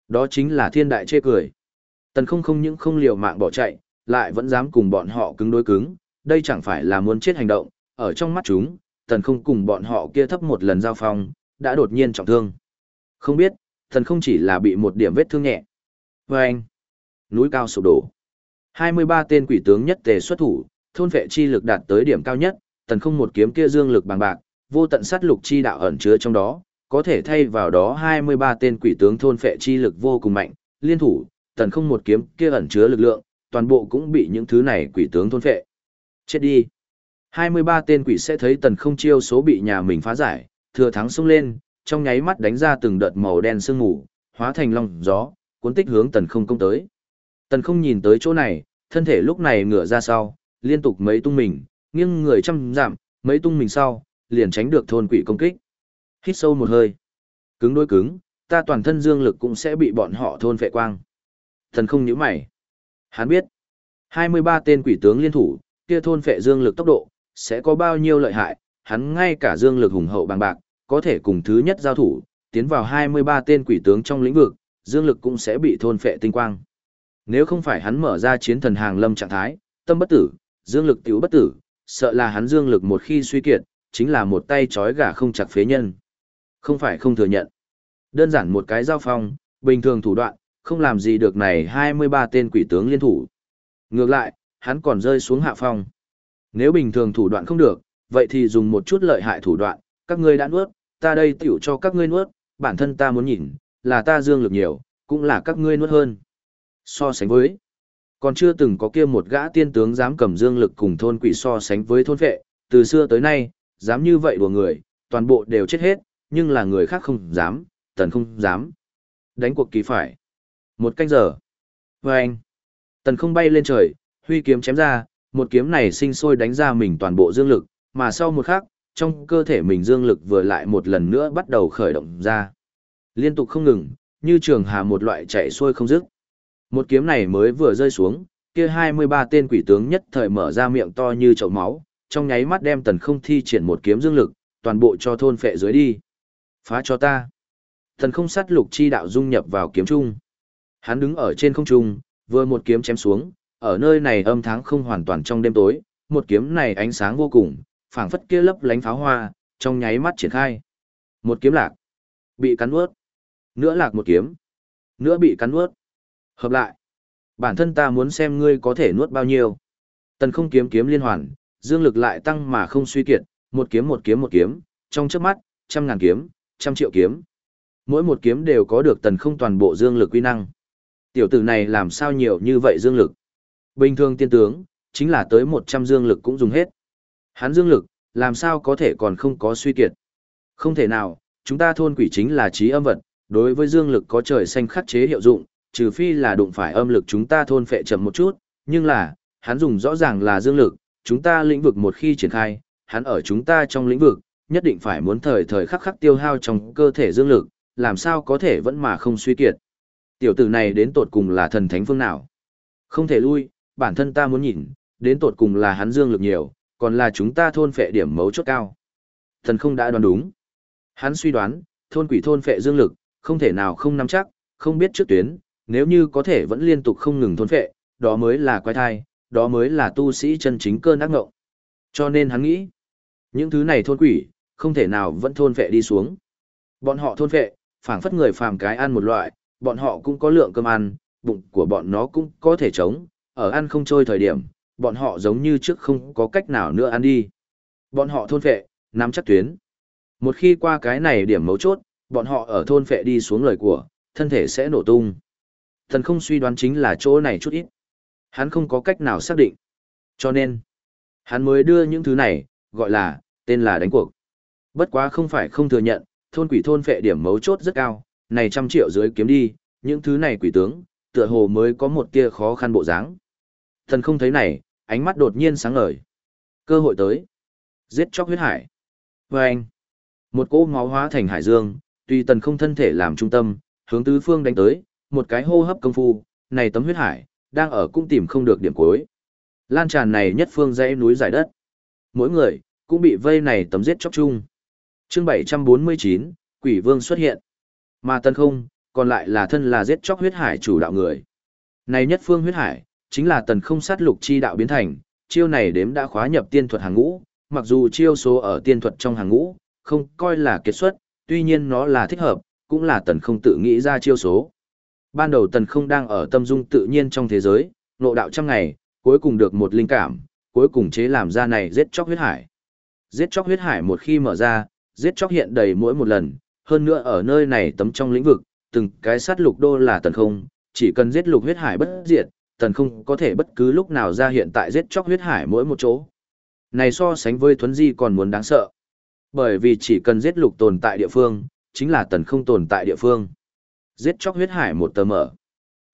Đó chính là thiên đại chê cười. Tần không không những không liều mạng bỏ chạy, lại vẫn dám cùng bọn họ cứng đối cứng, đây chẳng phải là muốn chết hành động, ở trong mắt chúng, tần không cùng bọn họ kia thấp một lần giao phong, đã đột nhiên trọng thương. Không biết, thần không chỉ là bị một điểm vết thương nhẹ. Và anh, núi cao sụp đổ. 23 tên quỷ tướng nhất tề xuất thủ, thôn vệ chi lực đạt tới điểm cao nhất, tần không một kiếm kia dương lực bằng bạc, vô tận sát lục chi đạo ẩn chứa trong đó, có thể thay vào đó 23 tên quỷ tướng thôn vệ chi lực vô cùng mạnh, liên thủ, tần không một kiếm kia ẩn chứa lực lượng, toàn bộ cũng bị những thứ này quỷ tướng thôn phệ. Chết đi. 23 tên quỷ sẽ thấy tần không chiêu số bị nhà mình phá giải, thừa thắng xông lên, trong nháy mắt đánh ra từng đợt màu đen sương mù, hóa thành long gió, cuốn tích hướng tần không công tới. Tần không nhìn tới chỗ này, thân thể lúc này ngửa ra sau, liên tục mấy tung mình, nghiêng người trăm giảm, mấy tung mình sau, liền tránh được thôn quỷ công kích. Hít sâu một hơi. Cứng đối cứng, ta toàn thân dương lực cũng sẽ bị bọn họ thôn phệ quang. Thần không nhíu mày. Hắn biết, 23 tên quỷ tướng liên thủ, kia thôn phệ dương lực tốc độ, sẽ có bao nhiêu lợi hại, hắn ngay cả dương lực hùng hậu bằng bạc, có thể cùng thứ nhất giao thủ, tiến vào 23 tên quỷ tướng trong lĩnh vực, dương lực cũng sẽ bị thôn phệ tinh quang. Nếu không phải hắn mở ra chiến thần hàng lâm trạng thái, tâm bất tử, dương lực tiểu bất tử, sợ là hắn dương lực một khi suy kiệt, chính là một tay trói gà không chặt phế nhân. Không phải không thừa nhận. Đơn giản một cái giao phong, bình thường thủ đoạn, không làm gì được này 23 tên quỷ tướng liên thủ. Ngược lại, hắn còn rơi xuống hạ phong. Nếu bình thường thủ đoạn không được, vậy thì dùng một chút lợi hại thủ đoạn, các ngươi đã nuốt, ta đây tiểu cho các ngươi nuốt, bản thân ta muốn nhìn, là ta dương lực nhiều, cũng là các ngươi nuốt hơn. So sánh với, còn chưa từng có kia một gã tiên tướng dám cầm dương lực cùng thôn quỷ so sánh với thôn vệ, từ xưa tới nay, dám như vậy đùa người, toàn bộ đều chết hết, nhưng là người khác không dám, tần không dám. Đánh cuộc kỳ phải. Một canh giờ. Và anh. Tần không bay lên trời, huy kiếm chém ra, một kiếm này sinh sôi đánh ra mình toàn bộ dương lực, mà sau một khắc, trong cơ thể mình dương lực vừa lại một lần nữa bắt đầu khởi động ra. Liên tục không ngừng, như trường hà một loại chạy xuôi không dứt. Một kiếm này mới vừa rơi xuống, kia 23 tên quỷ tướng nhất thời mở ra miệng to như chậu máu, trong nháy mắt đem tần không thi triển một kiếm dương lực, toàn bộ cho thôn phệ dưới đi. Phá cho ta. Tần không sát lục chi đạo dung nhập vào kiếm trung. Hắn đứng ở trên không trung, vừa một kiếm chém xuống, ở nơi này âm tháng không hoàn toàn trong đêm tối, một kiếm này ánh sáng vô cùng, phảng phất kia lấp lánh pháo hoa, trong nháy mắt triển khai. Một kiếm lạc, bị cắn nuốt. Nữa lạc một kiếm, nữa bị cắn nuốt. Hợp lại, bản thân ta muốn xem ngươi có thể nuốt bao nhiêu. Tần không kiếm kiếm liên hoàn, dương lực lại tăng mà không suy kiệt, một kiếm một kiếm một kiếm, trong chớp mắt, trăm ngàn kiếm, trăm triệu kiếm. Mỗi một kiếm đều có được tần không toàn bộ dương lực quy năng. Tiểu tử này làm sao nhiều như vậy dương lực? Bình thường tiên tướng, chính là tới 100 dương lực cũng dùng hết. Hắn dương lực, làm sao có thể còn không có suy kiệt? Không thể nào, chúng ta thôn quỷ chính là trí âm vật, đối với dương lực có trời xanh khắc chế hiệu dụng, trừ phi là đụng phải âm lực chúng ta thôn phệ chậm một chút, nhưng là, hắn dùng rõ ràng là dương lực, chúng ta lĩnh vực một khi triển khai, hắn ở chúng ta trong lĩnh vực, nhất định phải muốn thời thời khắc khắc tiêu hao trong cơ thể dương lực, làm sao có thể vẫn mà không suy kiệt. Tiểu tử này đến tột cùng là thần thánh phương nào? Không thể lui, bản thân ta muốn nhìn, đến tột cùng là hắn dương lực nhiều, còn là chúng ta thôn phệ điểm mấu chốt cao. Thần không đã đoán đúng. Hắn suy đoán, thôn quỷ thôn phệ dương lực, không thể nào không nắm chắc, không biết trước tuyến, nếu như có thể vẫn liên tục không ngừng thôn phệ, đó mới là quái thai, đó mới là tu sĩ chân chính cơn ác ngộng. Cho nên hắn nghĩ, những thứ này thôn quỷ, không thể nào vẫn thôn phệ đi xuống. Bọn họ thôn phệ, phảng phất người phàm cái ăn một loại, bọn họ cũng có lượng cơm ăn, bụng của bọn nó cũng có thể chống, ở ăn không trôi thời điểm, bọn họ giống như trước không có cách nào nữa ăn đi. Bọn họ thôn phệ, nắm chắc tuyến. Một khi qua cái này điểm mấu chốt, bọn họ ở thôn phệ đi xuống lời của, thân thể sẽ nổ tung. Thần không suy đoán chính là chỗ này chút ít. Hắn không có cách nào xác định. Cho nên, hắn mới đưa những thứ này, gọi là, tên là đánh cuộc. Bất quá không phải không thừa nhận, thôn quỷ thôn phệ điểm mấu chốt rất cao, này trăm triệu dưới kiếm đi, những thứ này quỷ tướng, tựa hồ mới có một tia khó khăn bộ dáng. Thần không thấy này, ánh mắt đột nhiên sáng ngời. Cơ hội tới. Giết chóc huyết hải. Và anh. Một cỗ máu hóa thành hải dương, tùy tần không thân thể làm trung tâm, hướng tứ phương đánh tới, một cái hô hấp công phu, này tấm huyết hải, đang ở cũng tìm không được điểm cuối. Lan tràn này nhất phương dãy núi giải đất. Mỗi người, cũng bị vây này tấm giết chóc chung. chương 749, quỷ vương xuất hiện. Mà tần không, còn lại là thân là giết chóc huyết hải chủ đạo người. Này nhất phương huyết hải, chính là tần không sát lục chi đạo biến thành, chiêu này đếm đã khóa nhập tiên thuật hàng ngũ, mặc dù chiêu số ở tiên thuật trong hàng ngũ, không coi là kết xuất, tuy nhiên nó là thích hợp, cũng là tần không tự nghĩ ra chiêu số. Ban đầu tần không đang ở tâm dung tự nhiên trong thế giới, nộ đạo trăm ngày, cuối cùng được một linh cảm, cuối cùng chế làm ra này giết chóc huyết hải. Giết chóc huyết hải một khi mở ra, giết chóc hiện đầy mỗi một lần, hơn nữa ở nơi này tấm trong lĩnh vực, từng cái sát lục đô là tần không, chỉ cần giết lục huyết hải bất diệt, tần không có thể bất cứ lúc nào ra hiện tại giết chóc huyết hải mỗi một chỗ. Này so sánh với thuấn di còn muốn đáng sợ. Bởi vì chỉ cần giết lục tồn tại địa phương, chính là tần không tồn tại địa phương. Giết chóc huyết hải một tờ mở.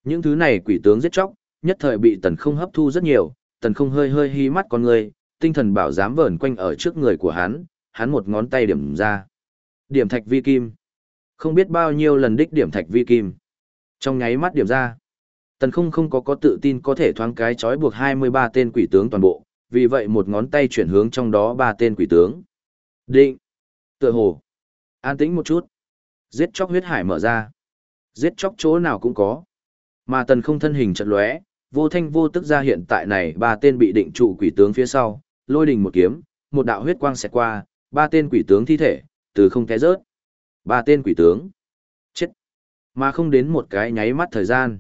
Những thứ này quỷ tướng giết chóc, nhất thời bị tần không hấp thu rất nhiều, tần không hơi hơi hí mắt con người, tinh thần bảo dám vờn quanh ở trước người của hắn, hắn một ngón tay điểm ra. Điểm thạch vi kim. Không biết bao nhiêu lần đích điểm thạch vi kim. Trong nháy mắt điểm ra. Tần không không có có tự tin có thể thoáng cái trói buộc 23 tên quỷ tướng toàn bộ, vì vậy một ngón tay chuyển hướng trong đó ba tên quỷ tướng. Định. Tựa hồ. An tĩnh một chút. Giết chóc huyết hải mở ra. Giết chóc chỗ nào cũng có. Mà tần không thân hình trận lóe, vô thanh vô tức ra hiện tại này ba tên bị định trụ quỷ tướng phía sau, lôi đình một kiếm, một đạo huyết quang xẹt qua, ba tên quỷ tướng thi thể, từ không té rớt. Ba tên quỷ tướng. Chết. Mà không đến một cái nháy mắt thời gian.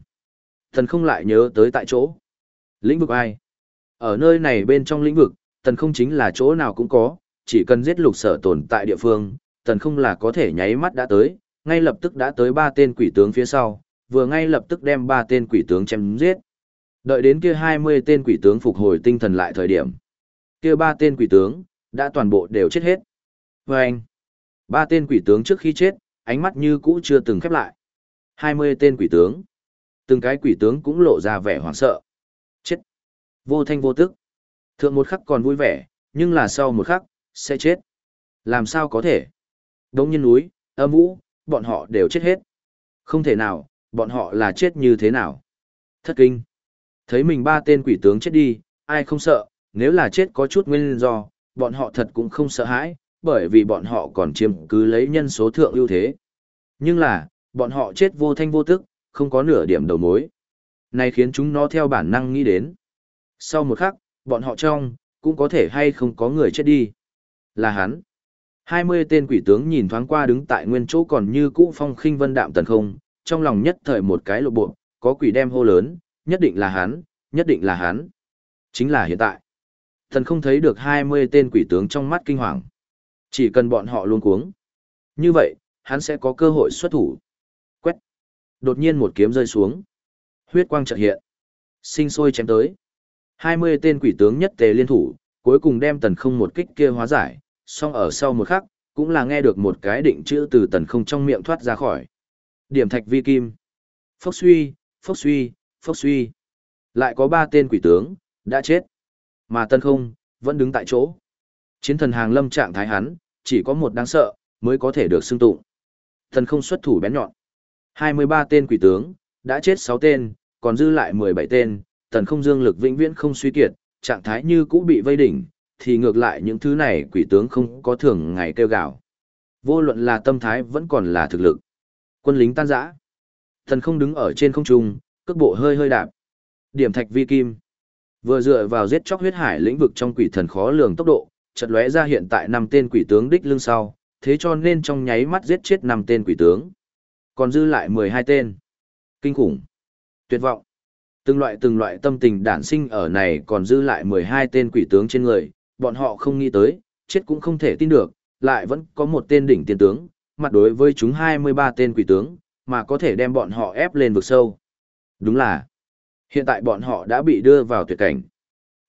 Thần không lại nhớ tới tại chỗ. Lĩnh vực ai? Ở nơi này bên trong lĩnh vực, tần không chính là chỗ nào cũng có, chỉ cần giết lục sở tồn tại địa phương, tần không là có thể nháy mắt đã tới, ngay lập tức đã tới ba tên quỷ tướng phía sau, vừa ngay lập tức đem ba tên quỷ tướng chém giết. Đợi đến kia 20 tên quỷ tướng phục hồi tinh thần lại thời điểm. Kia ba tên quỷ tướng, đã toàn bộ đều chết hết. Và anh, ba tên quỷ tướng trước khi chết, ánh mắt như cũ chưa từng khép lại. 20 tên quỷ tướng. Từng cái quỷ tướng cũng lộ ra vẻ hoảng sợ. Chết. Vô thanh vô tức. Thượng một khắc còn vui vẻ, nhưng là sau một khắc, sẽ chết. Làm sao có thể? đông nhân núi, âm vũ, bọn họ đều chết hết. Không thể nào, bọn họ là chết như thế nào? Thất kinh. Thấy mình ba tên quỷ tướng chết đi, ai không sợ, nếu là chết có chút nguyên do, bọn họ thật cũng không sợ hãi, bởi vì bọn họ còn chiếm cứ lấy nhân số thượng ưu thế. Nhưng là, bọn họ chết vô thanh vô tức, không có nửa điểm đầu mối. Này khiến chúng nó theo bản năng nghĩ đến. Sau một khắc, bọn họ trong, cũng có thể hay không có người chết đi. Là hắn. 20 tên quỷ tướng nhìn thoáng qua đứng tại nguyên chỗ còn như cũ phong khinh vân đạm tần không, trong lòng nhất thời một cái lộ bộ, có quỷ đem hô lớn, nhất định là hắn, nhất định là hắn. Chính là hiện tại. Thần không thấy được 20 tên quỷ tướng trong mắt kinh hoàng. Chỉ cần bọn họ luôn cuống. Như vậy, hắn sẽ có cơ hội xuất thủ. Đột nhiên một kiếm rơi xuống. Huyết quang chợt hiện. Sinh sôi chém tới. 20 tên quỷ tướng nhất tề liên thủ, cuối cùng đem tần không một kích kia hóa giải, song ở sau một khắc, cũng là nghe được một cái định chữ từ tần không trong miệng thoát ra khỏi. Điểm thạch vi kim. Phốc suy, phốc suy, phốc suy. Lại có ba tên quỷ tướng, đã chết. Mà tần không, vẫn đứng tại chỗ. Chiến thần hàng lâm trạng thái hắn, chỉ có một đáng sợ, mới có thể được xưng tụng. Tần không xuất thủ bén nhọn. 23 tên quỷ tướng, đã chết 6 tên, còn dư lại 17 tên, tần không dương lực vĩnh viễn không suy kiệt, trạng thái như cũ bị vây đỉnh, thì ngược lại những thứ này quỷ tướng không có thường ngày kêu gào. Vô luận là tâm thái vẫn còn là thực lực. Quân lính tan rã. tần không đứng ở trên không trung, cước bộ hơi hơi đạp. Điểm thạch vi kim. Vừa dựa vào giết chóc huyết hải lĩnh vực trong quỷ thần khó lường tốc độ, chợt lóe ra hiện tại năm tên quỷ tướng đích lưng sau, thế cho nên trong nháy mắt giết chết năm tên quỷ tướng. Còn dư lại 12 tên. Kinh khủng. Tuyệt vọng. Từng loại từng loại tâm tình đản sinh ở này còn dư lại 12 tên quỷ tướng trên người, bọn họ không nghĩ tới, chết cũng không thể tin được, lại vẫn có một tên đỉnh tiên tướng, mặt đối với chúng 23 tên quỷ tướng, mà có thể đem bọn họ ép lên vực sâu. Đúng là, hiện tại bọn họ đã bị đưa vào tuyệt cảnh.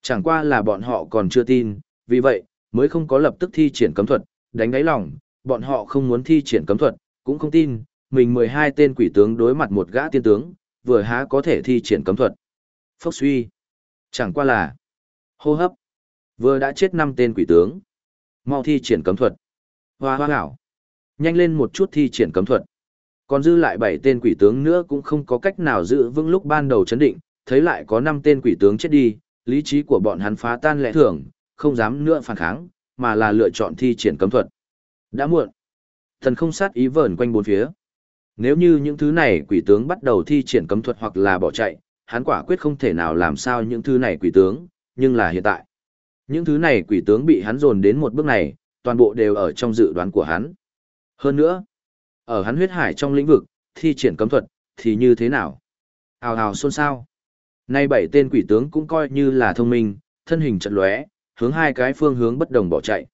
Chẳng qua là bọn họ còn chưa tin, vì vậy, mới không có lập tức thi triển cấm thuật, đánh đáy lòng, bọn họ không muốn thi triển cấm thuật, cũng không tin, mình 12 tên quỷ tướng đối mặt một gã tiên tướng, vừa há có thể thi triển cấm thuật. Phốc suy. Chẳng qua là hô hấp. Vừa đã chết năm tên quỷ tướng. Mau thi triển cấm thuật. Hoa hoa hảo. Nhanh lên một chút thi triển cấm thuật. Còn dư lại bảy tên quỷ tướng nữa cũng không có cách nào giữ vững lúc ban đầu chấn định, thấy lại có năm tên quỷ tướng chết đi, lý trí của bọn hắn phá tan lẽ thường, không dám nữa phản kháng, mà là lựa chọn thi triển cấm thuật. Đã muộn. Thần không sát ý vờn quanh bốn phía. Nếu như những thứ này quỷ tướng bắt đầu thi triển cấm thuật hoặc là bỏ chạy, hắn quả quyết không thể nào làm sao những thứ này quỷ tướng, nhưng là hiện tại. Những thứ này quỷ tướng bị hắn dồn đến một bước này, toàn bộ đều ở trong dự đoán của hắn. Hơn nữa, ở hắn huyết hải trong lĩnh vực, thi triển cấm thuật, thì như thế nào? Hào hào xôn xao. Nay bảy tên quỷ tướng cũng coi như là thông minh, thân hình chật lóe, hướng hai cái phương hướng bất đồng bỏ chạy.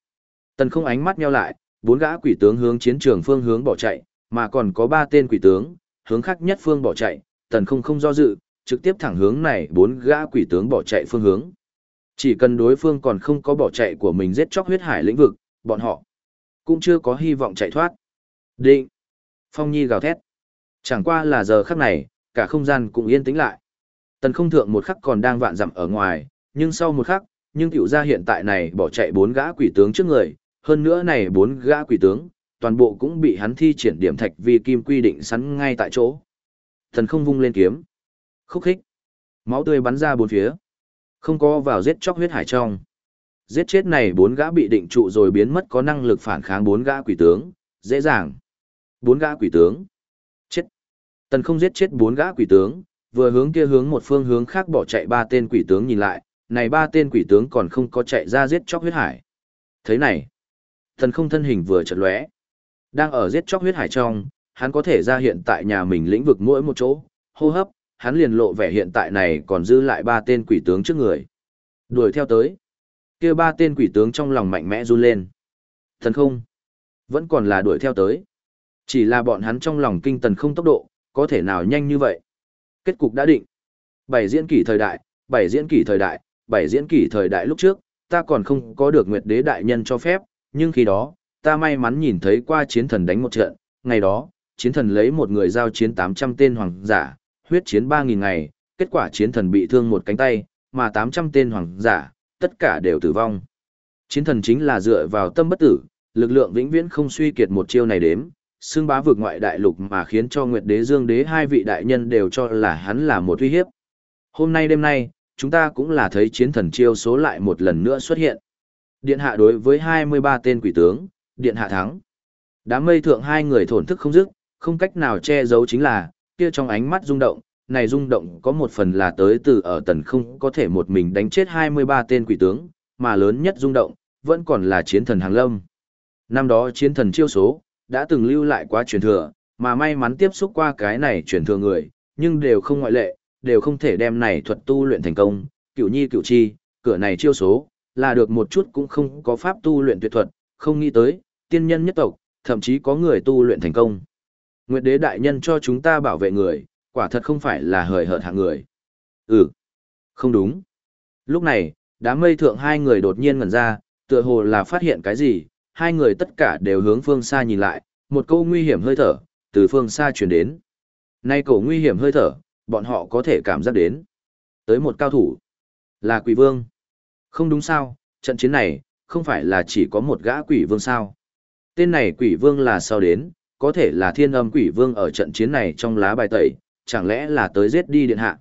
Tần không ánh mắt nheo lại, bốn gã quỷ tướng hướng chiến trường phương hướng bỏ chạy, mà còn có ba tên quỷ tướng, hướng khác nhất phương bỏ chạy, tần không không do dự, trực tiếp thẳng hướng này bốn gã quỷ tướng bỏ chạy phương hướng. Chỉ cần đối phương còn không có bỏ chạy của mình giết chóc huyết hải lĩnh vực, bọn họ cũng chưa có hy vọng chạy thoát. Định. Phong Nhi gào thét. Chẳng qua là giờ khắc này, cả không gian cũng yên tĩnh lại. Tần không thượng một khắc còn đang vạn dặm ở ngoài, nhưng sau một khắc, nhưng tiểu ra hiện tại này bỏ chạy bốn gã quỷ tướng trước người, hơn nữa này bốn gã quỷ tướng, toàn bộ cũng bị hắn thi triển điểm thạch vì kim quy định sẵn ngay tại chỗ. Thần không vung lên kiếm. Khúc khích. Máu tươi bắn ra bốn phía. Không có vào giết chóc huyết hải trong. Giết chết này bốn gã bị định trụ rồi biến mất có năng lực phản kháng bốn gã quỷ tướng, dễ dàng. Bốn gã quỷ tướng. Chết. Tần không giết chết bốn gã quỷ tướng, vừa hướng kia hướng một phương hướng khác bỏ chạy ba tên quỷ tướng nhìn lại, này ba tên quỷ tướng còn không có chạy ra giết chóc huyết hải. Thế này, thần không thân hình vừa chợt lóe, đang ở giết chóc huyết hải trong, hắn có thể ra hiện tại nhà mình lĩnh vực mỗi một chỗ, hô hấp, hắn liền lộ vẻ hiện tại này còn dư lại ba tên quỷ tướng trước người. Đuổi theo tới, kia ba tên quỷ tướng trong lòng mạnh mẽ run lên. Thần không, vẫn còn là đuổi theo tới. Chỉ là bọn hắn trong lòng kinh tần không tốc độ, có thể nào nhanh như vậy. Kết cục đã định. Bảy diễn kỷ thời đại, bảy diễn kỷ thời đại, bảy diễn kỷ thời đại lúc trước, ta còn không có được Nguyệt Đế đại nhân cho phép, nhưng khi đó, ta may mắn nhìn thấy qua chiến thần đánh một trận, ngày đó, chiến thần lấy một người giao chiến 800 tên hoàng giả, huyết chiến 3.000 ngày, kết quả chiến thần bị thương một cánh tay, mà 800 tên hoàng giả, tất cả đều tử vong. Chiến thần chính là dựa vào tâm bất tử, lực lượng vĩnh viễn không suy kiệt một chiêu này đếm, xương bá vượt ngoại đại lục mà khiến cho Nguyệt Đế Dương Đế hai vị đại nhân đều cho là hắn là một uy hiếp. Hôm nay đêm nay, chúng ta cũng là thấy chiến thần chiêu số lại một lần nữa xuất hiện. Điện hạ đối với 23 tên quỷ tướng, điện hạ thắng. Đám mây thượng hai người thổn thức không dứt, không cách nào che giấu chính là, kia trong ánh mắt rung động, này rung động có một phần là tới từ ở tần không có thể một mình đánh chết 23 tên quỷ tướng, mà lớn nhất rung động, vẫn còn là chiến thần hàng lâm. Năm đó chiến thần chiêu số, đã từng lưu lại quá truyền thừa, mà may mắn tiếp xúc qua cái này truyền thừa người, nhưng đều không ngoại lệ, đều không thể đem này thuật tu luyện thành công, cửu nhi cửu chi, cửa này chiêu số, là được một chút cũng không có pháp tu luyện tuyệt thuật, không nghĩ tới, tiên nhân nhất tộc, thậm chí có người tu luyện thành công. Nguyệt đế đại nhân cho chúng ta bảo vệ người, quả thật không phải là hời hợt hạng người. Ừ, không đúng. Lúc này, đám mây thượng hai người đột nhiên ngẩn ra, tựa hồ là phát hiện cái gì, hai người tất cả đều hướng phương xa nhìn lại, một câu nguy hiểm hơi thở, từ phương xa truyền đến. Nay cổ nguy hiểm hơi thở, bọn họ có thể cảm giác đến. Tới một cao thủ, là quỷ vương. Không đúng sao, trận chiến này, không phải là chỉ có một gã quỷ vương sao. Tên này quỷ vương là sao đến, có thể là thiên âm quỷ vương ở trận chiến này trong lá bài tẩy, chẳng lẽ là tới giết đi điện hạ.